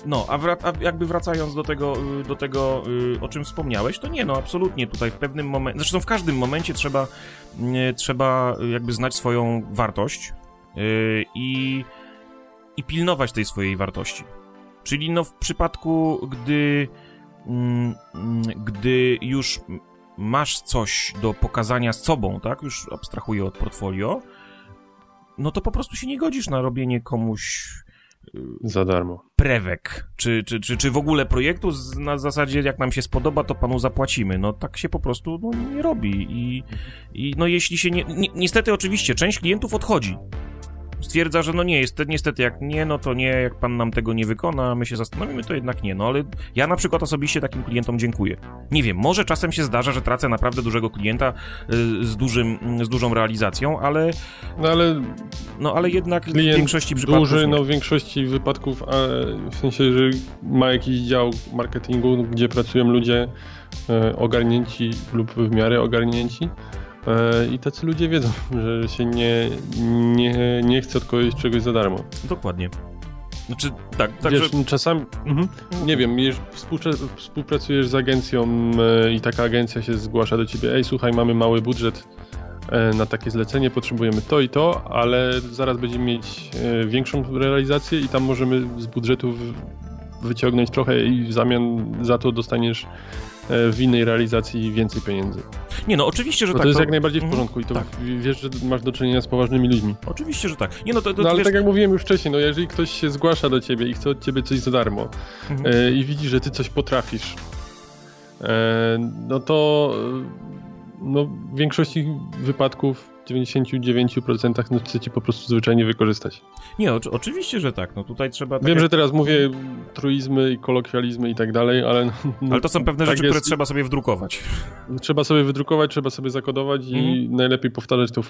[SPEAKER 1] no, a, a, jakby wracając do tego, yy, do tego, yy, o czym wspomniałeś, to nie, no absolutnie tutaj w pewnym momencie, zresztą w każdym momencie trzeba, trzeba jakby znać swoją wartość i, i pilnować tej swojej wartości. Czyli no w przypadku, gdy, mm, gdy już masz coś do pokazania z sobą, tak, już abstrahuję od portfolio, no to po prostu się nie godzisz na robienie komuś
[SPEAKER 2] y, za darmo.
[SPEAKER 1] Prewek, czy, czy, czy, czy w ogóle projektu na zasadzie jak nam się spodoba, to panu zapłacimy. No tak się po prostu no, nie robi i, i no jeśli się nie... Ni niestety oczywiście część klientów odchodzi stwierdza, że no nie, jest niestety jak nie, no to nie, jak pan nam tego nie wykona, my się zastanowimy, to jednak nie. No ale ja na przykład osobiście takim klientom dziękuję. Nie wiem, może czasem się zdarza, że tracę naprawdę dużego klienta y, z, dużym, z dużą realizacją, ale...
[SPEAKER 2] No ale...
[SPEAKER 1] No ale jednak w większości przypadków...
[SPEAKER 2] duży, no w większości wypadków, w sensie, że ma jakiś dział marketingu, gdzie pracują ludzie e, ogarnięci lub w miarę ogarnięci, I tacy ludzie wiedzą, że się nie, nie, nie chce od kogoś czegoś za darmo.
[SPEAKER 1] Dokładnie. Znaczy, tak,
[SPEAKER 2] tak Wiesz, że... czasami, mhm. nie wiem, współpracujesz z agencją e, i taka agencja się zgłasza do ciebie, ej, słuchaj, mamy mały budżet e, na takie zlecenie, potrzebujemy to i to, ale zaraz będziemy mieć większą realizację i tam możemy z budżetu wyciągnąć trochę i w zamian za to dostaniesz w innej realizacji więcej pieniędzy.
[SPEAKER 1] Nie no, oczywiście, że
[SPEAKER 2] no
[SPEAKER 1] tak.
[SPEAKER 2] To jest to... jak najbardziej w mhm. porządku i to tak. wiesz, że masz do czynienia z poważnymi ludźmi.
[SPEAKER 1] Oczywiście, że tak. Nie no, to, to,
[SPEAKER 2] no ale
[SPEAKER 1] wiesz...
[SPEAKER 2] tak jak mówiłem już wcześniej, no jeżeli ktoś się zgłasza do ciebie i chce od ciebie coś za darmo mhm. e, i widzi, że ty coś potrafisz, e, no to e, no, w większości wypadków 99% no, chce ci po prostu zwyczajnie wykorzystać.
[SPEAKER 1] Nie, o, oczywiście, że tak. No tutaj trzeba.
[SPEAKER 2] Tak Wiem, jak... że teraz mówię truizmy i kolokwializmy i tak dalej, ale.
[SPEAKER 1] No, ale to są pewne tak rzeczy, jest... które trzeba sobie wdrukować.
[SPEAKER 2] Trzeba sobie wydrukować, trzeba sobie zakodować mm. i mhm. najlepiej powtarzać to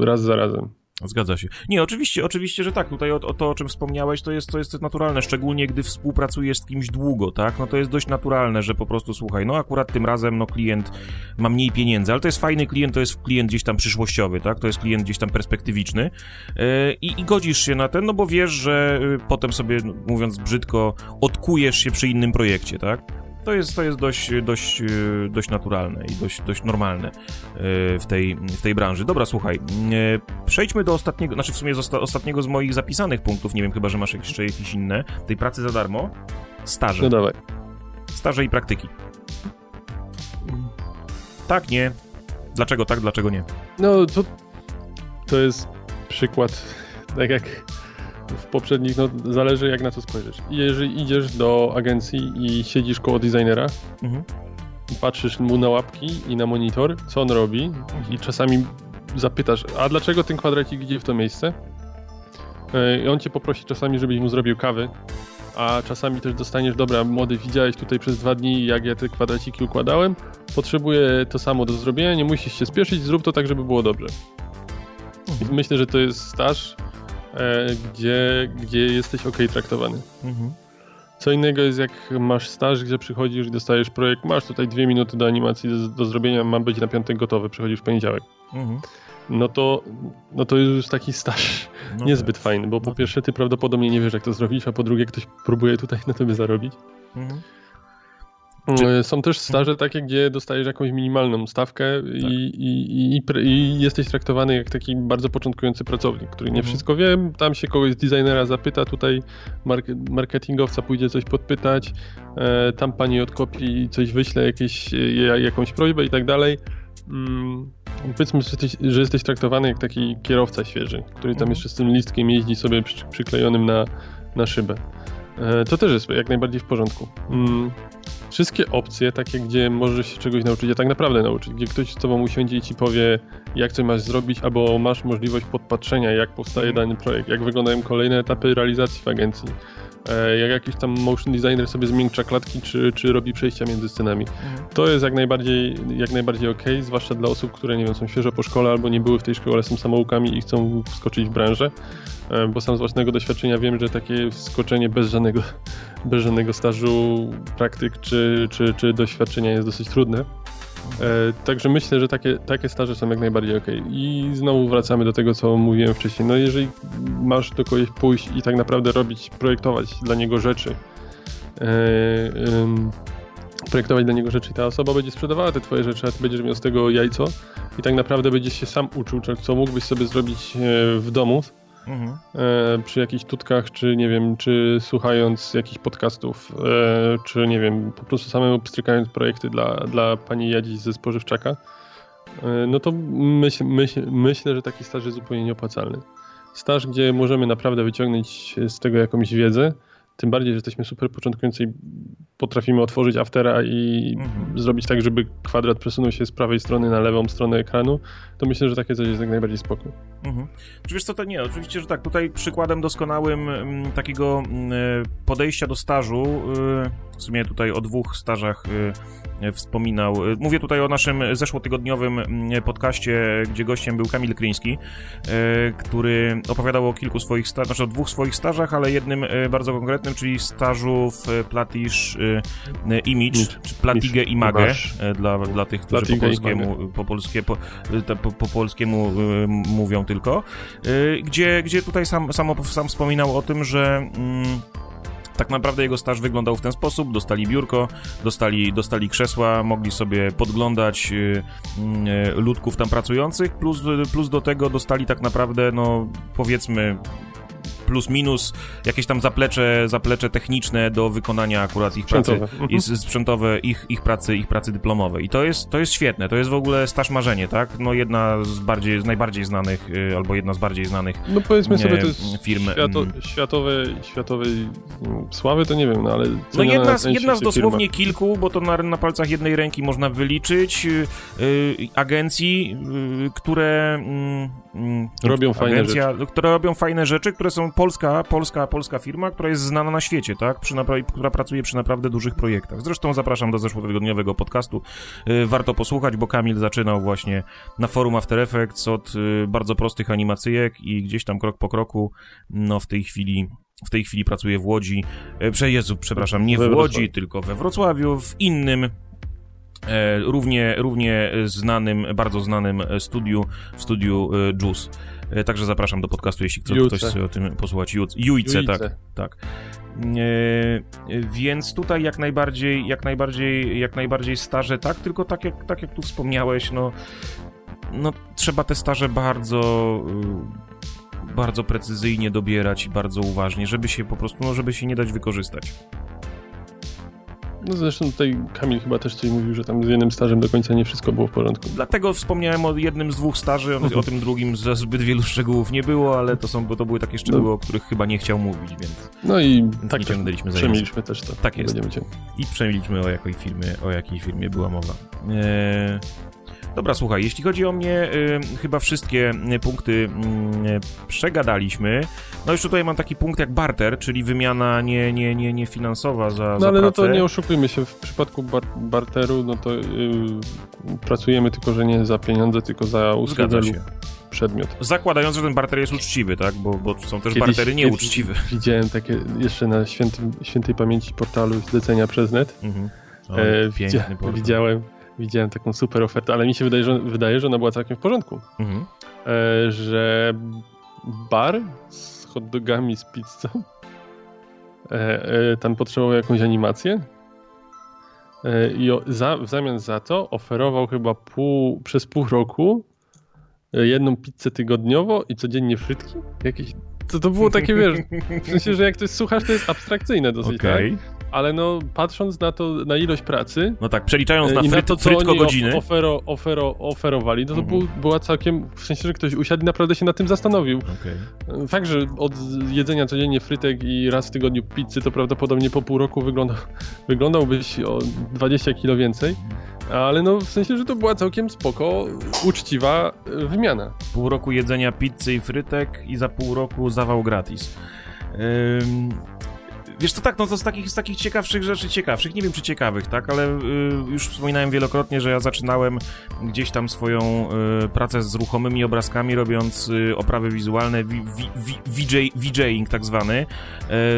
[SPEAKER 2] raz za razem.
[SPEAKER 1] Zgadza się. Nie, oczywiście, oczywiście, że tak. Tutaj o, o, to, o czym wspomniałeś, to jest, to jest naturalne, szczególnie gdy współpracujesz z kimś długo, tak? No to jest dość naturalne, że po prostu słuchaj, no akurat tym razem, no klient ma mniej pieniędzy, ale to jest fajny klient, to jest klient gdzieś tam przyszłościowy, tak? To jest klient gdzieś tam perspektywiczny yy, i, i godzisz się na ten, no bo wiesz, że yy, potem sobie, mówiąc brzydko, odkujesz się przy innym projekcie, tak? To jest, to jest dość, dość, e, dość naturalne i dość, dość normalne e, w tej, w tej branży. Dobra, słuchaj, e, przejdźmy do ostatniego, znaczy w sumie z osta ostatniego z moich zapisanych punktów, nie wiem, chyba, że masz jeszcze jakieś inne, tej pracy za darmo, staże.
[SPEAKER 2] No dawaj.
[SPEAKER 1] Staże i praktyki. Tak, nie. Dlaczego tak, dlaczego nie?
[SPEAKER 2] No, to, to jest przykład, tak jak w poprzednich, no zależy jak na to spojrzysz. Jeżeli idziesz do agencji i siedzisz koło designera, mhm. patrzysz mu na łapki i na monitor, co on robi i czasami zapytasz, a dlaczego ten kwadracik idzie w to miejsce? E, I on cię poprosi czasami, żebyś mu zrobił kawy, a czasami też dostaniesz, dobra, młody, widziałeś tutaj przez dwa dni, jak ja te kwadraciki układałem, potrzebuję to samo do zrobienia, nie musisz się spieszyć, zrób to tak, żeby było dobrze. Mhm. Myślę, że to jest staż, gdzie, gdzie jesteś ok traktowany. Mhm. Co innego jest jak masz staż, gdzie przychodzisz i dostajesz projekt, masz tutaj dwie minuty do animacji do, do zrobienia, mam być na piątek gotowy, przychodzisz w poniedziałek. Mhm. No to, no to jest już taki staż no niezbyt tak. fajny, bo po no. pierwsze ty prawdopodobnie nie wiesz jak to zrobić, a po drugie ktoś próbuje tutaj na tobie zarobić. Mhm. Czy... Są też staże takie, gdzie dostajesz jakąś minimalną stawkę tak. i, i, i, i, jesteś traktowany jak taki bardzo początkujący pracownik, który nie mhm. wszystko wie. Tam się kogoś z designera zapyta, tutaj marketingowca pójdzie coś podpytać, e, tam pani od kopii coś wyśle, jakieś, jakąś prośbę i tak dalej. Mm, powiedzmy, że jesteś, że jesteś, traktowany jak taki kierowca świeży, który tam mhm. jeszcze z tym listkiem jeździ sobie przy, przyklejonym na, na szybę. E, to też jest jak najbardziej w porządku. Mm, wszystkie opcje, takie, gdzie możesz się czegoś nauczyć, a tak naprawdę nauczyć, gdzie ktoś z tobą usiądzie i ci powie, jak coś masz zrobić, albo masz możliwość podpatrzenia, jak powstaje mhm. dany projekt, jak wyglądają kolejne etapy realizacji w agencji, jak jakiś tam motion designer sobie zmiękcza klatki, czy, czy robi przejścia między scenami. Mhm. To jest jak najbardziej, jak najbardziej ok, zwłaszcza dla osób, które nie wiem, są świeżo po szkole albo nie były w tej szkole, są samoukami i chcą wskoczyć w branżę. E, bo sam z własnego doświadczenia wiem, że takie wskoczenie bez żadnego, bez żadnego stażu, praktyk czy, czy, czy doświadczenia jest dosyć trudne. E, także myślę, że takie, takie staże są jak najbardziej ok. I znowu wracamy do tego, co mówiłem wcześniej. No jeżeli masz do kogoś pójść i tak naprawdę robić, projektować dla niego rzeczy, e, projektować dla niego rzeczy i ta osoba będzie sprzedawała te twoje rzeczy, a ty będziesz miał z tego jajco i tak naprawdę będziesz się sam uczył, co mógłbyś sobie zrobić w domu, mhm. e, przy jakichś tutkach, czy nie wiem, czy słuchając jakichś podcastów, e, czy nie wiem, po prostu samemu pstrykając projekty dla, dla pani Jadzi ze Spożywczaka, e, no to myśl, myśl, myślę, że taki staż jest zupełnie nieopłacalny. Staż, gdzie możemy naprawdę wyciągnąć z tego jakąś wiedzę, tym bardziej, że jesteśmy super początkujący i potrafimy otworzyć aftera i mhm. zrobić tak, żeby kwadrat przesunął się z prawej strony na lewą stronę ekranu, to myślę, że takie coś jest jak najbardziej spoko.
[SPEAKER 1] Mhm. Czy wiesz co, to nie, oczywiście, że tak, tutaj przykładem doskonałym m, mm, takiego m, mm, podejścia do stażu, y, w sumie tutaj o dwóch stażach y, wspominał, y, mówię tutaj o naszym zeszłotygodniowym mm, podcaście, gdzie gościem był Kamil Kryński, który opowiadał o kilku swoich stażach, znaczy o dwóch swoich stażach, ale jednym bardzo konkretnym, czyli stażu w Platish Image, czy Platigę Image, dla, dla tych, którzy po polskiemu, po, polskie, po, po, po polskiemu y, mówią tylko, y, gdzie, gdzie tutaj sam, sam, sam wspominał o tym, że... Mm, tak naprawdę jego staż wyglądał w ten sposób: dostali biurko, dostali, dostali krzesła, mogli sobie podglądać y, y, ludków tam pracujących, plus, plus do tego dostali tak naprawdę, no powiedzmy, plus minus jakieś tam zaplecze, zaplecze techniczne do wykonania akurat ich pracy mhm. i sprzętowe, ich, ich pracy, ich pracy dyplomowej. I to jest, to jest świetne, to jest w ogóle staż marzenie, tak? No jedna z bardziej, z najbardziej znanych, y, albo jedna z bardziej znanych
[SPEAKER 2] No powiedzmy sobie, to jest firm. Świato, mm. światowej, światowej sławy, to nie wiem, no ale...
[SPEAKER 1] No jedna, z, jedna z dosłownie firma. kilku, bo to na, na palcach jednej ręki można wyliczyć, yy, agencji, yy, które... Mm,
[SPEAKER 2] mm, robią fajne agencja, rzeczy.
[SPEAKER 1] Które robią fajne rzeczy, które są polska, polska, polska firma, która jest znana na świecie, tak? Przy która pracuje przy naprawdę dużych projektach. Zresztą zapraszam do zeszłotygodniowego podcastu. Yy, warto posłuchać, bo Kamil zaczynał właśnie na forum After Effects od yy, bardzo prostych animacyjek i gdzieś tam krok po kroku, no w tej chwili w tej chwili pracuje w Łodzi, e, Jezu, przepraszam, nie w Łodzi, tylko we Wrocławiu, w innym e, równie, równie znanym, bardzo znanym studiu, w studiu e, Juice. E, także zapraszam do podcastu, jeśli chce ktoś chce o tym posłuchać. Ju, Jujce, tak. tak. E, więc tutaj jak najbardziej, jak najbardziej, jak najbardziej staże, tak, tylko tak jak, tak jak tu wspomniałeś, no, no trzeba te staże bardzo y, bardzo precyzyjnie dobierać i bardzo uważnie, żeby się po prostu, no, żeby się nie dać wykorzystać.
[SPEAKER 2] No zresztą tutaj Kamil chyba też coś mówił, że tam z jednym stażem do końca nie wszystko było w porządku.
[SPEAKER 1] Dlatego wspomniałem o jednym z dwóch staży, o, o tym drugim za zbyt wielu szczegółów nie było, ale to są, bo to były takie szczegóły, no. o których chyba nie chciał mówić, więc
[SPEAKER 2] No i tak
[SPEAKER 1] nie ciągnęliśmy
[SPEAKER 2] za Przemiliśmy też to.
[SPEAKER 1] Tak jest. I przemiliśmy o jakiej firmie, o jakiej firmie była mowa. Eee... Dobra, słuchaj, jeśli chodzi o mnie, y, chyba wszystkie punkty y, przegadaliśmy. No już tutaj mam taki punkt jak barter, czyli wymiana nie, nie, nie, nie finansowa za,
[SPEAKER 2] no,
[SPEAKER 1] za
[SPEAKER 2] ale
[SPEAKER 1] pracę.
[SPEAKER 2] no to nie oszukujmy się, w przypadku bar barteru, no to y, pracujemy tylko, że nie za pieniądze, tylko za usługę przedmiot.
[SPEAKER 1] Zakładając, że ten barter jest uczciwy, tak? Bo, bo są też kiedyś, bartery nieuczciwe.
[SPEAKER 2] Widziałem takie jeszcze na świętym, świętej pamięci portalu zlecenia przez net. Mhm.
[SPEAKER 1] O, e, widzia
[SPEAKER 2] widziałem widziałem taką super ofertę, ale mi się wydaje, że, wydaje, że ona była całkiem w porządku. Mhm. E, że bar z hot dogami z pizzą e, e, tam potrzebował jakąś animację e, i za, w zamian za to oferował chyba pół, przez pół roku e, jedną pizzę tygodniowo i codziennie frytki. Jakieś, to, to było takie, wiesz, w sensie, że jak to jest, słuchasz, to jest abstrakcyjne dosyć, okay. tak? Ale no patrząc na to, na ilość pracy...
[SPEAKER 1] No tak, przeliczając na, fryt, na to, frytko godziny...
[SPEAKER 2] Ofero, ofero, oferowali, no to mhm. był, była całkiem, w sensie, że ktoś usiadł i naprawdę się nad tym zastanowił. Okay. Fakt, że od jedzenia codziennie frytek i raz w tygodniu pizzy, to prawdopodobnie po pół roku wygląda, wyglądałbyś o 20 kilo więcej. Ale no w sensie, że to była całkiem spoko, uczciwa wymiana.
[SPEAKER 1] Pół roku jedzenia pizzy i frytek i za pół roku zawał gratis. Ym, Wiesz co, tak, no to z takich, z takich ciekawszych rzeczy, ciekawszych, nie wiem czy ciekawych, tak, ale y, już wspominałem wielokrotnie, że ja zaczynałem gdzieś tam swoją y, pracę z ruchomymi obrazkami, robiąc y, oprawy wizualne, v, v, VJ, VJing tak zwany.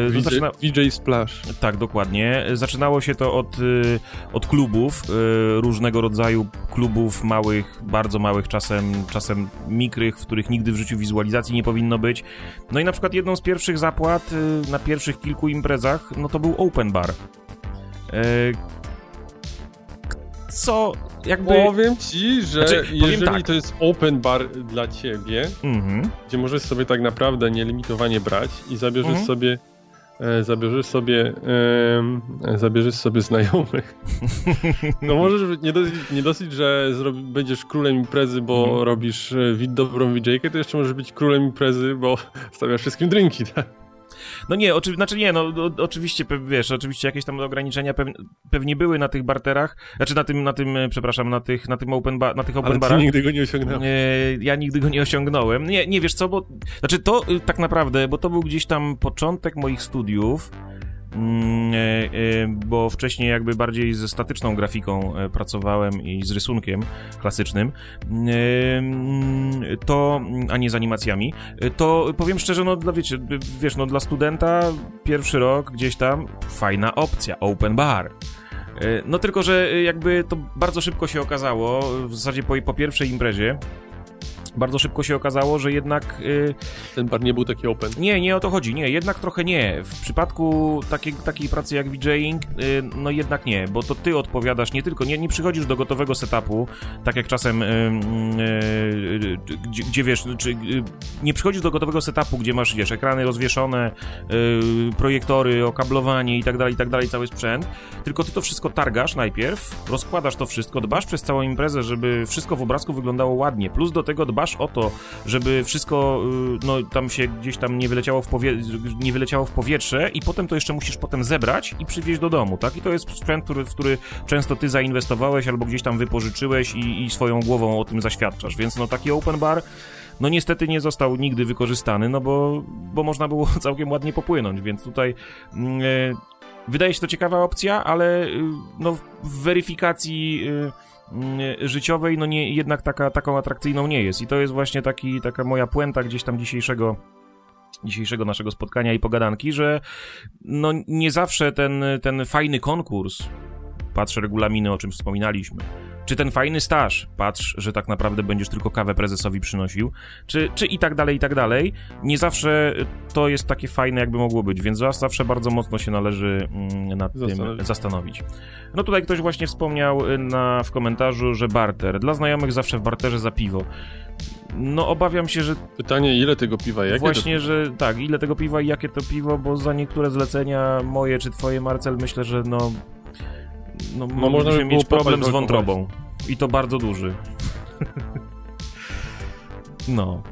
[SPEAKER 2] Y, VJ, zaczyna... VJ Splash.
[SPEAKER 1] Tak, dokładnie. Zaczynało się to od, y, od klubów, y, różnego rodzaju klubów, małych, bardzo małych, czasem, czasem mikrych, w których nigdy w życiu wizualizacji nie powinno być. No i na przykład jedną z pierwszych zapłat na pierwszych kilku imprezach imprezach, no to był open bar. E, co jakby...
[SPEAKER 2] Powiem ci, że znaczy, jeżeli tak. to jest open bar dla ciebie, mhm. gdzie możesz sobie tak naprawdę nielimitowanie brać i zabierzesz mhm. sobie e, zabierzesz sobie e, zabierzesz sobie znajomych. No możesz nie dosyć, nie dosyć że zrobi, będziesz królem imprezy, bo mhm. robisz e, dobrą VJ-kę, to jeszcze możesz być królem imprezy, bo stawiasz wszystkim drinki, tak?
[SPEAKER 1] No nie, oczy, znaczy nie, no o, oczywiście, wiesz, oczywiście jakieś tam ograniczenia pewnie, pewnie były na tych barterach, znaczy na tym, na tym, e, przepraszam, na tych, na tym open, ba, na tych open
[SPEAKER 2] Ale
[SPEAKER 1] barach.
[SPEAKER 2] nigdy go nie osiągnąłem. E,
[SPEAKER 1] ja nigdy go nie osiągnąłem. Nie, nie wiesz co, bo, znaczy to y, tak naprawdę, bo to był gdzieś tam początek moich studiów, bo wcześniej jakby bardziej ze statyczną grafiką e, pracowałem i z rysunkiem klasycznym, mm, to, a nie z animacjami, to powiem szczerze, no dla, wiecie, wiesz, no dla studenta pierwszy rok gdzieś tam fajna opcja, open bar. No tylko, że jakby to bardzo szybko się okazało, w zasadzie po, po pierwszej imprezie, bardzo szybko się okazało, że jednak... Yy,
[SPEAKER 2] Ten bar nie był taki open.
[SPEAKER 1] Nie, nie o to chodzi, nie, jednak trochę nie. W przypadku takiej, takiej pracy jak VJing, yy, no jednak nie, bo to ty odpowiadasz nie tylko, nie, nie przychodzisz do gotowego setupu, tak jak czasem, yy, gdzie, gdzie, wiesz, czy, y, nie przychodzisz do gotowego setupu, gdzie masz, wiesz, ekrany rozwieszone, y, projektory, okablowanie i tak dalej, i tak dalej, cały sprzęt, tylko ty to wszystko targasz najpierw, rozkładasz to wszystko, dbasz przez całą imprezę, żeby wszystko w obrazku wyglądało ładnie, plus do tego dbasz o to, żeby wszystko y, no, tam się gdzieś tam nie wyleciało, w nie wyleciało w powietrze i potem to jeszcze musisz potem zebrać i przywieźć do domu, tak? I to jest sprzęt, który, w który często ty zainwestowałeś albo gdzieś tam wypożyczyłeś i, i swoją głową o tym zaświadczasz, więc no taki open bar no niestety nie został nigdy wykorzystany, no bo, bo można było całkiem ładnie popłynąć, więc tutaj yy, wydaje się to ciekawa opcja, ale yy, no w weryfikacji yy, życiowej, no nie, jednak taka, taką atrakcyjną nie jest. I to jest właśnie taki, taka moja puenta gdzieś tam dzisiejszego dzisiejszego naszego spotkania i pogadanki, że no nie zawsze ten, ten fajny konkurs, patrzę regulaminy, o czym wspominaliśmy, czy ten fajny staż, patrz, że tak naprawdę będziesz tylko kawę prezesowi przynosił, czy, czy i tak dalej, i tak dalej. Nie zawsze to jest takie fajne, jakby mogło być, więc zawsze bardzo mocno się należy mm, nad zastanowić. tym zastanowić. No tutaj ktoś właśnie wspomniał y, na, w komentarzu, że barter. Dla znajomych zawsze w barterze za piwo. No obawiam się, że...
[SPEAKER 2] Pytanie, ile tego piwa, jakie
[SPEAKER 1] Właśnie, że tak, ile tego piwa i jakie to piwo, bo za niektóre zlecenia moje czy twoje, Marcel, myślę, że no no, no można by mieć problem z wątrobą. I to bardzo duży. no.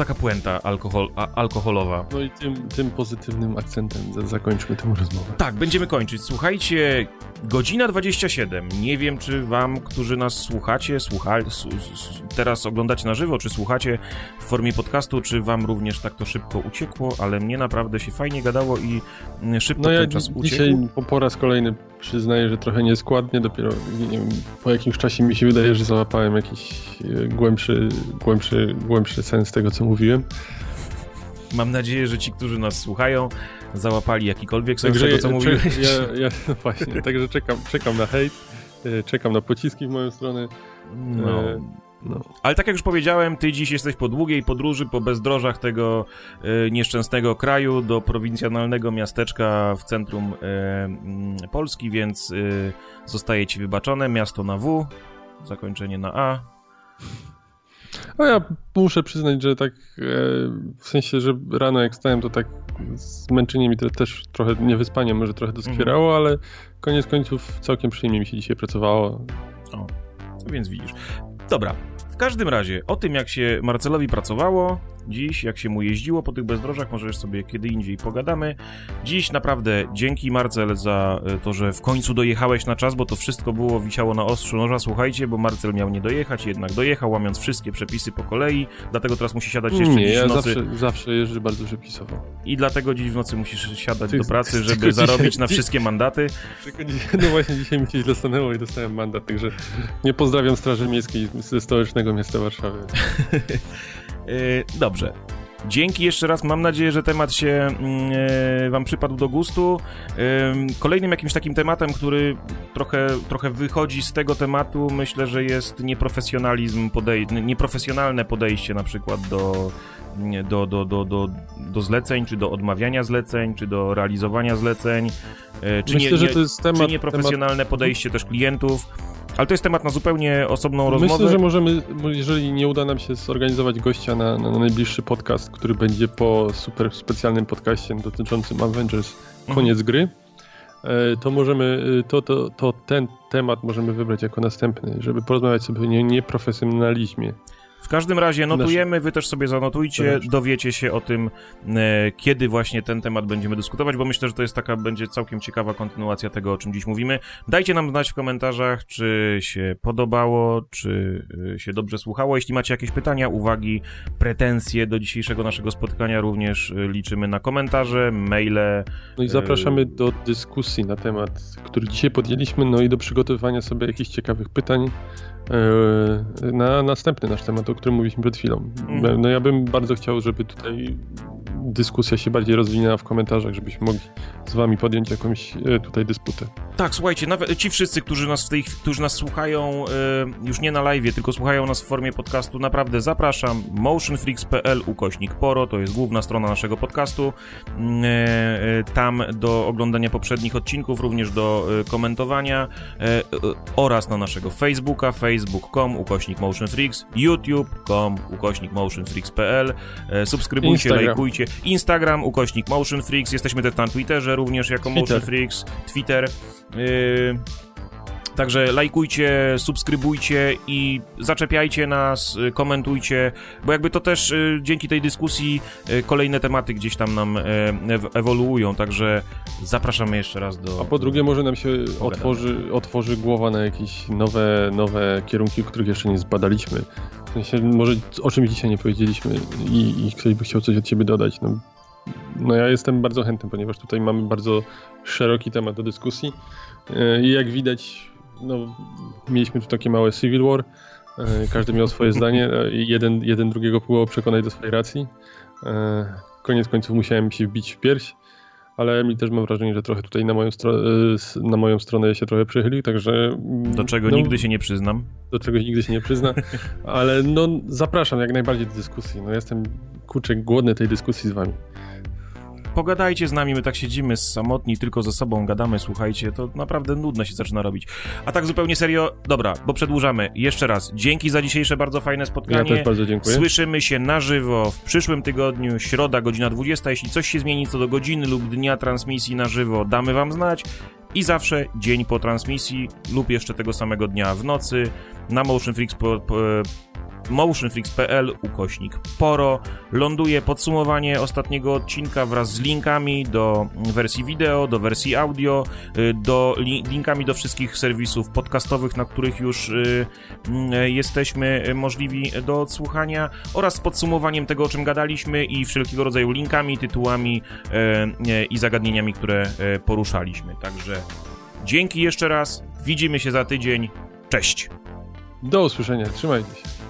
[SPEAKER 1] Taka puenta alkohol, a, alkoholowa.
[SPEAKER 2] No i tym, tym pozytywnym akcentem zakończmy tę rozmowę.
[SPEAKER 1] Tak, będziemy kończyć. Słuchajcie, godzina 27. Nie wiem, czy wam, którzy nas słuchacie, słucha, teraz oglądacie na żywo, czy słuchacie w formie podcastu, czy wam również tak to szybko uciekło, ale mnie naprawdę się fajnie gadało i mm, szybko no ja ten czas uciekł.
[SPEAKER 2] Dzisiaj po, po raz kolejny przyznaję, że trochę nieskładnie, dopiero wiem, po jakimś czasie mi się wydaje, że załapałem jakiś e, głębszy, głębszy, głębszy sens tego, co mówiłem.
[SPEAKER 1] Mam nadzieję, że ci, którzy nas słuchają, załapali jakikolwiek sens tego, co mówiłeś.
[SPEAKER 2] Ja, ja, no właśnie, także czekam, czekam na hejt, e, czekam na pociski w moją stronę. No. E,
[SPEAKER 1] No. Ale tak jak już powiedziałem, ty dziś jesteś po długiej podróży, po bezdrożach tego e, nieszczęsnego kraju do prowincjonalnego miasteczka w centrum e, Polski, więc e, zostaje ci wybaczone. Miasto na W, zakończenie na A.
[SPEAKER 2] No ja muszę przyznać, że tak w sensie, że rano jak stałem, to tak zmęczenie mi też trochę, niewyspanie może trochę doskwierało, mhm. ale koniec końców całkiem przyjemnie mi się dzisiaj pracowało.
[SPEAKER 1] O, więc widzisz. Dobra, każdym razie o tym, jak się Marcelowi pracowało, dziś, jak się mu jeździło po tych bezdrożach, może sobie kiedy indziej pogadamy. Dziś naprawdę dzięki Marcel za e, to, że w końcu dojechałeś na czas, bo to wszystko było, wisiało na ostrzu noża, słuchajcie, bo Marcel miał nie dojechać, jednak dojechał, łamiąc wszystkie przepisy po kolei, dlatego teraz musi siadać jeszcze
[SPEAKER 2] nie,
[SPEAKER 1] dziś
[SPEAKER 2] ja
[SPEAKER 1] w nocy.
[SPEAKER 2] Zawsze, zawsze jeżdżę bardzo przepisowo.
[SPEAKER 1] I dlatego dziś w nocy musisz siadać do pracy, żeby zarobić dzisiaj, na wszystkie mandaty.
[SPEAKER 2] no właśnie dzisiaj mi się źle stanęło i dostałem mandat, także nie pozdrawiam Straży Miejskiej ze stołecznego miasta Warszawy.
[SPEAKER 1] E, dobrze. Dzięki jeszcze raz. Mam nadzieję, że temat się e, Wam przypadł do gustu. kolejnym jakimś takim tematem, który trochę, trochę wychodzi z tego tematu, myślę, że jest nieprofesjonalizm, podej- nieprofesjonalne podejście na przykład do, do, do, do, do, do zleceń, czy do odmawiania zleceń, czy do realizowania zleceń.
[SPEAKER 2] E, czy Myślę, nie, nie, że to jest temat,
[SPEAKER 1] czy nieprofesjonalne temat... podejście też klientów. Ale to jest temat na zupełnie osobną rozmowę.
[SPEAKER 2] Myślę, że możemy, jeżeli nie uda nam się zorganizować gościa na, na najbliższy podcast, który będzie po super specjalnym podcaście dotyczącym Avengers mhm. koniec mhm. gry, e, to możemy, e, to, to, to ten temat możemy wybrać jako następny, żeby porozmawiać sobie o nieprofesjonalizmie.
[SPEAKER 1] W każdym razie notujemy, wy też sobie zanotujcie, dowiecie się o tym, e, kiedy właśnie ten temat będziemy dyskutować, bo myślę, że to jest taka, będzie całkiem ciekawa kontynuacja tego, o czym dziś mówimy. Dajcie nam znać w komentarzach, czy się podobało, czy e, się dobrze słuchało. Jeśli macie jakieś pytania, uwagi, pretensje do dzisiejszego naszego spotkania, również e, liczymy na komentarze, maile.
[SPEAKER 2] No i zapraszamy do dyskusji na temat, który dzisiaj podjęliśmy, no i do przygotowywania sobie jakichś ciekawych pytań na następny nasz temat, o którym mówiliśmy przed chwilą. Mm. No ja bym bardzo chciał, żeby tutaj dyskusja się bardziej rozwinęła w komentarzach, żebyśmy mogli z wami podjąć jakąś e, tutaj dysputę.
[SPEAKER 1] Tak, słuchajcie, nawet ci wszyscy, którzy nas w tej, którzy nas słuchają e, już nie na live, tylko słuchają nas w formie podcastu, naprawdę zapraszam. motionfreaks.pl ukośnik poro, to jest główna strona naszego podcastu. Mm, e, tam do oglądania poprzednich odcinków, również do komentowania oraz na naszego Facebooka, facebook.com ukośnik motionfreaks, youtube.com ukośnik motionfreaks.pl. Subskrybujcie, Instagram. lajkujcie. Instagram, ukośnik Motion Freaks, jesteśmy też na Twitterze również jako Twitter. Motion Freaks, Twitter. Yy... Także lajkujcie, subskrybujcie i zaczepiajcie nas, y, komentujcie, bo jakby to też y, dzięki tej dyskusji y, kolejne tematy gdzieś tam nam ewoluują, także zapraszamy jeszcze raz do...
[SPEAKER 2] A po drugie może nam się otworzy, otworzy głowa na jakieś nowe, nowe kierunki, których jeszcze nie zbadaliśmy. W sensie może o czymś dzisiaj nie powiedzieliśmy i, i ktoś by chciał coś od ciebie dodać. No, no ja jestem bardzo chętny, ponieważ tutaj mamy bardzo szeroki temat do dyskusji i jak widać no, mieliśmy tu takie małe civil war. E, każdy miał swoje zdanie e, i jeden, jeden drugiego próbował przekonać do swojej racji. E, koniec końców musiałem się wbić w pierś, ale mi też mam wrażenie, że trochę tutaj na moją, na moją stronę się trochę przychylił, także...
[SPEAKER 1] Mm, do czego no, nigdy się nie przyznam.
[SPEAKER 2] Do czegoś nigdy się nie przyzna, ale no zapraszam jak najbardziej do dyskusji. No jestem, kurczę, głodny tej dyskusji z wami
[SPEAKER 1] pogadajcie z nami, my tak siedzimy samotni, tylko ze sobą gadamy, słuchajcie, to naprawdę nudno się zaczyna robić. A tak zupełnie serio, dobra, bo przedłużamy. Jeszcze raz, dzięki za dzisiejsze bardzo fajne spotkanie.
[SPEAKER 2] Ja też bardzo dziękuję.
[SPEAKER 1] Słyszymy się na żywo w przyszłym tygodniu, środa, godzina 20. Jeśli coś się zmieni co do godziny lub dnia transmisji na żywo, damy wam znać. I zawsze dzień po transmisji lub jeszcze tego samego dnia w nocy na Motion Freaks po, po, motionfreaks.pl ukośnik poro ląduje podsumowanie ostatniego odcinka wraz z linkami do wersji wideo, do wersji audio, y, do li linkami do wszystkich serwisów podcastowych, na których już y, y, jesteśmy możliwi do odsłuchania oraz z podsumowaniem tego, o czym gadaliśmy i wszelkiego rodzaju linkami, tytułami i zagadnieniami, które poruszaliśmy. Także dzięki jeszcze raz, widzimy się za tydzień. Cześć!
[SPEAKER 2] Do usłyszenia, trzymajcie się.